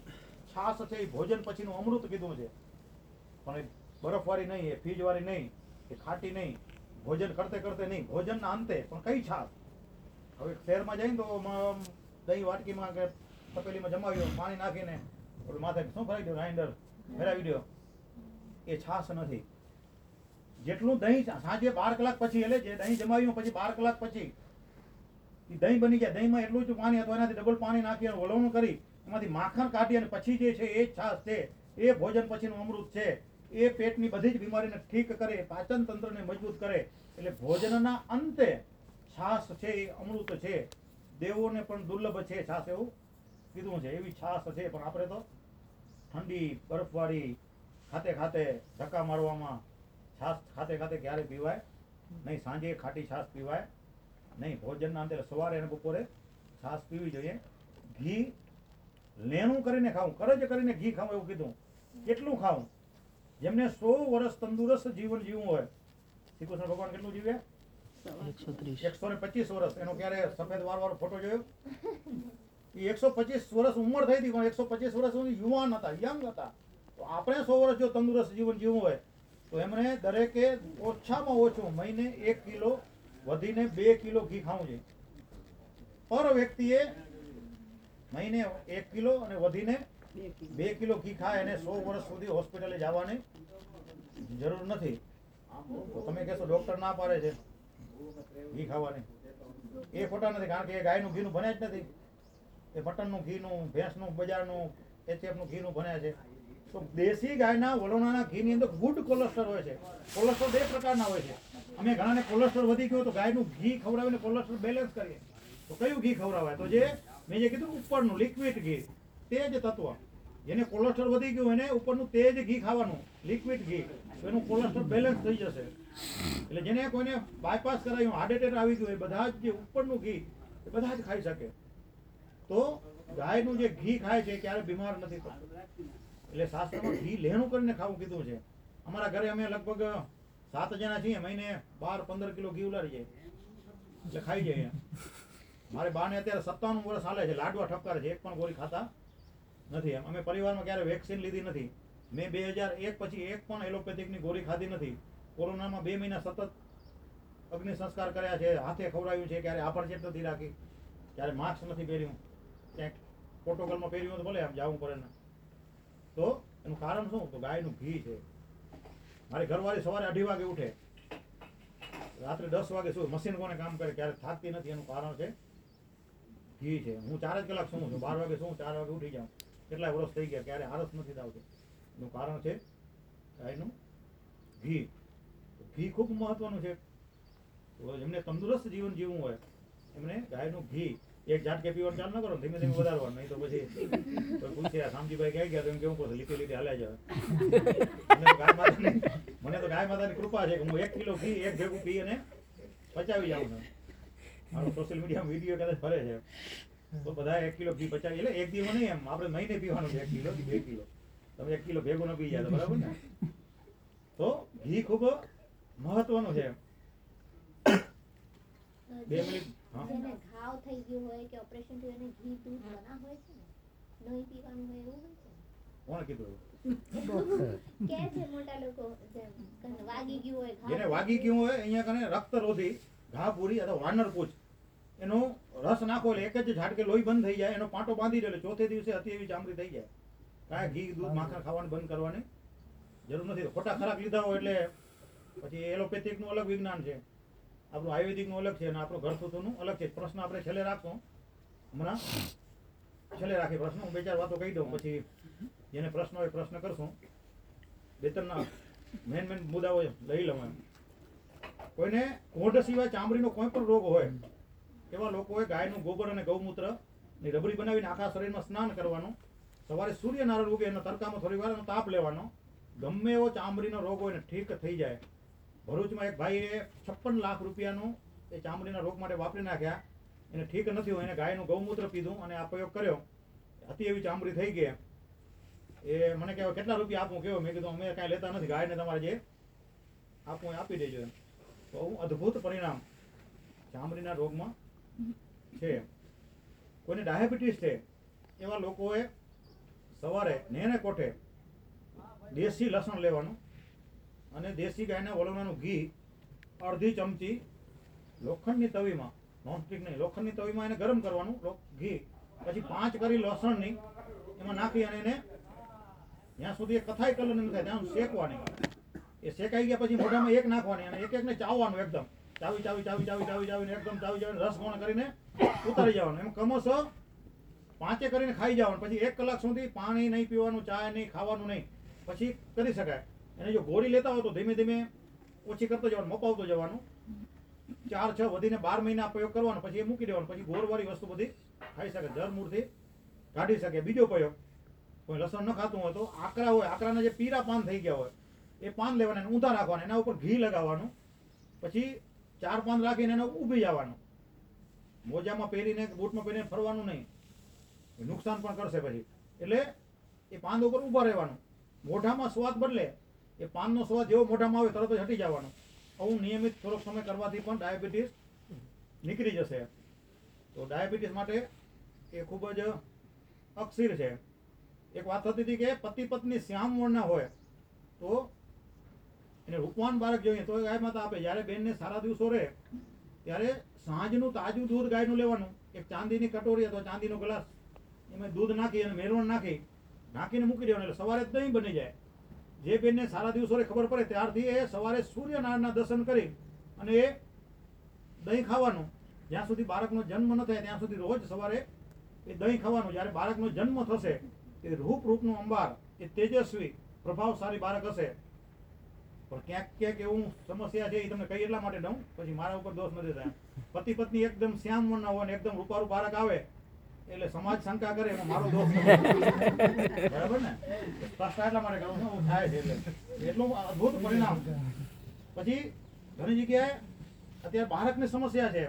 છાશ છે એ ભોજન પછીનું અમૃત કીધું છે. પણ એ બરફવાળી નહીં, એ ફીજવાળી નહીં, એ ખાટી નહીં, ભોજન કરતે કરતે નહીં, ભોજનના અંતે, પણ કઈ છાશ? હવે શહેરમાં જઈને તો દહીં વાટકીમાં કે તપેલીમાં જમાવ્યો પાણી નાખીને, ઓલું માથે શું ફરાવી દો ગ્રાઇન્ડર ફેરાવી દો. એ છાશ નથી. જેટલું દહીં સાંજે બાર કલાક પછી, એટલે જે દહીં જમાવ્યું પછી બાર કલાક પછી દહીં બની ગયા. દહીંમાં એટલું જ પાણી અથવા એનાથી ડબલ પાણી નાખી અને કરી. એમાંથી માખણ કાઢી અને પછી જે છે એ છાશ છે, એ ભોજન પછીનું અમૃત છે, એ પેટની બધી જ બીમારીને ઠીક કરે, પાચન તંત્રને મજબૂત કરે. એટલે ભોજનના અંતે છાશ છે એ અમૃત છે. દેવોને પણ દુર્લભ છે છાશ એવું કીધું છે. એવી છાશ છે, પણ આપણે તો ઠંડી, બરફવાળી, ખાતે ખાતે ધક્કા મારવામાં છાશ ખાતે ખાતે ક્યારે પીવાય નહીં. સાંજે ખાટી છાશ પીવાય નહીં. ભોજનના અંતે સવારે અને બપોરે છાશ પીવી જોઈએ. ઘી લેણું કરીને ખાવું કરજ કરીને ઘી ખાવું એવું કીધું. કેટલું ખાવું જેમને સો વર્ષ તંદુરસ્ત જીવન જીવવું હોય. શ્રી કૃષ્ણ ભગવાન કેટલું જીવ્યા એકસો ને પચીસ વર્ષ. એનો ક્યારે સફેદ વાર વાળો ફોટો જોયો? એ એકસો પચીસ વર્ષ ઉંમર થઈ હતી પણ એકસો પચીસ વર્ષ સુધી યુવાન હતા યંગ હતા. તો આપણે સો વર્ષ જો તંદુરસ્ત જીવન જીવવું હોય તો એમણે દરેકે ઓછામાં ઓછું મહિને એક કિલો વધીને બે કિલો ઘી ખાવું જોઈએ. પર વ્યક્તિએ મહિને એક કિલો અને વધીને બે કિલો. ઘી ખાય અને સો વર્ષ સુધી હોસ્પિટલે જવાની જરૂર નથી. તો તમે કહેશો ડોક્ટર ના પાડે છે ઘી ખાવાની. એ ખોટા નથી કારણ કે એ ગાયનું ઘીનું ભણ્યા જ નથી. એ મટનનું ઘીનું ભેંસનું બજારનું એચએફનું ઘીનું ભણ્યા છે. તો દેશી ગાયના વલોણાના ઘીની અંદર ગુડ કોલેસ્ટ્રોલ હોય છે. કોલેસ્ટ્રોલ બે પ્રકારના હોય છે. અમે ઘણાને કોલેસ્ટ્રોલ વધી ગયો તો ગાયનું ઘી ખવડાવીને કોલેસ્ટ્રોલ બેલેન્સ કરીએ. તો કયું ઘી ખવડાવાય? તો જે મેં જે કીધું ઉપરનું લિક્વિડ ઘી તે જ તત્વ. જેને કોલેસ્ટ્રોલ વધી ગયું, એને ઉપરનું તે જ ઘી ખાવાનું લિક્વિડ ઘી. તો એનું કોલેસ્ટ્રોલ બેલેન્સ થઈ જશે. એટલે જેને કોઈને બાયપાસ કરાયું હાર્ટ એટેક આવી ગયું, એ બધા જ જે ઉપરનું ઘી, એ બધા જ ખાઈ શકે. તો ગાયનું જે ઘી ખાય છે ક્યારે બીમાર નથી થતું. એટલે શાસ્ત્રમાં ઘી લેણું કરીને ખાવું કીધું છે. અમારા ઘરે અમે લગભગ સાત જણા છીએ મહિને બાર પંદર કિલો ઘી ઉલારી જાય એટલે ખાઈ જઈએ. મારે બાને અત્યારે સત્તાણું વર્ષ હાલે છે, લાડવા ઠપકારે છે, એક પણ ગોળી ખાતા નથી એમ. અમે પરિવારમાં ક્યારે વેક્સિન લીધી નથી. મેં બે હજાર એક પછી એક પણ એલોપેથિકની ગોળી ખાધી નથી. કોરોનામાં બે મહિના સતત અગ્નિ સંસ્કાર કર્યા છે, હાથે ખવડાવ્યું છે, ક્યારે આભડછેટ નથી રાખી, ક્યારે માસ્ક નથી પહેર્યું. ક્યાંક પ્રોટોકોલમાં પહેર્યું તો ભલે આમ જવું પડે ને. તો એનું કારણ શું? તો ગાયનું ઘી છે. મારી ઘરવાળી સવારે અઢી વાગે ઉઠે. રાત્રે દસ વાગે શું? મશીન કોને કામ કરે? ક્યારે થાકતી નથી એનું કારણ છે. ઘી છે. હું ચાર જ કલાક સૂવું છું. બાર વાગે શું ચાર વાગે ઉઠી જાઉં. કેટલાય વર્ષ થઈ ગયા, ક્યારે આરસ નથી આવતી એનું કારણ છે ગાયનું ઘી. ઘી ખૂબ મહત્વનું છે. તો જેમને તંદુરસ્ત જીવન જીવવું હોય, એમને ગાયનું ઘી એક ઝાટકે પીવાનું ચાલુ ન કરો, ધીમે ધીમે વધારવાનું, નહીં તો પછી કોઈ પૂછે શામજીભાઈ ક્યાં ગયા? તો એમ કેવું પડે લીધે લીધે હાલ્યા જાય મને તો ગાય માતાની તો કૃપા છે કે હું એક કિલો ઘી, એક ભેગું પી અને પચાવી જાઉં છું. સોશિયલ મીડિયામાં વીડિયો કદાચ ફરે છે. તો બધા એક કિલો ઘી પચાવી એટલે એક દિવસ નહીં એમ. આપણે મહિને પીવાનું છે. એક કિલો કે બે કિલો. તમે એક કિલો ભેગું ન પી જાય બરાબર ને? તો ઘી ખૂબ મહત્વનું છે. બે મિનિટ. ઘાવ થઈ ગયો હોય કે ઓપરેશન થયું એને ઘી દૂધ મના હોય છે ને? નહીં પીવાનું હોય એવું હોય છે કોણ કીધું કે છે મોટા લોકો જેમ વાગી ગયું હોય જેને વાગી ગયું હોય અહીંયા કને રક્તરોધી ઘા પૂરી અથવા વાનર પૂછ. એનો રસ નાખો એટલે એક જ ઝાટકે લોહી બંધ થઈ જાય એનો પાટો બાંધી દે એટલે ચોથે દિવસે હતી એવી ચામડી થઈ જાય. કાંઈ ઘી દૂધ માખણ ખાવાનું બંધ કરવાની જરૂર નથી. ખોટા ખરાક લીધા હોય એટલે પછી એલોપેથિકનું અલગ વિજ્ઞાન છે. આપણું આયુર્વેદિકનું અલગ છે અને આપણું ઘરથુથુનું અલગ છે. પ્રશ્ન આપણે છેલ્લે રાખશું હમણાં છેલ્લે રાખી પ્રશ્ન. હું બે ચાર વાતો કહી દઉં પછી જેને પ્રશ્ન હોય પ્રશ્ન કરશું. બે ત્રણના મેન મેન મુદ્દાઓ લઈ લઉં એમ. કોઈને કોઢ સિવાય ચામડીનો કોઈ પણ રોગ હોય એવા લોકોએ ગાયનું ગોબર અને ગૌમૂત્રની રબડી બનાવીને આખા શરીરમાં સ્નાન કરવાનું. સવારે સૂર્યનારાયણ ઉગે એના તડકામાં થોડી વાર તાપ લેવાનો. ગમે એવો ચામડીનો રોગ હોય ને ઠીક થઈ જાય. ભરૂચમાં એક ભાઈએ છપ્પન લાખ રૂપિયાનું એ ચામડીના રોગ માટે વાપરી નાખ્યા. એને ઠીક નથી હોય એને ગાયનું ગૌમૂત્ર પીધું અને આ પ્રયોગ કર્યો. હતી એવી ચામડી થઈ ગઈ એ મને કહેવાય, કેટલા રૂપિયા આપું? કેવો? મેં કીધું, અમે કાંઈ લેતા નથી, ગાયને તમારે જે આપવું આપી દેજો તો આવું અદ્ભુત પરિણામ ચામડીના રોગમાં છે. કોઈને ડાયાબિટીસ છે, એવા લોકોએ સવારે નેને કોઠે દેશી લસણ લેવાનું અને દેશી ગાયના વલોણાનું ઘી અડધી ચમચી લોખંડની તવીમાં નોનસ્ટિક નહીં, લોખંડની તવીમાં એને ગરમ કરવાનું ઘી. પછી પાંચ કરી લસણની, એમાં નાખી અને એને જ્યાં સુધી એ કથાઈ કલર નહીં થાય, ત્યાં શેકવાની. એ શેકાઈ ગયા પછી મોઢામાં એક નાખવાની અને એક એકને ચાવવાનું એકદમ. ચાવી ચાવી ચાવી ચાવી ચાવી, ચાવીને એકદમ ચાવી ચાવીને રસ ગોણ કરીને ઉતારી જવાનું. એમ કમોસો પાંચે કરીને ખાઈ જવાનું. પછી એક કલાક સુધી પાણી નહીં પીવાનું ચા નહીં, ખાવાનું નહીં. પછી કરી શકાય. અને જો ગોળી લેતા હોય તો ધીમે ધીમે ઓછી કરતો જવાનું, મપાવતો જવાનું. ચાર, છ વધીને બાર મહિના પ્રયોગ કરવાનો, પછી એ મૂકી દેવાનું. પછી ગોળવાળી વસ્તુ બધી ખાઈ શકે, જરમૂળથી કાઢી શકે. બીજો પ્રયોગ, કોઈ લસણ ન ખાતું હોય તો આકરા હોય, આકરાના જે પીરા પાન થઈ ગયા હોય, એ પાન લેવાના ઊંધા રાખવાના, એના ઉપર ઘી લગાવવાનું. પછી ચાર પાંચ રાખીને એને ઊભી જવાનું મોજામાં પહેરીને બૂટમાં પહેરીને ફરવાનું નહીં. નુકસાન પણ કરશે પછી. એટલે એ પાન ઉપર ઊભા રહેવાનું. મોઢામાં સ્વાદ બદલે એ પાનનો સ્વાદ જેવો મોઢામાં આવે તરત જ હટી જવાનો. આવું નિયમિત થોડોક સમય કરવાથી પણ ડાયાબિટીસ નીકળી જશે. તો ડાયાબિટીસ માટે એ ખૂબ જ અક્ષીર છે. એક વાત થતી હતી કે પતિ પત્ની શ્યામ વર્ણના હોય તો એને રૂપવાન બાળક જોઈએ તો ગાય માતા આપે. જ્યારે બેનને સારા દિવસો રહે, ત્યારે સાંજનું તાજું દૂધ ગાયનું લેવાનું. એક ચાંદીની કટોરી અથવા ચાંદીનો ગ્લાસ. એમાં દૂધ નાખી અને મેળવણ નાખી, નાખીને મૂકી દેવાનું. એટલે સવારે દહીં બની જાય. જે બેનને સારા દિવસો રહે ખબર પડે, ત્યારથી એ સવારે સૂર્યનારાયણના દર્શન કરી અને એ દહીં ખાવાનું. જ્યાં સુધી બાળકનો જન્મ ન થાય, ત્યાં સુધી રોજ સવારે એ દહીં ખાવાનું. જ્યારે બાળકનો જન્મ થશે, એ રૂપ રૂપનું અંબાર, એ તેજસ્વી, પ્રભાવશાળી બાળક હશે. પણ ક્યાંક ક્યાંક એવું સમસ્યા છે એ તમને કહી એટલા માટે દઉં? પછી મારા ઉપર દોષ નથી થાય. પતિ પત્ની એકદમ શ્યામ ના હોય ને એકદમ રૂપારું બાળક આવે, એટલે સમાજ શંકા કરે, એમાં મારો દોષ બરાબર ને? સ્પષ્ટ એટલા માટે કરું છું થાય છે એટલે. એટલું અદ્ભુત પરિણામ. પછી ઘણી જગ્યાએ અત્યારે બાળકની સમસ્યા છે.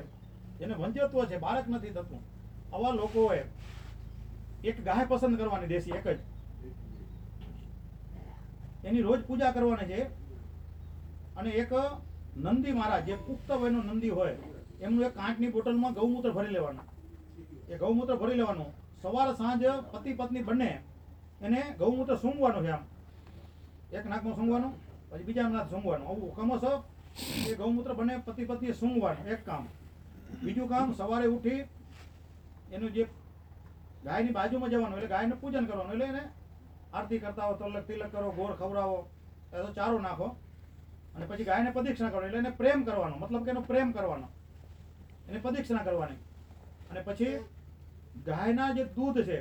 એને વંચત્વ છે, બાળક નથી થતું. આવા લોકોએ એક ગાય પસંદ કરવાની દેશી, એક જ. એની રોજ પૂજા કરવાની છે. અને એક નંદી મહારાજ, જે પુખ્ત વયનો નંદી હોય, એમનું એક કાંટની બોટલમાં ગૌમૂત્ર ભરી લેવાનું. એ ગૌમૂત્ર ભરી લેવાનું. સવાર સાંજ પતિ પત્ની બંને એને ગૌમૂત્ર સૂંઘવાનું છે આમ. એક નાકમાં સૂંઘવાનું, પછી બીજા નાક સૂંઘવાનું. આવું ક્રમશઃ એ ગૌમૂત્ર બંને પતિ પત્નીએ સૂંઘવાનું, એક કામ. બીજું કામ, સવારે ઉઠી એનું જે ગાયની બાજુમાં જવાનું, એટલે ગાયનું પૂજન કરવાનું, એટલે એને આરતી કરતા હો તલક તિલક કરો, ગોળ ખવડાવો, એ તો ચારો નાખો. અને પછી ગાયને પ્રદક્ષિણા કરવાની, એટલે એને પ્રેમ કરવાનો, મતલબ કે એનો પ્રેમ કરવાનો. એને પ્રદક્ષિણા કરવાની. અને પછી ગાયના જે દૂધ છે,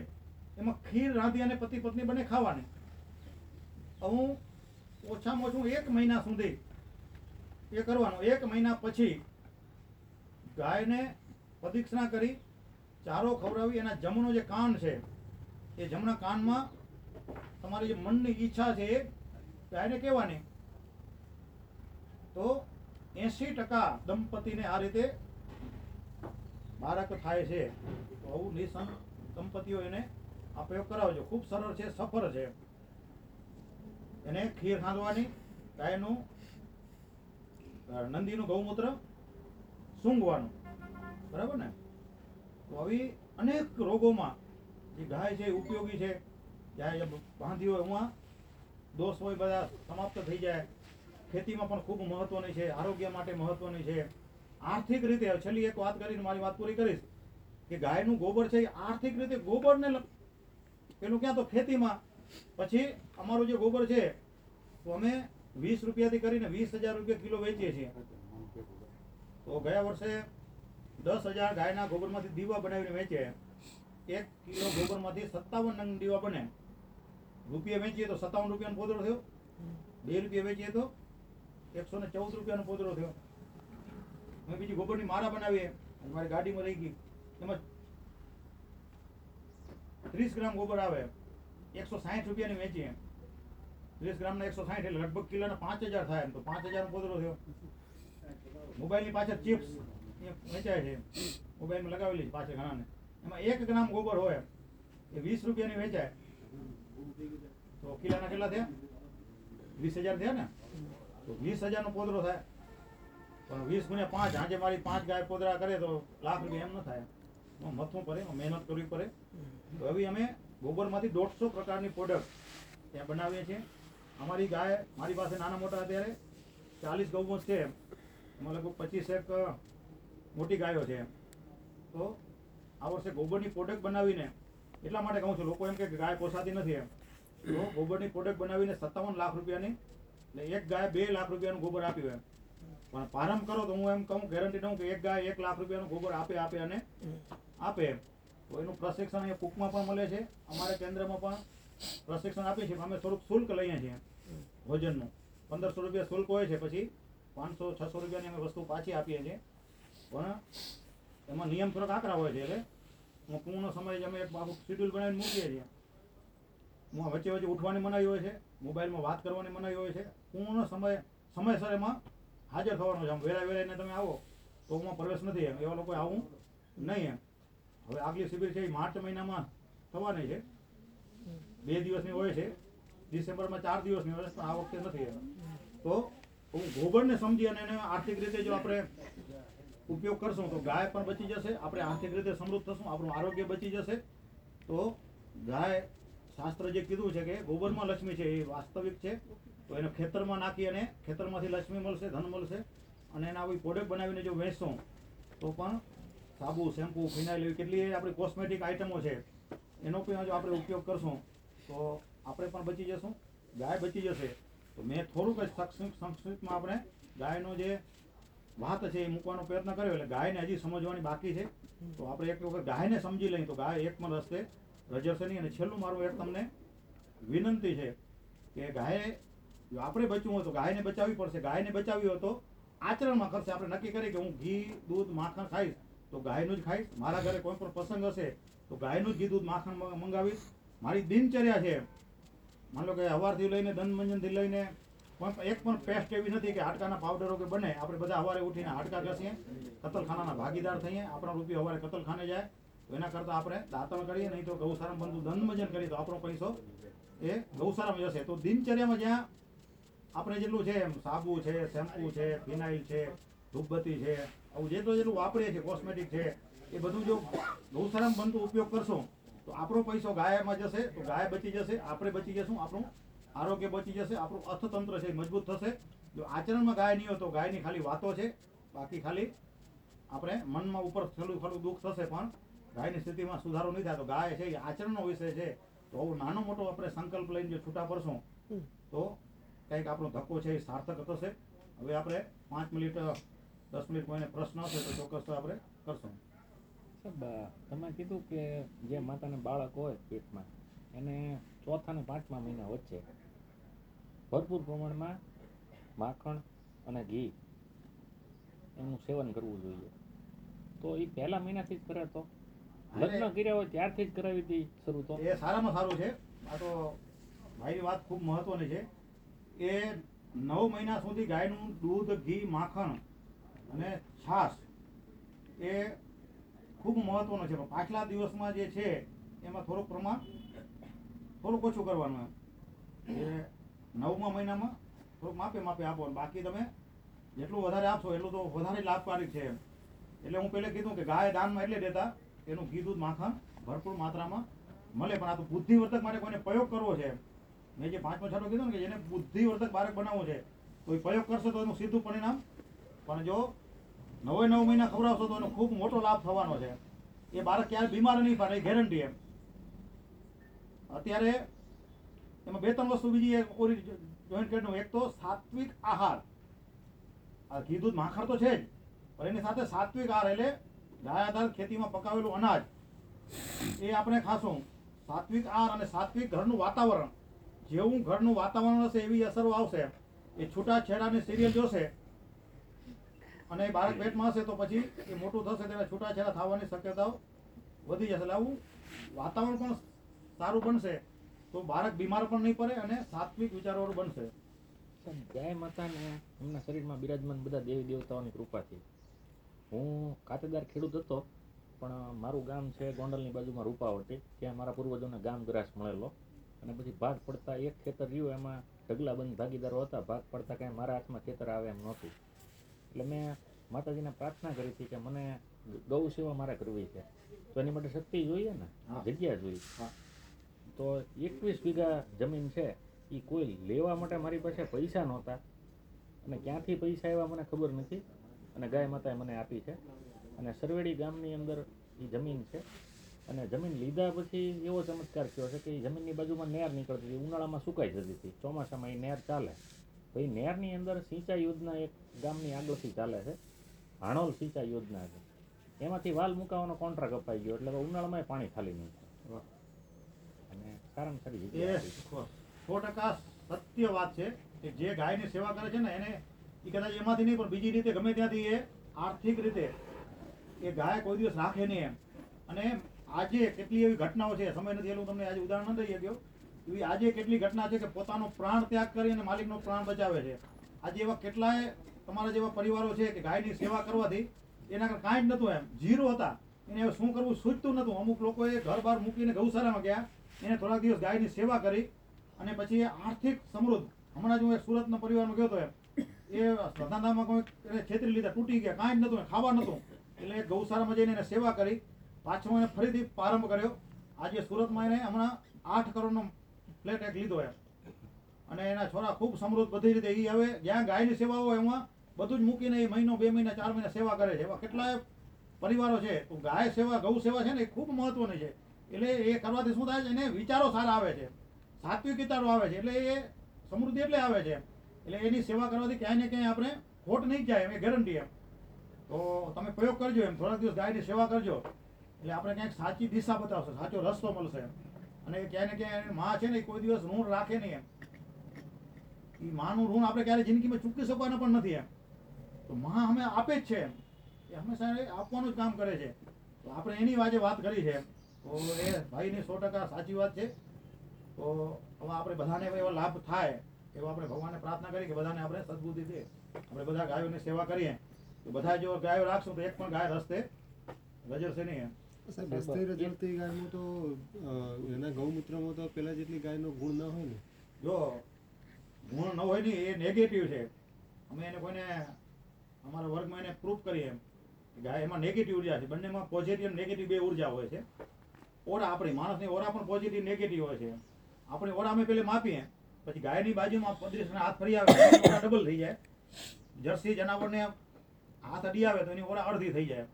એમાં ખીર રાંધી અને પતિ પત્ની બંને ખાવાની. હું ઓછામાં ઓછું એક મહિના સુધી એ કરવાનું. એક મહિના પછી ગાયને પ્રદક્ષિણા કરી, ચારો ખવડાવી, એના જમણો જે કાન છે, એ જમણા કાનમાં તમારી જે મનની ઈચ્છા છે એ ગાયને કહેવાની. તો એસી ટકા દંપતીને આ રીતે બાળક થાય છે. તો આવું નિસંગ દંપતીઓ એને આ કરાવજો. ખૂબ સરળ છે, સફળ છે. એને ખીર ખાંધવાની ગાયનું નંદીનું ગૌમૂત્ર સૂંઘવાનું. બરાબર ને? તો આવી અનેક રોગોમાં જે ગાય છે ઉપયોગી છે. જ્યાં બાંધી હોય એમાં દોષ હોય, બધા સમાપ્ત થઈ જાય. ખેતીમાં પણ ખૂબ મહત્વની છે, આરોગ્ય માટે મહત્વની છે. આર્થિક રીતે, છેલ્લી એક વાત કરીને મારી વાત પૂરી કરીશ કે ગાયનું ગોબર છે એ આર્થિક રીતે ગોબરને પેલું ક્યાં તો ખેતીમાં. પછી અમારું જે ગોબર છે, તો અમે વીસ રૂપિયાથી કરીને વીસ હજાર રૂપિયા કિલો વેચીએ છીએ. તો ગયા વર્ષે દસ હજાર ગાયના ગોબરમાંથી દીવા બનાવીને વેચે. એક કિલો ગોબરમાંથી સત્તાવન નંગ દીવા બને. રૂપિયા વેચીએ તો સત્તાવન રૂપિયાનો પોદળો થયો. બે રૂપિયા વેચીએ તો એકસો ને ચૌદ રૂપિયાનો પોદળો થયો. મેં બીજી ગોબરની મારા બનાવી અને મારી ગાડીમાં રહી ગઈ. એમાં ત્રીસ ગ્રામ ગોબર આવે. એકસો સાઠ રૂપિયાની વેચીએ. ત્રીસ ગ્રામના એકસો સાઠ એટલે લગભગ કિલોના પાંચ હજાર થાય તો પાંચ હજારનો પોદળો થયો. મોબાઈલની પાછળ ચિપ્સ વેચાય છે. મોબાઈલમાં લગાવેલી પાછળ ઘણાને. એમાં એક ગ્રામ ગોબર હોય. એ વીસ રૂપિયાની વેચાય. તો કિલોના કેટલા થયા? વીસ હજાર થયા ને? તો વીસ હજારનો પોદરો થાય. પણ વીસ ગુણ્યા પાંચ આજે મારી પાંચ ગાય પોદરા કરે તો લાખ રૂપિયા એમ ન થાય. મથવું પડે, મહેનત કરવી પડે. તો હવે અમે ગોબરમાંથી દોઢસો પ્રકારની પ્રોડક્ટ ત્યાં બનાવીએ છીએ. અમારી ગાય મારી પાસે નાના મોટા અત્યારે ચાલીસ ગૌવંશ છે એમાં. લગભગ પચીસ એક મોટી ગાયો છે તો આ વર્ષે ગોબરની પ્રોડક્ટ બનાવીને, એટલા માટે કહું છું, લોકો એમ કે ગાય પોસાતી નથી એમ. તો ગોબરની પ્રોડક્ટ બનાવીને સત્તાવન લાખ રૂપિયાની એટલે એક ગાય બે લાખ રૂપિયાનું ગોબર આપ્યું એમ પણ પ્રારંભ કરો તો હું એમ કહું ગેરંટી દઉં કે એક ગાય એક લાખ રૂપિયાનું ગોબર આપે આપે અને આપે એમ. તો એનું પ્રશિક્ષણ અહીંયા કુકમાં પણ મળે છે, અમારા કેન્દ્રમાં પણ પ્રશિક્ષણ આપીએ છીએ. અમે થોડુંક શુલ્ક લઈએ છીએ ભોજનનું. પંદરસો રૂપિયા શુલ્ક હોય છે પછી પાંચસો, છસો રૂપિયાની અમે વસ્તુ પાછી આપીએ છીએ. પણ એમાં નિયમ થોડાક આકરા હોય છે એટલે હું પૂર્ણ સમય અમે એક બાબુ શેડ્યુલ બનાવીને મૂકીએ છીએ. હું વચ્ચે વચ્ચે ઉઠવાની મનાઈ હોય છે, મોબાઈલમાં વાત કરવાની મનાઈ હોય છે. પૂર્ણ સમય સમયસર એમાં હાજર થવાનું છે. આમ વેલા વેલાઈને તમે આવો, તો હું પ્રવેશ નથી એમ. એવા લોકો આવું નહીં એમ. હવે આગલી શિબિર છે એ માર્ચ મહિનામાં થવાની છે. બે દિવસની હોય છે. ડિસેમ્બરમાં ચાર દિવસની હોય પણ આ વખતે નથી એમ. તો હું ગોબરને સમજી અને એને આર્થિક રીતે જો આપણે ઉપયોગ કરશું, તો ગાય પણ બચી જશે. આપણે આર્થિક રીતે સમૃદ્ધ થશું, આપણું આરોગ્ય બચી જશે. તો ગાય શાસ્ત્ર જે કીધું છે કે ગોબરમાં લક્ષ્મી છે એ વાસ્તવિક છે. તો એને ખેતરમાં નાખી અને ખેતરમાંથી લક્ષ્મી મળશે, ધન મળશે અને એના આવી પ્રોડક્ટ બનાવીને જો વેચશું, તો પણ સાબુ શેમ્પુ ફિનાઇલ એવી કેટલી આપણી કોસ્મેટિક આઇટમો છે, એનો પણ જો આપણે ઉપયોગ કરશું. તો આપણે પણ બચી જશું, ગાય બચી જશે. તો મેં થોડુંક જ સંક્ષિપ્ત સંક્ષિપ્તમાં આપણે ગાયનો જે વાત છે એ મૂકવાનો પ્રયત્ન કર્યો, એટલે ગાયને હજી સમજવાની બાકી છે. તો આપણે એક વખત ગાયને સમજી લઈએ, તો ગાય એક પણ રસ્તે રજરશે નહીં અને છેલ્લું મારું એક તમને વિનંતી છે કે ગાય આપણે બચવું હોય તો ગાયને બચાવવી પડશે. ગાયને બચાવવી હોય તો આચરણમાં કરશે આપણે નક્કી કરીએ કે હું ઘી, દૂધ, માખણ ખાઈશ તો ગાયનું જ ખાઈશ. મારા ઘરે કોઈ પણ પ્રસંગ હશે તો ગાયનું જ ઘી, દૂધ, માખણ મંગાવીશ. મારી દિનચર્યા છે. માન લો કે સવારથી લઈને દંતમંજનથી લઈને પણ એક પણ પેસ્ટ એવી નથી કે હાડકાના પાવડરો કે બને. આપણે બધા સવારે ઉઠીને હાડકા ઘસીએ, કતલખાનાના ભાગીદાર થઈએ, આપણા રૂપિયો સવારે કતલખાને જાય, તો એના કરતાં આપણે દાંતણ કરીએ, નહીં તો ગૌશાળામાં બંધુ દંતમંજન કરીએ તો આપણો પૈસો એ ગૌશાળામાં જશે. તો દિનચર્યામાં જ્યાં આપણે જેટલું છે એમ સાબુ છે શેમ્પુ છે ફિનાઇલ છે ધૂપબત્તી છે આવું જે તો જેટલું વાપરીએ છીએ કોસ્મેટિક છે એ બધું જો ગૌશાળામાં બનતું ઉપયોગ કરશું તો આપણો પૈસો ગાયમાં જશે તો ગાય બચી જશે આપણે બચી જશું આપણું આરોગ્ય બચી જશે આપણું અર્થતંત્ર છે મજબૂત થશે. જો આચરણમાં ગાય નહીં હોય તો ગાયની ખાલી વાતો છે બાકી ખાલી આપણે મનમાં ઉપર થોડું થોડું દુઃખ થશે પણ ગાયની સ્થિતિમાં સુધારો નહીં થાય. તો ગાય છે એ આચરણનો વિષય છે. તો નાનો મોટો આપણે સંકલ્પ લઈને જો છૂટા પડશું તો કંઈક આપણો ધક્કો છે એ સાર્થક થશે હવે આપણે પાંચ મિનિટ દસ મિનિટ કોઈને પ્રશ્ન હશે તો ચોક્કસ આપણે કરશું. તમે કીધું કે જે માતાને બાળક હોય પેટમાં એને ચોથા ને પાંચમા મહિના વચ્ચે ભરપૂર પ્રમાણમાં માખણ અને ઘી એનું સેવન કરવું જોઈએ. તો એ પહેલા મહિનાથી જ કરે તો? લગ્ન કર્યા હોય ત્યારથી જ કરાવી હતી શરૂ તો? એ સારામાં સારું છે. આ તો ભાઈની વાત ખૂબ મહત્વની છે. એ નવ મહિના સુધી ગાયનું દૂધ, ઘી, માખણ અને છાશ એ ખૂબ મહત્વનો છે. પણ પાછલા દિવસમાં જે છે, એમાં થોડુંક પ્રમાણ થોડુંક ઓછું કરવાનું એમ. એ નવમા મહિનામાં થોડુંક માપે માપે આપો બાકી તમે જેટલું વધારે આપશો એટલું તો વધારે લાભકારી છે એમ. એટલે હું પહેલે કીધું કે ગાય દાનમાં એટલે દેતા, એનું ઘી, દૂધ, માખણ ભરપૂર માત્રામાં મળે. પણ આ તો બુદ્ધિવર્ધક માટે કોઈને પ્રયોગ કરવો છે મેં જે પાંચમો છઠ્ઠો કીધું ને કે જેને બુદ્ધિવર્ધક બાળક બનાવવું છે તો એ પ્રયોગ કરશે તો એનું સીધું પરિણામ. પણ જો નવે નવ મહિના ખવડાવશો તો એનો ખૂબ મોટો લાભ થવાનો છે. એ બાળક ક્યારે બીમાર નહીં પડે ગેરંટી એમ. અત્યારે એમાં બે ત્રણ વસ્તુ બીજી ઓરી જોઈન્ટ કરનું એક તો સાત્વિક આહાર. આ ઘી, દૂધ, માખણ તો છે જ, પણ એની સાથે સાત્વિક આહાર એટલે ગાય ખેતીમાં પકાવેલું અનાજ. એ આપણે ખાશું. સાત્વિક આહાર અને સાત્વિક ઘરનું વાતાવરણ. જેવું ઘરનું વાતાવરણ હશે એવી અસરો આવશે. એ છૂટા છેડાની સિરિયલ જોશે. અને એ બાળક પેટમાં હશે તો પછી એ મોટું થશે ત્યારે છૂટાછેડા થવાની શક્યતાઓ વધી જશે. એટલે આવું વાતાવરણ પણ સારું બનશે તો બાળક બીમાર પણ નહીં પડે અને સાત્વિક વિચારવાળું બનશે. ગાય માતાને એમના શરીરમાં બિરાજમાન બધા દેવી દેવતાઓની કૃપાથી. હું ખાતેદાર ખેડૂત હતો, પણ મારું ગામ છે ગોંડલની બાજુમાં રૂપાવટી ત્યાં મારા પૂર્વજોને ગામ ગ્રાસ મળેલો. અને પછી ભાગ પડતા એક ખેતર રહ્યું એમાં ઢગલાબંધ ભાગીદારો હતા. ભાગ પડતા કાંઈ મારા હાથમાં ખેતર આવે એમ નહોતું. એટલે મેં માતાજીને પ્રાર્થના કરી હતી કે મને ગૌ સેવા મારે કરવી છે. તો એની માટે શક્તિ જોઈએ ને? જગ્યા જોઈએ. હા. તો એકવીસ વીઘા જમીન છે. એ કોઈ લેવા માટે મારી પાસે પૈસા નહોતા. અને ક્યાંથી પૈસા આવ્યા મને ખબર નથી. અને ગાય માતાએ મને આપી છે. અને સરવેડી ગામની અંદર એ જમીન છે. અને જમીન લીધા પછી એવો ચમત્કાર થયો છે કે જમીનની બાજુમાં નહેર નીકળતી હતી ઉનાળામાં સુકાઈ જતી હતી. ચોમાસામાં એ નહેર ચાલે. તો એ નહેરની અંદર સિંચાઈ યોજના એક ગામની આગળથી ચાલે છે. હાણોલ સિંચાઈ યોજના છે. એમાંથી વાલ મુકાવાનો કોન્ટ્રાક્ટ અપાઈ ગયો એટલે ઉનાળામાં પાણી ખાલી નહીં થાય. અને સારામાં સારી જગ્યા સો ટકા સત્ય વાત છે કે જે ગાયની સેવા કરે છે ને એને એ કદાચ એમાંથી નહીં પણ બીજી રીતે ગમે ત્યાંથી એ આર્થિક રીતે એ ગાય કોઈ દિવસ રાખે નહીં એમ. અને આજે કેટલી એવી ઘટનાઓ છે સમય નથી, એટલું તમને આજે ઉદાહરણ નથી શક્યો. એવી આજે કેટલી ઘટના છે કે પોતાનો પ્રાણ ત્યાગ કરી અને માલિકનો પ્રાણ બચાવે છે. આજે એવા કેટલાય તમારા જેવા પરિવારો છે કે ગાયની સેવા કરવાથી એના આગળ કાંઈ જ નહોતું એમ. જીરો હતા. એને હવે શું કરવું? સૂચતું નહોતું. અમુક લોકોએ ઘર બહાર મૂકીને ગૌશાળામાં ગયા. એને થોડાક દિવસ ગાયની સેવા કરી અને પછી એ આર્થિક સમૃદ્ધ. હમણાં જ હું એક સુરતના પરિવારમાં ગયો હતો એમ. એ ધંધામાં કોઈ છેતરી લીધા, તૂટી ગયા, કાંઈ જ નહોતું ખાવા નહોતું. એટલે એ ગૌશાળામાં જઈને એને સેવા કરી. પાછો એને ફરીથી પ્રારંભ કર્યો. આજે સુરતમાં એને હમણાં આઠ કરોડનો ફ્લેટ એક લીધો એમ. અને એના છોરા ખૂબ સમૃદ્ધ બધી રીતે. એ હવે જ્યાં ગાયની સેવા હોય એમાં બધું જ મૂકીને એ મહિનો, બે મહિના, ચાર મહિના સેવા કરે છે. એવા કેટલાય પરિવારો છે. તો ગાય સેવા ગૌ સેવા છે ને, એ ખૂબ મહત્વની છે. એટલે એ કરવાથી શું થાય છે? એને વિચારો સારા આવે છે. સાત્વિક વિચારો આવે છે. એટલે એ સમૃદ્ધિ એટલે આવે છે એટલે એની સેવા કરવાથી ક્યાંય ને ક્યાંય આપણે ખોટ નહીં જાય એમ. એ ગેરંટી એમ. તો તમે પ્રયોગ કરજો એમ. થોડા દિવસ ગાયની સેવા કરજો. એટલે આપણે ક્યાંક સાચી દિશા બતાવશે, સાચો રસ્તો મળશે અને ક્યાંય ને ક્યાંયમાં છે ને કોઈ દિવસ ઋણ રાખે નહીં એમ. એ માનું ઋણ આપણે ક્યારે જિંદગીમાં ચૂકવી શકવાના પણ નથી એમ. તો માં અમે આપે જ છે એમ. એ હંમેશા આપવાનું જ કામ કરે છે. તો આપણે એની વાજે વાત કરી છે. તો એ ભાઈની સો ટકા સાચી વાત છે. તો હવે આપણે બધાને એવો લાભ થાય, એવો આપણે ભગવાનને પ્રાર્થના કરીએ કે બધાને આપણે સદબુદ્ધિ દે. આપણે બધા ગાયોની સેવા કરીએ. તો બધા જો ગાયો રાખશું તો એક પણ ગાય રસ્તે ગજરશે નહીં એમ. સાહેબ રસ્તે રજડતી ગાયમાં તો એના ગૌમૂત્રમાં તો પેલા જેટલી ગાયનો ગુણ ન હોય ને. જો ગુણ ન હોય ને એ નેગેટિવ છે. અમે એને કોઈને અમારા વર્ગમાં એને પ્રૂફ કરીએ એમ. ગાય એમાં નેગેટિવ ઊર્જા છે. બંનેમાં પોઝિટિવ નેગેટિવ બે ઊર્જા હોય છે. ઓરા આપણી માણસની ઓરા પણ પોઝિટિવ નેગેટિવ હોય છે. આપણે ઓરા અમે પેલે માપીએ. પછી ગાયની બાજુમાં પંદરીસ હાથ ફરી આવે ઓરા ડબલ થઈ જાય. જર્સી જનાવરને હાથ અડી આવે તો એની ઓરા અડધી થઈ જાય.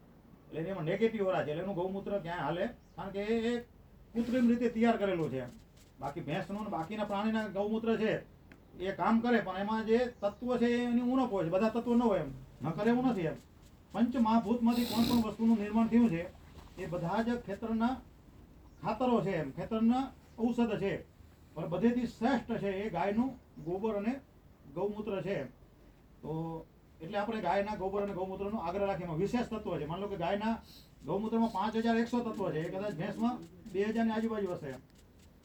એટલે એમાં નેગેટિવ ઓરા છે. એટલે એનું ગૌમૂત્ર ક્યાંય હાલે? કારણ કે એ કૃત્રિમ રીતે તૈયાર કરેલું છે. બાકી ભેંસનું ને બાકીના પ્રાણીના ગૌમૂત્ર છે. એ કામ કરે, પણ એમાં જે તત્વ છે, એની ઉણપ છે. બધા તત્વો ન હોય એમ. ન કરે એવું નથી એમ. પંચ મહાભૂતમાંથી કોણ વસ્તુનું નિર્માણ થયું છે? એ બધા જ ખેતરના ખાતરો છે એમ. ખેતરના ઔષધ છે. પણ બધેથી શ્રેષ્ઠ છે એ ગાયનું ગોબર અને ગૌમૂત્ર છે તો એટલે આપણે ગાયના ગોબર અને ગૌમૂત્રનો આગ્રહ રાખીએ. વિશેષ તત્વ છે. માન લો કે ગાયના ગૌમૂત્રમાં પાંચ હજાર એકસો તત્વ છે. એ કદાચ ભેંસમાં બે હજારની આજુબાજુ હશે.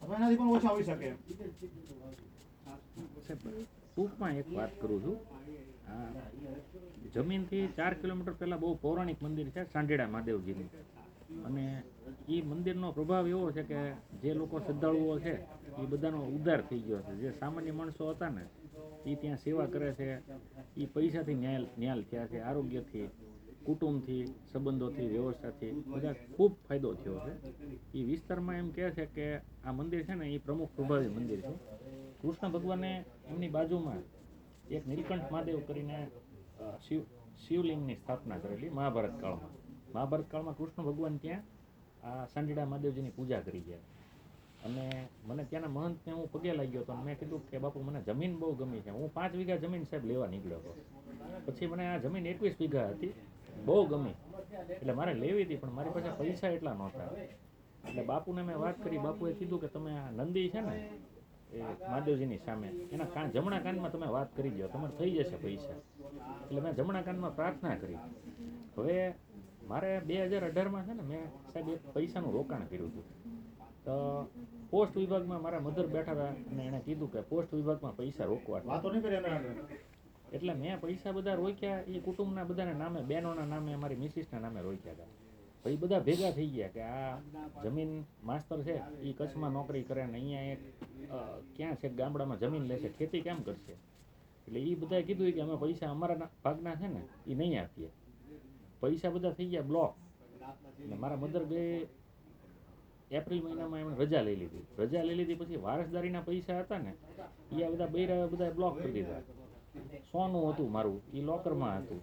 અથવા એનાથી પણ ઓછા હોઈ શકે. ટૂંકમાં એક વાત કરું છું. જમીનથી ચાર કિલોમીટર પહેલાં બહુ પૌરાણિક મંદિર છે, સાંઢેડા મહાદેવજીનું. અને એ મંદિરનો પ્રભાવ એવો છે કે જે લોકો શ્રદ્ધાળુઓ છે એ બધાનો ઉદ્ધાર થઈ ગયો છે. જે સામાન્ય માણસો હતા ને એ ત્યાં સેવા કરે છે. એ પૈસાથી ન્યાલ ન્યાલ થયા છે, આરોગ્યથી, કુટુંબથી, સંબંધોથી, વ્યવસ્થાથી, બધા ખૂબ ફાયદો થયો છે. એ વિસ્તારમાં એમ કહે છે કે આ મંદિર છે ને, એ પ્રમુખ પ્રભાવી મંદિર છે. કૃષ્ણ ભગવાને એમની બાજુમાં એક નીલકંઠ મહાદેવ કરીને શિવ, શિવલિંગની સ્થાપના કરેલી મહાભારત કાળમાં. મહાભારત કાળમાં કૃષ્ણ ભગવાન ત્યાં, આ સાંજડા મહાદેવજીની પૂજા કરી ગયા. અને મને ત્યાંના મહંતને હું પગે લાગ્યો હતો મેં કીધું કે બાપુ, મને જમીન બહુ ગમી છે. હું પાંચ વીઘા જમીન સાહેબ લેવા નીકળ્યો હતો. પછી મને આ જમીન એકવીસ વીઘા હતી. બહુ ગમી. એટલે મારે લેવી હતી, પણ મારી પાસે પૈસા એટલા નહોતા. એટલે બાપુને મેં વાત કરી. બાપુએ કીધું કે તમે આ નંદી છે ને, એ મહાદેવજીની સામે, એના કાન, જમણા કાનમાં તમે વાત કરી દો તમારે થઈ જશે પૈસા. એટલે મેં જમણા કાનમાં પ્રાર્થના કરી. હવે મારે બે હજાર અઢારમાં છે ને, મેં સાહેબ એક પૈસાનું રોકાણ કર્યું હતું. તો પોસ્ટ વિભાગમાં મારા મધર બેઠા હતા અને એણે કીધું કે પોસ્ટ વિભાગમાં પૈસા રોકવા એટલે મેં પૈસા બધા રોક્યા એ કુટુંબના બધાના નામે બહેનોના નામે અમારી મિસિસના નામે રોક્યા હતા. પછી બધા ભેગા થઈ ગયા કે આ જમીન માસ્તર છે એ કચ્છમાં નોકરી કરે ને અહીંયા એક ક્યાં છે ગામડામાં જમીન લેશે ખેતી કેમ કરશે? એટલે એ બધાએ કીધું કે અમે પૈસા અમારા ભાગના છે ને એ નહીં આપીએ. પૈસા બધા થઈ ગયા બ્લોક. અને મારા મધર ગઈ એપ્રિલ મહિનામાં એમણે રજા લઈ લીધી. રજા લઈ લીધી પછી વારસદારીના પૈસા હતા ને એ આ બધા બૈરા બધા બ્લોક કરી દીધા. સોનું હતું મારું એ લોકરમાં હતું.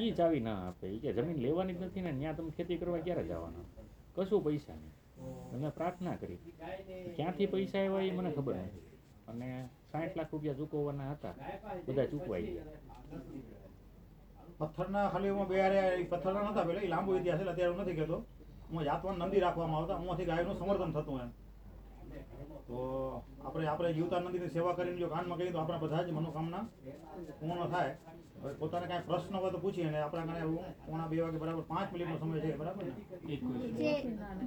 એ ચાવી ના આપે. એ કે જમીન લેવાની જ નથી ને ત્યાં તમે ખેતી કરવા ક્યારે જવાના? કશું પૈસા નહીં. મેં પ્રાર્થના કરી. ક્યાંથી પૈસા આવ્યા એ મને ખબર નથી. અને સાઠ લાખ રૂપિયા ચૂકવવાના હતા, બધા ચૂકવાઈ ગયા. પથ્થરના ખાલી બે પથ્થરના નતા પેલા લાંબો ઇતિહાસ એટલે અત્યારે નથી કહેતો. હું જાતવાન નંદી રાખવામાં આવતા ઉમાંથી ગાયનું સમર્થન થતું એમ તો આપણે આપણે જીવતા નંદીની સેવા કરીને જો કાનમાં કહીએ તો આપણા બધા જ મનોકામના પૂર્ણ થાય હવે પોતાને કાંઈ પ્રશ્ન હોય તો પૂછીએ અને આપણા કારણે હું પોણા બે વાગે બરાબર પાંચ મિનિટનો સમય છે બરાબર ને જે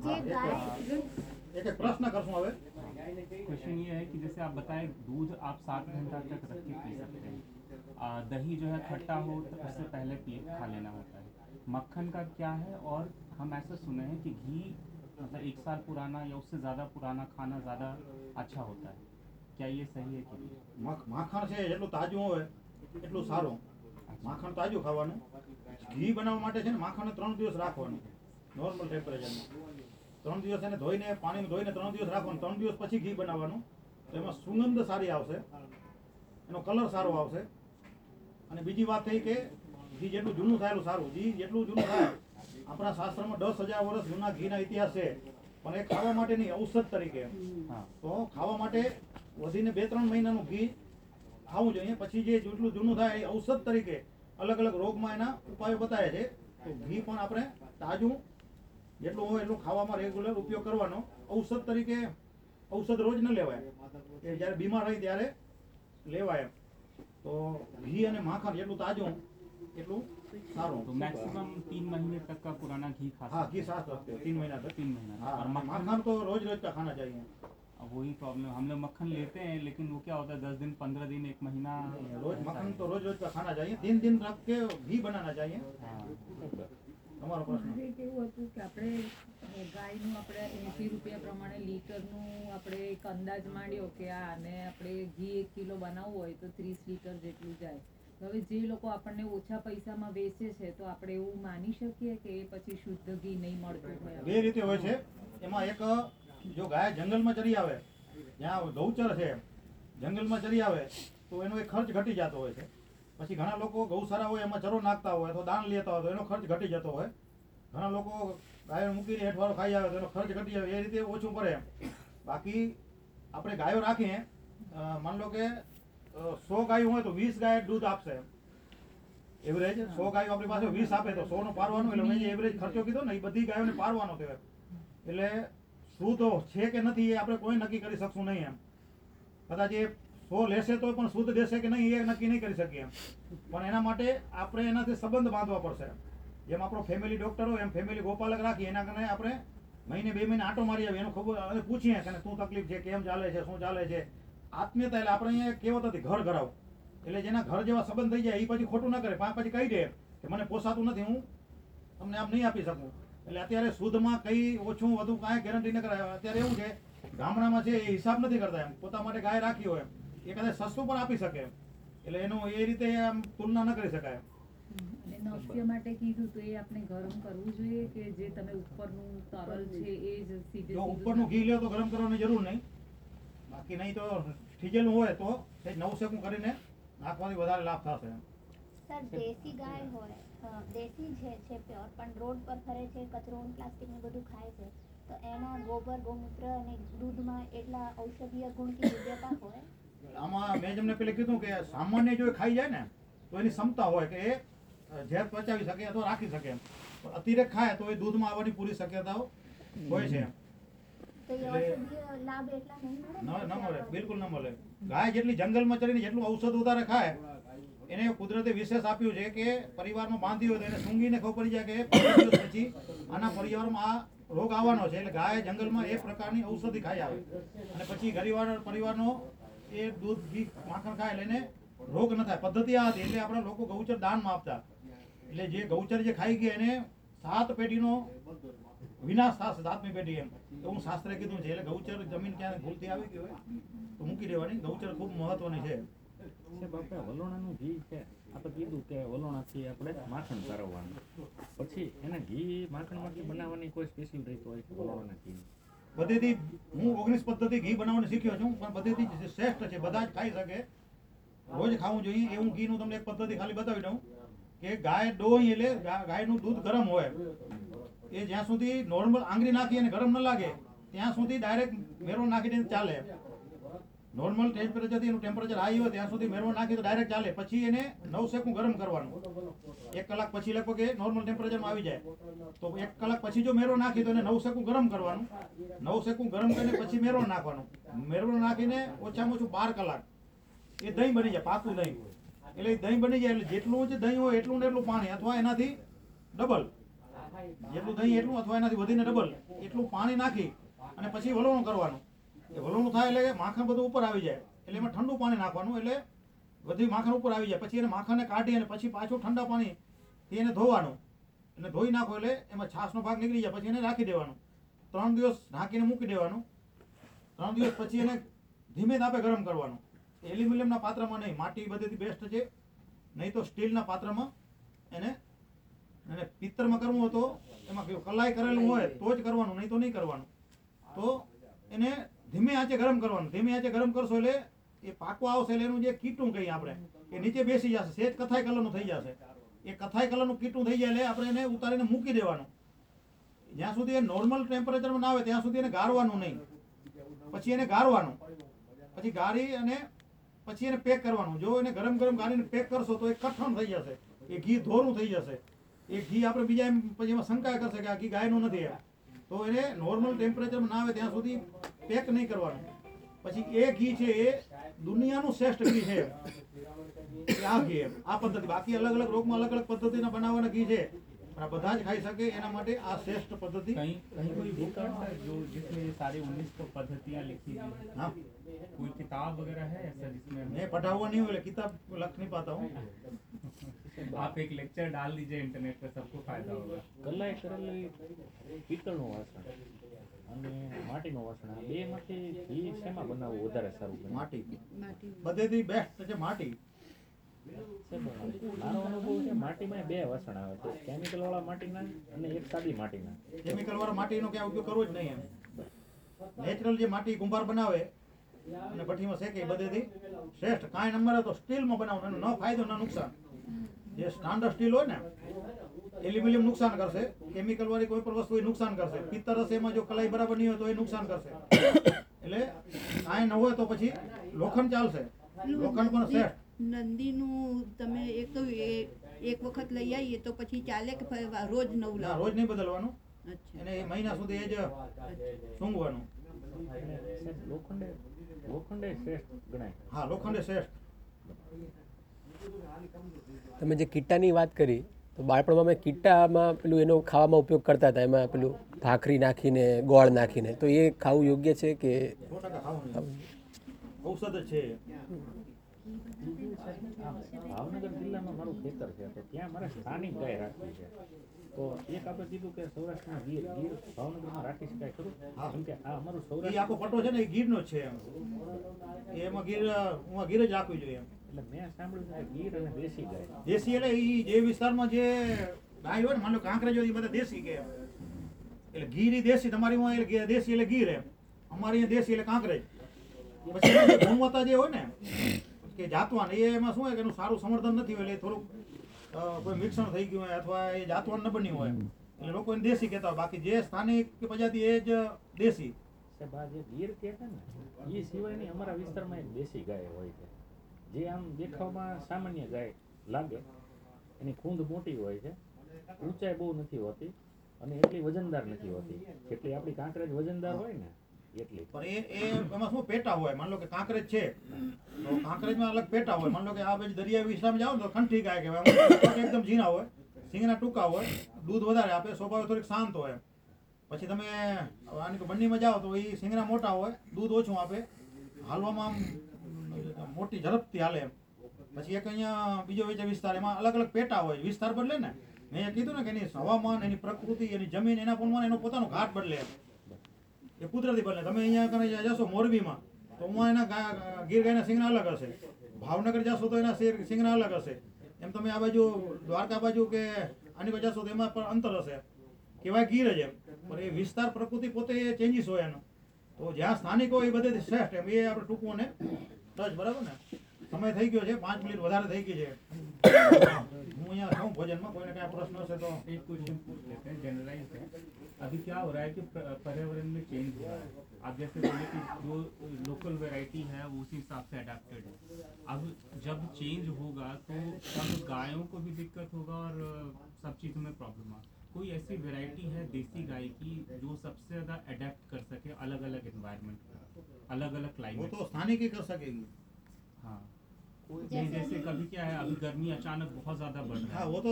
જે ગાય એક એક પ્રશ્ન કરશું હવે क्वेश्चन ये है कि जैसे आप बताएं दूध आप सात घंटा तक रख के पी सकते हैं आ, दही जो है खट्टा हो तो उससे पहले पी खा लेना होता है मक्खन का क्या है और हम ऐसा सुने हैं कि घी मतलब एक साल पुराना या उससे ज़्यादा पुराना खाना ज़्यादा अच्छा होता है क्या ये सही है कि नहीं મખ- માખણ છે જેટલું તાજું હોય એટલું સારું માખણ તાજું ખાવાનું ઘી બનાવવા માટે છે ને માખણને ત્રણ દિવસ રાખવાનું નોર્મલ ટેમ્પરેચરમાં ત્રણ દિવસ એને ધોઈને પાણીમાં ધોઈને ત્રણ દિવસ રાખવાનું ત્રણ દિવસ પછી ઘી બનાવવાનું તો એમાં સુગંધ સારી આવશે એનો કલર સારો આવશે અને બીજી વાત થઈ કે ઘી જેટલું જૂનું થાયેલું સારું ઘી જેટલું જૂનું થાય આપણા શાસ્ત્રમાં દસ હજાર વર્ષ જૂના ઘીના ઇતિહાસ છે. પણ એ ખાવા માટે નહીં ઔષધ તરીકે. તો ખાવા માટે વધીને બે ત્રણ મહિનાનું ઘી ખાવું જોઈએ. પછી જે જેટલું જૂનું થાય એ ઔષધ તરીકે અલગ અલગ રોગમાં એના ઉપાયો બતાવે છે. તો ઘી પણ આપણે તાજું જેટલું હોય એટલું ખાવામાં રેગ્યુલર ઉપયોગ કરવાનો. ઔષધ તરીકે ઔષધ રોજ ન લેવાય. એ જ્યારે બીમાર હોય ત્યારે લેવાય. તો ઘી અને માખણ જેટલું તાજું એટલું સારું तो मैक्सिमम तीन महीने तक का पुराना घी खा हाँ सकते घी साथ रखते हो तीन महीना तक तीन महीना हाँ और मक्खन माखन तो रोज रोज का खाना चाहिए अब वही प्रॉब्लम हम लोग मक्खन लेते हैं लेकिन वो क्या होता है दस दिन पंद्रह दिन एक महीना रोज मक्खन तो रोज रोज का खाना चाहिए तीन दिन रख के घी बनाना चाहिए हाँ તમારો પ્રશ્ન મારે કેવું હતું કે આપણે અ, ગાયનું આપણે એંસી રૂપિયા પ્રમાણે લીટરનું આપણે એક અંદાજ માંડ્યો કે આ અને આપણે ઘી એક કિલો બનાવવું હોય તો ત્રીસ લીટર જેટલું જાય તો હવે જે લોકો આપણને ઓછા પૈસામાં વેચે છે તો આપણે એવું માની શકીએ કે એ પછી શુદ્ધ ઘી નહીં મળતું હોય બે રીતે હોય છે. એમાં એક જો ગાય જંગલમાં ચરી આવે જ્યાં ગૌચર છે જંગલમાં ચરી આવે તો એનો એક ખર્ચ ઘટી જતો હોય છે. પછી ઘણા લોકો ગૌશાળા હોય એમાં ચરો નાખતા હોય તો દાન લેતા હોય તો એનો ખર્ચ ઘટી જતો હોય. ઘણા લોકો ગાયો મૂકીને હેઠવાળો ખાઈ આવે તો એનો ખર્ચ ઘટી જાય એ રીતે ઓછું પડે બાકી આપણે ગાયો રાખીએ માની લો કે સો ગાયું હોય તો વીસ ગાય દૂધ આપશે એવરેજ સો ગાયો આપણી પાસે વીસ આપે તો સો નો પારવાનો, એટલે મેં એવરેજ ખર્ચો કીધો ને, એ બધી ગાયોને પારવાનો કહેવાય. એટલે શું તો છે કે નથી એ આપણે કોઈ નક્કી કરી શકશું નહીં એમ. કદાચ એ સો લેશે તો પણ શુદ્ધ દેશે કે નહીં એ નક્કી નહીં કરી શકીએ એમ. પણ એના માટે આપણે એનાથી સંબંધ બાંધવા પડશે જેમ આપણો ફેમિલી ડોક્ટર હોય એમ ફેમિલી ગોપાલક રાખી એના કારણે આપણે મહિને બે મહિને આંટો મારી આવીએ, એનું ખબર પૂછીએ કે તું તકલીફ છે, કેમ ચાલે છે, શું ચાલે છે. આત્મીયતા એટલે આપણે અહીંયા કહેવત હતી ઘર ઘરાવ. એટલે જેના ઘર જેવા સંબંધ થઈ જાય એ પછી ખોટું ના કરે પાંચ પછી કહી દે કે મને પોસાતું નથી હું તમને આમ નહીં આપી શકું. એટલે અત્યારે શુદ્ધમાં કઈ ઓછું વધુ કાંઈ ગેરંટી ન કરાય. અત્યારે એવું છે ગામડામાં છે એ હિસાબ નથી કરતા એમ. પોતા માટે ગાય રાખી હોય એ કદાચ સસ્તું પણ આપી શકે એટલે એનું એ રીતે આમ તુલના ન કરી શકાય અને માટે કીધું તો એ આપણે ગરમ કરવું જોઈએ કે જે તમે ઉપરનું તરલ છે એ જ સીધે ઉપરનું ઘી લ્યો તો ગરમ કરવાની જરૂર નહીં. બાકી નહીં તો થીજેલું હોય તો એ નવ સેકું કરીને નાખવાથી વધારે લાભ થશે એમ. સર દેશી ગાય હોય દેશી છે છે પ્યોર પણ રોડ પર ફરે છે કચરો પ્લાસ્ટિક ને બધું ખાય છે તો એના ગોબર ગૌમૂત્ર અને દૂધમાં એટલા ઔષધીય ગુણ કે દિવ્યતા હોય? આમાં મેં તમને પેલે કીધું કે સામાન્ય જો એ ખાઈ જાય ને તો એની ક્ષમતા હોય કે એ ઝેર પચાવી શકે અથવા રાખી શકે એમ. અતિરેક ખાય તો એ દૂધમાં આવવાની પૂરી શક્યતાઓ હોય છે બિલકુલ ન મળે. ગાય જેટલી જંગલમાં ચરીને જેટલું ઔષધ વધારે ખાય એને કુદરતે વિશેષ આપ્યું છે કે પરિવારમાં બાંધી હોય તો એને સૂંઘીને ખબર પડી જાય કે પછી આના પરિવારમાં આ રોગ આવવાનો છે. એટલે ગાય જંગલમાં એ પ્રકારની ઔષધિ ખાઈ આવે. અને પછી પરિવાર પરિવારનો એ દૂધ ઘી માખણ ખાય એટલે એને રોગ ન થાય. પદ્ધતિ આ હતી એટલે આપણા લોકો ગૌચર દાનમાં આપતા. એટલે જે ગૌચર જે ખાઈ ગયા એને સાત પેઢીનો વિનાશ થશે સાતમી પેઢી એમ. હું શાસ્ત્રે કીધું છે એટલે ગૌચર જમીન ક્યાં ભૂલથી આવી ગઈ હોય તો મૂકી દેવાની. ગૌચર ખૂબ મહત્વની છે. આપણે વલોણાનું ઘી છે. આપણે કીધું કે વલોણાથી આપણે માખણ તારવવાનું પછી એને ઘી માખણમાંથી બનાવવાની કોઈ સ્પેશિયલ રીત હોય છે વલોણાના ઘી? બધેથી હું ઓગણીસ પદ્ધતિ ઘી બનાવવાનું શીખ્યો છું પણ બધેથી જે શ્રેષ્ઠ છે બધા જ ખાઈ શકે. રોજ ખાવું જોઈએ. એવું ઘીનું તમને એક પદ્ધતિ ખાલી બતાવી દઉં કે ગાય ડોહી એટલે ગાયનું દૂધ ગરમ હોય. એ જ્યાં સુધી નોર્મલ આંગળી નાખી અને ગરમ ન લાગે, ત્યાં સુધી ડાયરેક્ટ મેરો નાખી દઈને ચાલે. નોર્મલ ટેમ્પરેચરથી એનું ટેમ્પરેચર હાઈ હોય, ત્યાં સુધી મેરો નાખી તો ડાયરેક્ટ ચાલે. પછી એને નવ સેકું ગરમ કરવાનું. એક કલાક પછી લગભગ એ નોર્મલ ટેમ્પરેચરમાં આવી જાય. તો એક કલાક પછી જો મેરો નાખી તો એને નવ સેકું ગરમ કરવાનું. નવ સેકું ગરમ કરીને પછી મેરો નાખવાનું. મેરો નાખીને ઓછામાં ઓછું બાર કલાક. એ દહીં બની જાય, પાકું દહીં. એટલે દહીં બની જાય, એટલે જેટલું જ દહીં હોય એટલું ને એટલું પાણી, અથવા એનાથી ડબલ જેટલું દહીં એટલું અથવા એનાથી વધીને ડબલ એટલું પાણી નાખી અને પછી વલોણું કરવાનું. એ વલોણું થાય એટલે માખણ બધું ઉપર આવી જાય. એટલે એમાં ઠંડુ પાણી નાખવાનું એટલે બધી માખણ ઉપર આવી જાય. પછી એને માખણને કાઢી અને પછી પાછું ઠંડા પાણીથી એને ધોવાનું. એટલે ધોઈ નાખો એટલે એમાં છાશનો ભાગ નીકળી જાય. પછી એને રાખી દેવાનું. ત્રણ દિવસ ઢાંકીને મૂકી દેવાનું. ત્રણ દિવસ પછી એને ધીમે તાપે ગરમ કરવાનું. એલ્યુમિનિયમના પાત્રમાં નહીં. માટી બધેથી બેસ્ટ છે. નહીં તો સ્ટીલના પાત્રમાં એને અને પિત્તરમાં કરવું તો એમાં કલાઈ કરેલું હોય તો જ કરવાનું, નહીં તો નહીં કરવાનું. તો એને ધીમે આંચે ગરમ કરવાનું. ધીમે આંચે ગરમ કરશો એટલે એ પાકો આવશે એટલે એનું જે કીટું કહીએ આપણે, એ નીચે બેસી જશે. સેજ કથાઈ કલરનું થઈ જશે. એ કથાઈ કલરનું કીટું થઈ જાય એટલે આપણે એને ઉતારીને મૂકી દેવાનું. જ્યાં સુધી એ નોર્મલ ટેમ્પરેચરમાં ના આવે, ત્યાં સુધી એને ગાળવાનું નહીં. પછી એને ગાળવાનું પછી ગાળી અને પછી એને પેક કરવાનું. જો એને ગરમ ગરમ ગાળીને પેક કરશો તો એ કઠણ થઈ જશે. એ ઘી ધોરું થઈ જશે. એ ઘી આપણે બીજા એમ પછી એમાં શંકા કરશે કે આ ઘી ગાયનું નથી એમ તો એને નોર્મલ ટેમ્પરેચરમાં ના આવે ત્યાં સુધી પેક નહીં કરવાનું પછી એ ઘી છે એ દુનિયાનું શ્રેષ્ઠ ઘી છે એ આ ઘી એમ આ પદ્ધતિ બાકી અલગ અલગ રોગમાં અલગ અલગ પદ્ધતિના બનાવવાના ઘી છે પણ આ બધા જ ખાઈ શકે એના માટે આ શ્રેષ્ઠ પદ્ધતિ कहीं कहीं कोई बुक है जो जिसमें ये सारी उन्नीस को पद्धतियाँ लिखी हुई हैं હા कोई किताब वगैरह है ऐसा जिसमें मैं पढ़ा हुआ नहीं हूँ એટલે કિતાબ લખ नहीं पाता हूँ आप एक लेक्चर डाल दीजिए इंटरनेट पे सबको फायदा होगा કલાઈ કરેલી પિત્તળનું વાસણ અને માટીનું વાસણ આ બેમાંથી ઘી શેમાં બનાવવું વધારે સારું બને માટી માટી બધેથી બેસ્ટ છે માટી સાહેબ, મારો અનુભવ છે માટીમાં બે વાસણ આવે છે કેમિકલ વાળા માટીના અને એક સાદી માટીના કેમિકલ વાળા માટીનો ક્યાં ઉપયોગ કરવો જ નહીં એમ નેચરલ જે માટી કુંભાર બનાવે અને ભઠ્ઠીમાં શેકે એ બધેથી શ્રેષ્ઠ કાંઈ નંબર તો સ્ટીલમાં બનાવવાનું એનો ન ફાયદો ન નુકસાન જે સ્ટાન્ડર્ડ સ્ટીલ હોય ને એલ્યુમિનિયમ નુકસાન કરશે. કેમિકલ વાળી કોઈ પણ વસ્તુ એ નુકસાન કરશે. પિત્તર હશે એમાં જો કલાઈ બરાબર નહીં હોય તો એ નુકસાન કરશે. એટલે કાંઈ ન હોય તો પછી લોખંડ ચાલશે. લોખંડ પણ શ્રેષ્ઠ. નંદીનું તમે એક એક વખત લઈ આવીએ તો પછી ચાલે કે રોજ નવું લાવો? રોજ નહીં બદલવાનું. અને એને એ મહિના સુધી એ જ સૂંઘવાનું. લોખંડે લોખંડે શ્રેષ્ઠ ગણાય. હા લોખંડે શ્રેષ્ઠ. તમે જે કિટ્ટાની વાત કરી તો બાળપણમાં અમે કિટ્ટામાં પેલું એનો ખાવામાં ઉપયોગ કરતા હતા. એમાં પેલું ભાખરી નાખીને ગોળ નાખીને. તો એ ખાવું યોગ્ય છે કે. ઔષધ છે? ભાવનગર જિલ્લામાં મારું ખેતર છે તો ત્યાં મારે સ્થાનિક ગાય રાખવી છે. તો એક આપણે કીધું કે સૌરાષ્ટ્રમાં ગીર ગીર ભાવનગરમાં રાખી શકાય ખરું? કેમ કે આ અમારું સૌરાષ્ટ્ર આખો પટો છે ને એ ગીરનો છે એમ. એમાં ગીર હું ગીર જ રાખવી જોઈએ એમ. એટલે મેં સાંભળ્યું કે ગીર અને દેશી ગાય. દેશી એટલે ઈ જે વિસ્તારમાં જે ગાય હોય ને માનો કાંકરેજ હોય એ બધા દેશી કે. એટલે ગીર દેશી તમારી માં એટલે દેશી એટલે ગીર એમ. અમારી અહીંયા દેશી એટલે કાંકરેજ પછી જે ગુણવત્તા જે હોય ને કે જાતવાન એ એમાં શું હોય કે એનું સારું સમર્થન નથી હોય એટલે થોડુંક કોઈ મિક્સણ થઈ ગયું હોય અથવા એ જાતવાન ન બન્યું હોય એટલે લોકો એને દેશી કહેતા હોય. બાકી જે સ્થાનિક પ્રજાતિ એ જ દેશી. સાહેબ આ જે ગીર કહે છે ને એ સિવાયની અમારા વિસ્તારમાં એક દેશી ગાય હોય છે. જે આમ દેખાવમાં સામાન્ય ગાય લાગે, એની ખૂંદ મોટી હોય છે, ઊંચાઈ બહુ નથી હોતી અને એટલી વજનદાર નથી હોતી. જેટલી આપણી કાંકરેજ વજનદાર હોય ને, એટલી. પણ એ એમાં શું પેટા હોય? માન લો કે કાંકરેજ છે, તો કાંકરેજમાં અલગ પેટા હોય. માન લો કે આ બાજુ દરિયાઈ વિસ્તારમાં જાઓ તો ખંઠી ગાય કહેવાય. એકદમ ઝીણા હોય, સિંગના ટૂંકા હોય, દૂધ વધારે આપે, સ્વભાવ થોડીક શાંત હોય. પછી તમે, આની કે બંડીમાં જાઓ તો એ સિંગના મોટા હોય, દૂધ ઓછું આપે. હાલવામાં આમ મોટી ઝડપથી હાલે એમ. પછી એક અહીંયા બીજો બીજા વિસ્તાર, એમાં અલગ અલગ પેટા હોય, વિસ્તાર બદલે ને. મેં કીધું ને કે એની હવામાન, એની પ્રકૃતિ, એની જમીન, એના પ્રમાણે એનો પોતાનો ઘાટ બદલે એમ. એ કુદરતી બદલે. તમે અહીંયા કને જશો મોરબીમાં, તો હું એના ગીર ગાયના સિંગના અલગ હશે. ભાવનગર જશો તો એના સિંગના અલગ હશે. એમ તમે આ બાજુ, દ્વારકા બાજુ કે આની બાજુ જશો તો એમાં પણ અંતર હશે. કહેવાય ગીર જ એમ. પણ એ વિસ્તાર પ્રકૃતિ પોતે ચેન્જીસ હોય એનો. તો જ્યાં સ્થાનિક હોય એ બધે શ્રેષ્ઠ એમ. એ આપણે ટૂંકું ને ટચ બરાબર ને સમય થઈ ગયો છે પાંચ મિનિટ વધારે થઈ ગઈ છે હું અહીંયા છું ભોજનમાં કોઈને કાંઈ પ્રશ્ન હશે તો एक क्वेश्चन पूछ लेते हैं जनरलाइज है अभी क्या हो रहा है कि प- पर्यावरण में चेंज हो रहा है आप जैसे बोले कि जो लोकल वैरायटी है वो उसी हिसाब से अडेप्टेड है अब जब चेंज होगा तो तब गायों को भी दिक्कत होगा और अ, सब चीज़ों में प्रॉब्लम आ कोई ऐसी वैरायटी है देसी गाय की जो सबसे ज़्यादा अडेप्ट कर सके अलग अलग इन्वायरमेंट अलग अलग क्लाइमेट वो तो स्थानिक ही कर सकेगी। हाँ। जैसे, कभी क्या है अभी गर्मी अचानक बहुत ज़्यादा बढ़ रहा है। हाँ, वो तो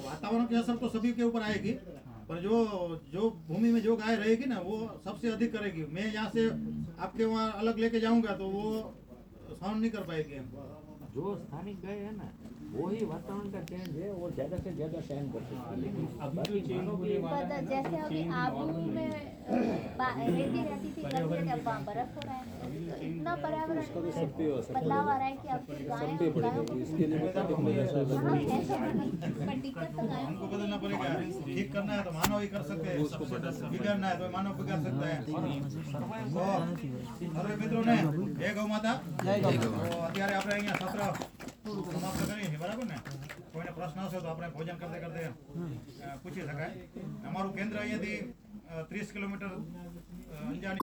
वातावरण के असर तो सभी के ऊपर आएगी हाँ। पर जो जो भूमि में जो गाय रहेगी ना वो सबसे अधिक करेगी। मैं यहाँ से आपके वहाँ अलग लेके जाऊँगा तो वो साउंड नहीं कर पाएगी जो स्थानीय गाय है ना वही वातावरण का चेंज है वो ज़्यादा से ज़्यादा सहन कर सकते हैं लेकिन बाकी चीज़ों की पता जैसे अभी आबू में अ, बा- रहती रहती थी गर्मी में अब वहाँ बर्फ हो रहा है तो इतना पर्यावरण में बदलाव आ रहा है कि अब फिर गाय गायों को हाँ, ऐसा नहीं, पर दिक्कत तो गायों हमको को बदलना पड़ेगा ठीक करना है तो मानव ही कर सकते हैं बिगाड़ना है तो मानव बिगाड़ सकता है તો સર્વે મિત્રોને જય ગૌ માતા તો અત્યારે આપણે અહીંયા સત્ર સમાપ્ત કરીએ છીએ બરાબર ને? કોઈને પ્રશ્ન હશે તો આપણે ભોજન કરતે કરતે પૂછી શકાય. અમારું કેન્દ્ર અહીંયાથી ત્રીસ કિલોમીટર અંજાની